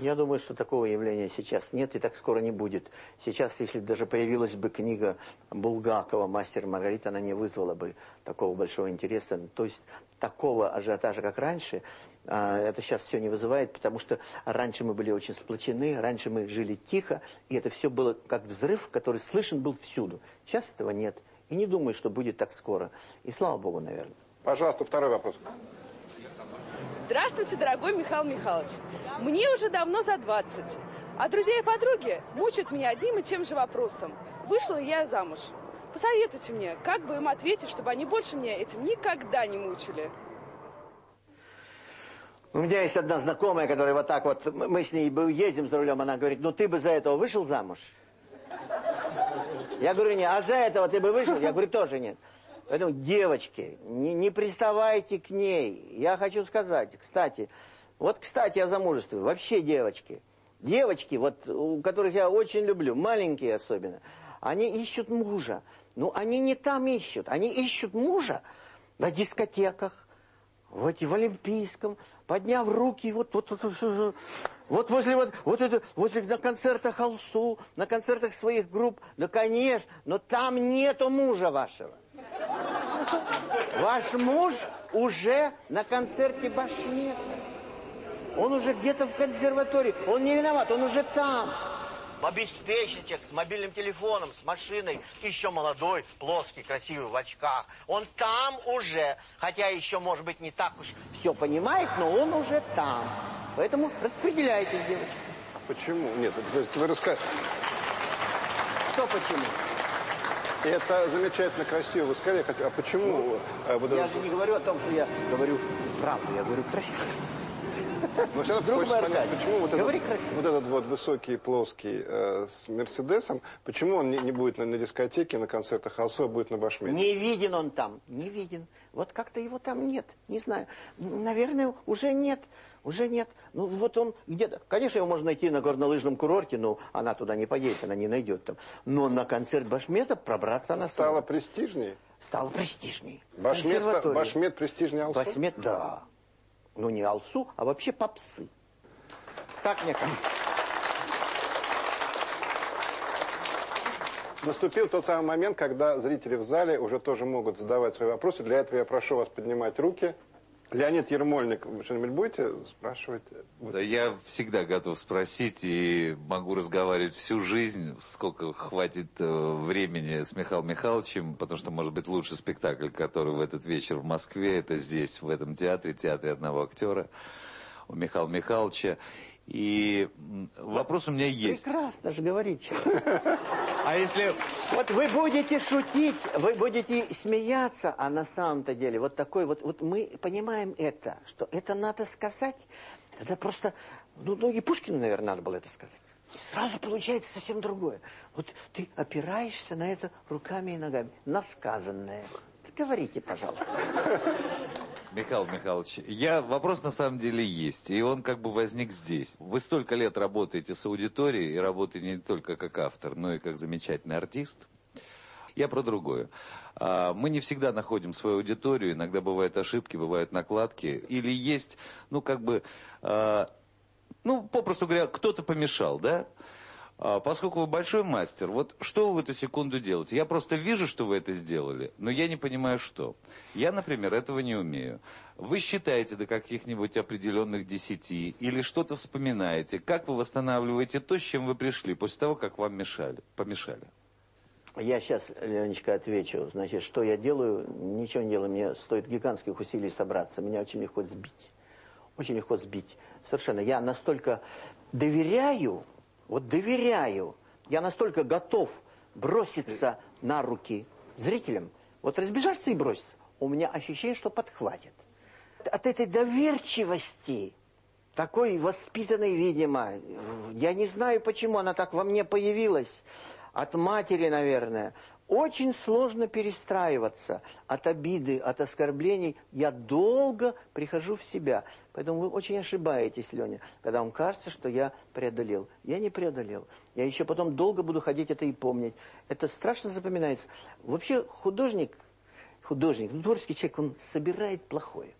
Я думаю, что такого явления сейчас нет и так скоро не будет. Сейчас, если даже появилась бы книга Булгакова «Мастер Маргарита», она не вызвала бы такого большого интереса. То есть такого ажиотажа, как раньше, а, это сейчас все не вызывает, потому что раньше мы были очень сплочены, раньше мы жили тихо, и это все было как взрыв, который слышен был всюду. Сейчас этого нет. И не думаю, что будет так скоро. И слава богу, наверное. Пожалуйста, второй вопрос. Здравствуйте, дорогой Михаил Михайлович. Мне уже давно за 20. А друзья и подруги мучают меня одним и тем же вопросом. Вышла я замуж? Посоветуйте мне, как бы им ответить, чтобы они больше меня этим никогда не мучили. У меня есть одна знакомая, которая вот так вот, мы с ней едем за рулем, она говорит, ну ты бы за этого вышел замуж? Я говорю, нет, а за этого ты бы вышел? Я говорю, тоже нет. Поэтому, девочки, не, не приставайте к ней. Я хочу сказать, кстати, вот, кстати, о замужестве. Вообще, девочки, девочки, вот, у которых я очень люблю, маленькие особенно, они ищут мужа. Ну, они не там ищут. Они ищут мужа на дискотеках, в, эти, в Олимпийском, подняв руки, вот, вот, вот, вот, вот возле, вот, вот это, возле, на концертах Алсу, на концертах своих групп, да, конечно, но там нету мужа вашего. Ваш муж уже на концерте Башмета. Он уже где-то в консерватории. Он не виноват, он уже там. В обеспеченных, с мобильным телефоном, с машиной. Еще молодой, плоский, красивый, в очках. Он там уже. Хотя еще, может быть, не так уж все понимает, но он уже там. Поэтому распределяйтесь, девочки. Почему? Нет, вы расскажете. Что почему? Это замечательно красиво. Вы сказали, а почему... Ну, вот я это... же не говорю о том, что я говорю правду, я говорю красиво. Но все равно хочется понять, почему вот этот, вот этот вот высокий, плоский э, с Мерседесом, почему он не, не будет на, на дискотеке, на концертах а будет на Башмете? Не виден он там, не виден. Вот как-то его там нет, не знаю. Наверное, уже нет. Уже нет. Ну, вот он где-то... Конечно, его можно найти на горнолыжном курорте, но она туда не поедет, она не найдет там. Но на концерт Башмета пробраться она Стало сможет. престижнее? Стало престижнее. Башмет, Башмет престижнее Алсу? Башмет, да. Ну, не Алсу, а вообще попсы. Так мне кажется. наступил тот самый момент, когда зрители в зале уже тоже могут задавать свои вопросы. Для этого я прошу вас поднимать руки. Леонид Ермольник, вы что-нибудь будете спрашивать? Да я всегда готов спросить и могу разговаривать всю жизнь, сколько хватит э, времени с Михаилом Михайловичем, потому что, может быть, лучший спектакль, который в этот вечер в Москве, это здесь, в этом театре, театре одного актера, у Михаила Михайловича. И вопрос у меня есть. Прекрасно же говорить. А если... Вот вы будете шутить, вы будете смеяться, а на самом-то деле вот такой вот... Вот мы понимаем это, что это надо сказать. Тогда просто... Ну, ну и Пушкину, наверное, надо было это сказать. И сразу получается совсем другое. Вот ты опираешься на это руками и ногами. На сказанное. Говорите, пожалуйста. Михаил Михайлович, я, вопрос на самом деле есть, и он как бы возник здесь. Вы столько лет работаете с аудиторией, и работаете не только как автор, но и как замечательный артист. Я про другое. А, мы не всегда находим свою аудиторию, иногда бывают ошибки, бывают накладки, или есть, ну, как бы, а, ну, попросту говоря, кто-то помешал, да? А, поскольку вы большой мастер, вот что вы в эту секунду делаете? Я просто вижу, что вы это сделали, но я не понимаю, что. Я, например, этого не умею. Вы считаете до каких-нибудь определенных десяти или что-то вспоминаете. Как вы восстанавливаете то, с чем вы пришли, после того, как вам мешали, помешали? Я сейчас, Леночка, отвечу. Значит, что я делаю? Ничего не делаю. Мне стоит гигантских усилий собраться. Меня очень легко сбить. Очень легко сбить. Совершенно. Я настолько доверяю вот доверяю, я настолько готов броситься на руки зрителям, вот разбежаться и броситься, у меня ощущение, что подхватит. От этой доверчивости, такой воспитанной, видимо, я не знаю, почему она так во мне появилась, от матери, наверное, очень сложно перестраиваться от обиды, от оскорблений. Я долго прихожу в себя. Поэтому вы очень ошибаетесь, Леня, когда вам кажется, что я преодолел. Я не преодолел. Я еще потом долго буду ходить это и помнить. Это страшно запоминается. Вообще художник, художник, ну, творческий человек, он собирает плохое.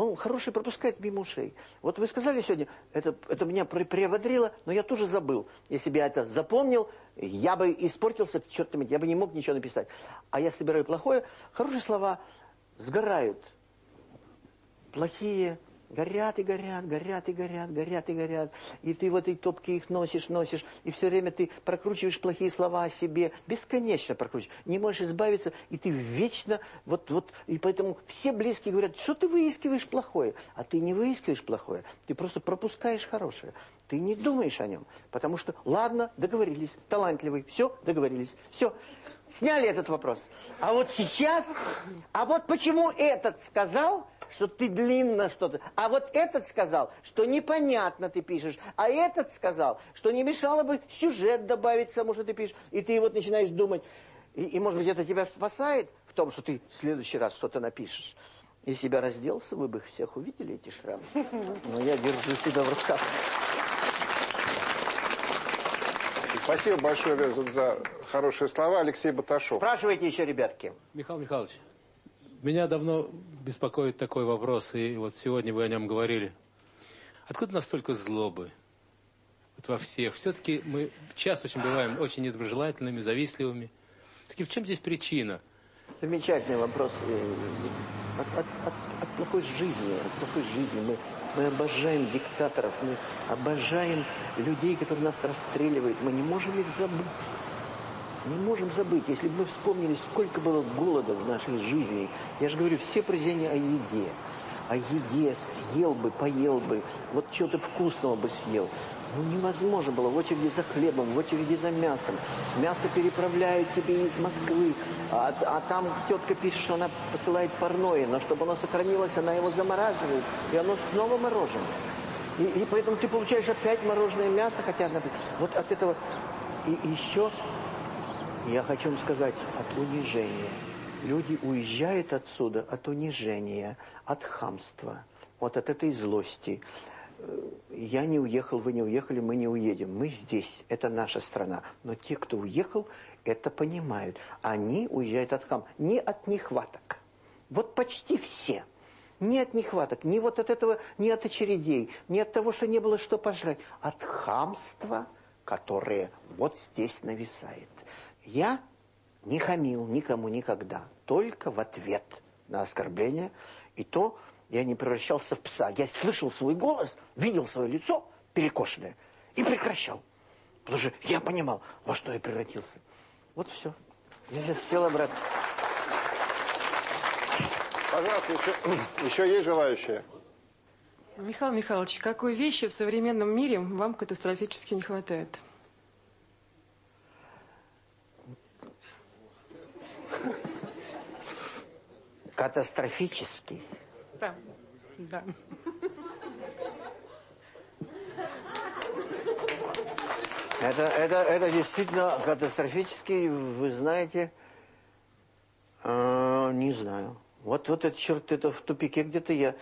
Он хороший пропускает мимо ушей. Вот вы сказали сегодня, это, это меня приободрило, но я тоже забыл. Если бы я это запомнил, я бы испортился, черт я бы не мог ничего написать. А я собираю плохое, хорошие слова сгорают. Плохие Горят и горят, горят и горят, горят и горят. И ты в этой топке их носишь, носишь. И все время ты прокручиваешь плохие слова о себе. Бесконечно прокручиваешь. Не можешь избавиться. И ты вечно... Вот, вот, и поэтому все близкие говорят, что ты выискиваешь плохое? А ты не выискиваешь плохое. Ты просто пропускаешь хорошее. Ты не думаешь о нем. Потому что, ладно, договорились. Талантливый. Все, договорились. Все. Сняли этот вопрос. А вот сейчас... А вот почему этот сказал что ты длинно что-то. А вот этот сказал, что непонятно ты пишешь. А этот сказал, что не мешало бы сюжет добавить тому, что ты пишешь. И ты вот начинаешь думать. И, и может быть, это тебя спасает в том, что ты в следующий раз что-то напишешь. И себя разделся, вы бы их всех увидели, эти шрамы. Но я держу себя в руках. Спасибо большое за хорошие слова. Алексей Баташов. Спрашивайте еще, ребятки. Михаил Михайлович, меня давно беспокоит такой вопрос, и вот сегодня вы о нем говорили. Откуда настолько злобы? Вот во всех. Все-таки мы часто очень бываем очень недоброжелательными, завистливыми. Все-таки в чем здесь причина? Замечательный вопрос. Э, от, от, от, от плохой жизни, от плохой жизни. Мы, мы обожаем диктаторов, мы обожаем людей, которые нас расстреливают. Мы не можем их забыть не можем забыть, если бы мы вспомнили, сколько было голода в нашей жизни. Я же говорю, все произведения о еде. О еде съел бы, поел бы, вот чего-то вкусного бы съел. Ну, невозможно было в очереди за хлебом, в очереди за мясом. Мясо переправляют тебе из Москвы, а, а там тетка пишет, что она посылает парное, но чтобы оно сохранилось, она его замораживает, и оно снова мороженое. И, и поэтому ты получаешь опять мороженое мясо, хотя, вот от этого... И еще я хочу вам сказать, от унижения. Люди уезжают отсюда от унижения, от хамства, вот от этой злости. Э, я не уехал, вы не уехали, мы не уедем. Мы здесь, это наша страна. Но те, кто уехал, это понимают. Они уезжают от хам, не от нехваток. Вот почти все. Не от нехваток, не вот от этого, не от очередей, не от того, что не было что пожрать. От хамства, которое вот здесь нависает. Я не хамил никому никогда, только в ответ на оскорбление. И то я не превращался в пса. Я слышал свой голос, видел свое лицо перекошенное и прекращал. Потому что я понимал, во что я превратился. Вот все. Я сейчас сел обратно. Пожалуйста, еще, еще есть желающие? Михаил Михайлович, какой вещи в современном мире вам катастрофически не хватает? Катастрофически. Да, да. Это, это, это действительно катастрофически, вы знаете, э, не знаю. Вот, вот это, черт, это в тупике где-то я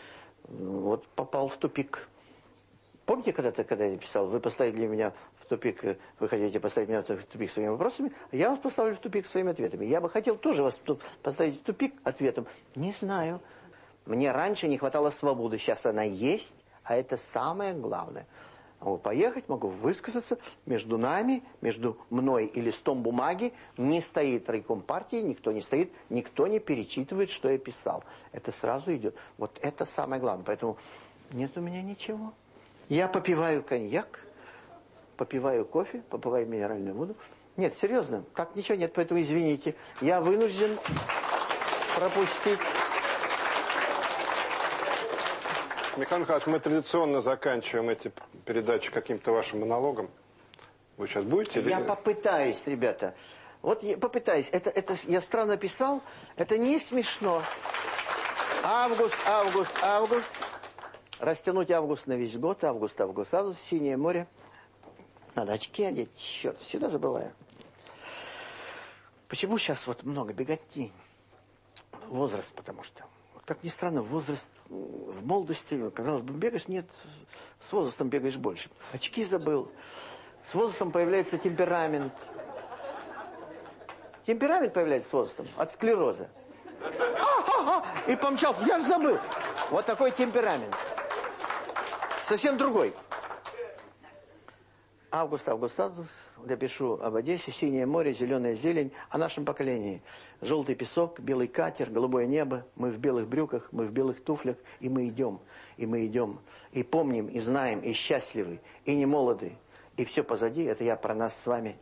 вот попал в тупик. Помните, когда-то, когда я писал, вы поставили для меня тупик, вы хотите поставить меня в тупик своими вопросами, я вас поставлю в тупик своими ответами. Я бы хотел тоже вас поставить в тупик ответом. Не знаю. Мне раньше не хватало свободы, сейчас она есть, а это самое главное. Могу поехать, могу высказаться. Между нами, между мной и листом бумаги не стоит райком партии, никто не стоит, никто не перечитывает, что я писал. Это сразу идет. Вот это самое главное. Поэтому нет у меня ничего. Я попиваю коньяк, попиваю кофе, попиваю минеральную воду. Нет, серьезно, так ничего нет, поэтому извините. Я вынужден пропустить Михаил Михайлович, мы традиционно заканчиваем эти передачи каким-то вашим монологом. Вы сейчас будете? Я попытаюсь, ребята. Вот я попытаюсь. Это, это я странно писал. Это не смешно. Август, август, август. Растянуть август на весь год. Август, август, август. Синее море. Надо очки одеть. Черт, всегда забываю. Почему сейчас вот много беготни? Возраст, потому что как ни странно, возраст в молодости, казалось бы, бегаешь, нет, с возрастом бегаешь больше. Очки забыл. С возрастом появляется темперамент. Темперамент появляется с возрастом от склероза. И помчался, я же забыл. Вот такой темперамент. Совсем другой. Август, август, август. Я пишу об Одессе, синее море, зеленая зелень, о нашем поколении. Желтый песок, белый катер, голубое небо. Мы в белых брюках, мы в белых туфлях, и мы идем, и мы идем. И помним, и знаем, и счастливы, и не молоды. И все позади, это я про нас с вами,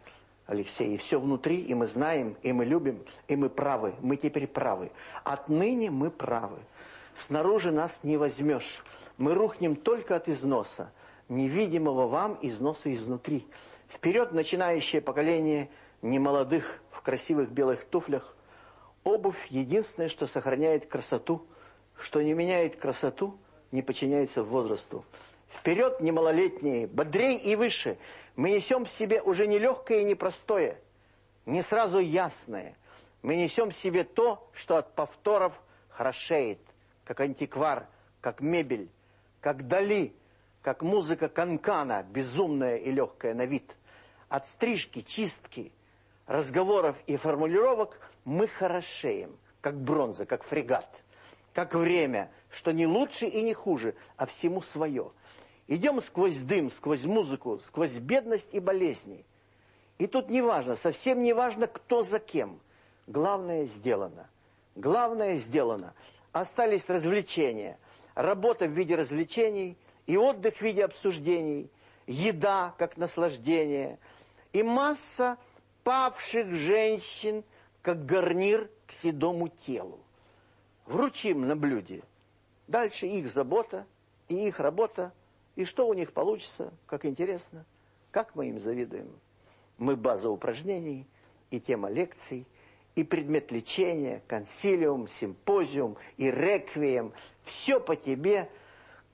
Алексей. И все внутри, и мы знаем, и мы любим, и мы правы. Мы теперь правы. Отныне мы правы. Снаружи нас не возьмешь. Мы рухнем только от износа невидимого вам износа изнутри. Вперед начинающее поколение немолодых в красивых белых туфлях. Обувь единственное, что сохраняет красоту, что не меняет красоту, не подчиняется возрасту. Вперед, немалолетние, бодрей и выше. Мы несем в себе уже не легкое и не простое, не сразу ясное. Мы несем в себе то, что от повторов хорошеет, как антиквар, как мебель, как дали – как музыка канкана, безумная и легкая на вид. От стрижки, чистки, разговоров и формулировок мы хорошеем, как бронза, как фрегат, как время, что не лучше и не хуже, а всему свое. Идем сквозь дым, сквозь музыку, сквозь бедность и болезни. И тут не важно, совсем не важно, кто за кем. Главное сделано. Главное сделано. Остались развлечения. Работа в виде развлечений – и отдых в виде обсуждений, еда как наслаждение, и масса павших женщин, как гарнир к седому телу. Вручим на блюде. Дальше их забота и их работа, и что у них получится, как интересно, как мы им завидуем. Мы база упражнений и тема лекций, и предмет лечения, консилиум, симпозиум и реквием. Все по тебе –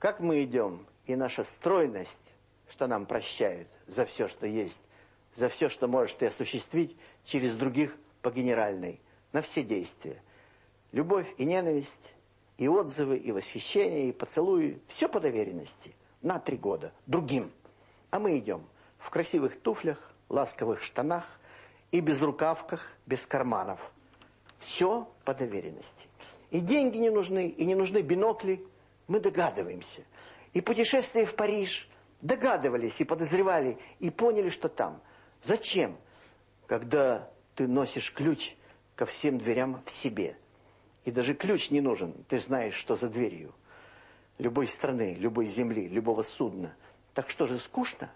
как мы идем, и наша стройность, что нам прощают за все, что есть, за все, что можешь ты осуществить через других по генеральной, на все действия. Любовь и ненависть, и отзывы, и восхищение, и поцелуи, все по доверенности, на три года, другим. А мы идем в красивых туфлях, ласковых штанах и без рукавках, без карманов. Все по доверенности. И деньги не нужны, и не нужны бинокли, мы догадываемся. И путешествие в Париж догадывались и подозревали, и поняли, что там. Зачем? Когда ты носишь ключ ко всем дверям в себе. И даже ключ не нужен, ты знаешь, что за дверью. Любой страны, любой земли, любого судна. Так что же, скучно?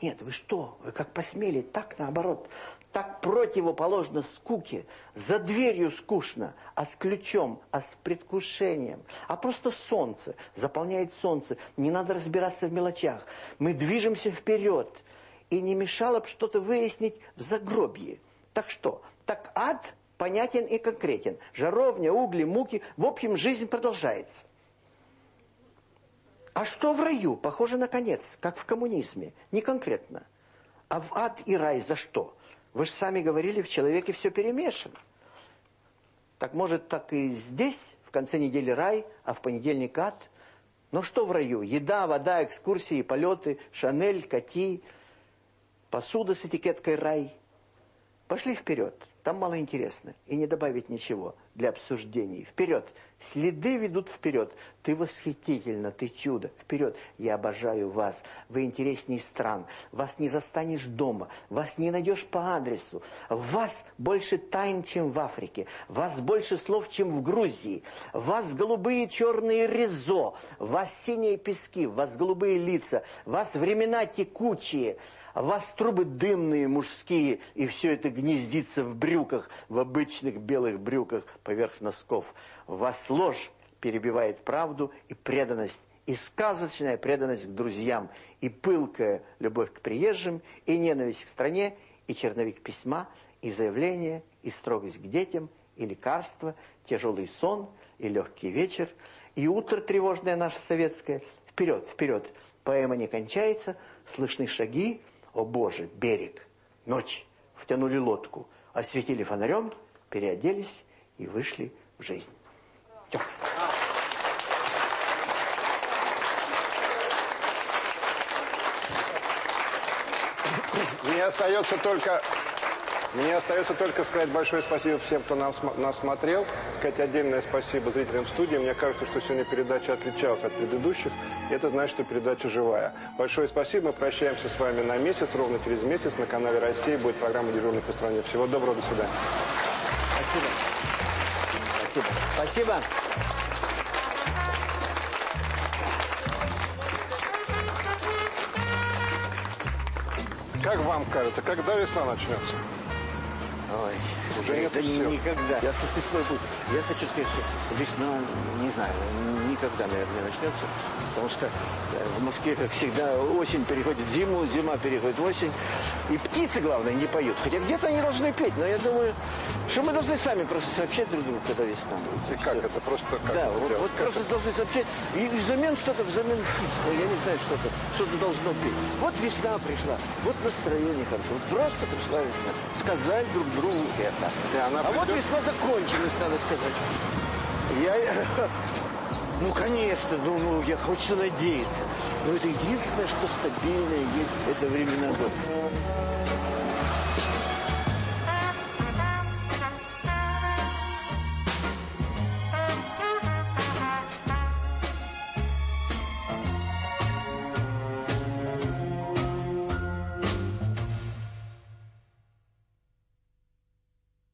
Нет, вы что? Вы как посмели? Так наоборот. Так противоположно скуке. За дверью скучно, а с ключом, а с предвкушением. А просто солнце. Заполняет солнце. Не надо разбираться в мелочах. Мы движемся вперед. И не мешало бы что-то выяснить в загробье. Так что? Так ад понятен и конкретен. Жаровня, угли, муки. В общем, жизнь продолжается. А что в раю? Похоже на конец, как в коммунизме. Не конкретно. А в ад и рай за что? Вы же сами говорили, в человеке все перемешано. Так может, так и здесь, в конце недели рай, а в понедельник ад? Но что в раю? Еда, вода, экскурсии, полеты, шанель, коти, посуда с этикеткой рай. Пошли вперед. Там мало интересно. И не добавить ничего для обсуждений. Вперед. Следы ведут вперед. Ты восхитительно, ты чудо. Вперед. Я обожаю вас. Вы интереснее стран. Вас не застанешь дома. Вас не найдешь по адресу. Вас больше тайн, чем в Африке. Вас больше слов, чем в Грузии. Вас голубые черные резо. Вас синие пески. Вас голубые лица. Вас времена текучие. Вас трубы дымные, мужские, и все это гнездится в брюках, в обычных белых брюках поверх носков. Вас ложь перебивает правду и преданность, и сказочная преданность к друзьям, и пылкая любовь к приезжим, и ненависть к стране, и черновик письма, и заявление, и строгость к детям, и лекарства, тяжелый сон, и легкий вечер, и утро тревожное наше советское. Вперед, вперед! Поэма не кончается, слышны шаги, о боже, берег, ночь, втянули лодку, осветили фонарем, переоделись и вышли в жизнь. Все. Мне остается только мне остается только сказать большое спасибо всем, кто нас, нас смотрел. Сказать отдельное спасибо зрителям студии. Мне кажется, что сегодня передача отличалась от предыдущих. И это значит, что передача живая. Большое спасибо. Мы прощаемся с вами на месяц. Ровно через месяц на канале России будет программа «Дежурный по стране». Всего доброго. До свидания. Спасибо. Спасибо. Спасибо. Как вам кажется, когда весна начнется? Ой, Уже это сил. никогда. Я. Я хочу сказать, что весна, не знаю, никогда, наверное, начнется. Потому что э, в Москве, как всегда, осень переходит в зиму, зима переходит в осень. И птицы, главное, не поют. Хотя где-то они должны петь. Но я думаю, что мы должны сами просто сообщать друг другу, когда весна будет. И как это? Просто как Да, это вот, вот Как просто должны сообщать. И взамен что-то, взамен птиц. Ну, я не знаю, что-то, что-то должно петь. Вот весна пришла, вот настроение хорошо. Вот просто пришла весна. Сказать друг другу это. она а вот придет- весна закончилась, надо сказать. Я... Ну, конечно, ну, я хочу надеяться. Но это единственное, что стабильное есть, это времена года.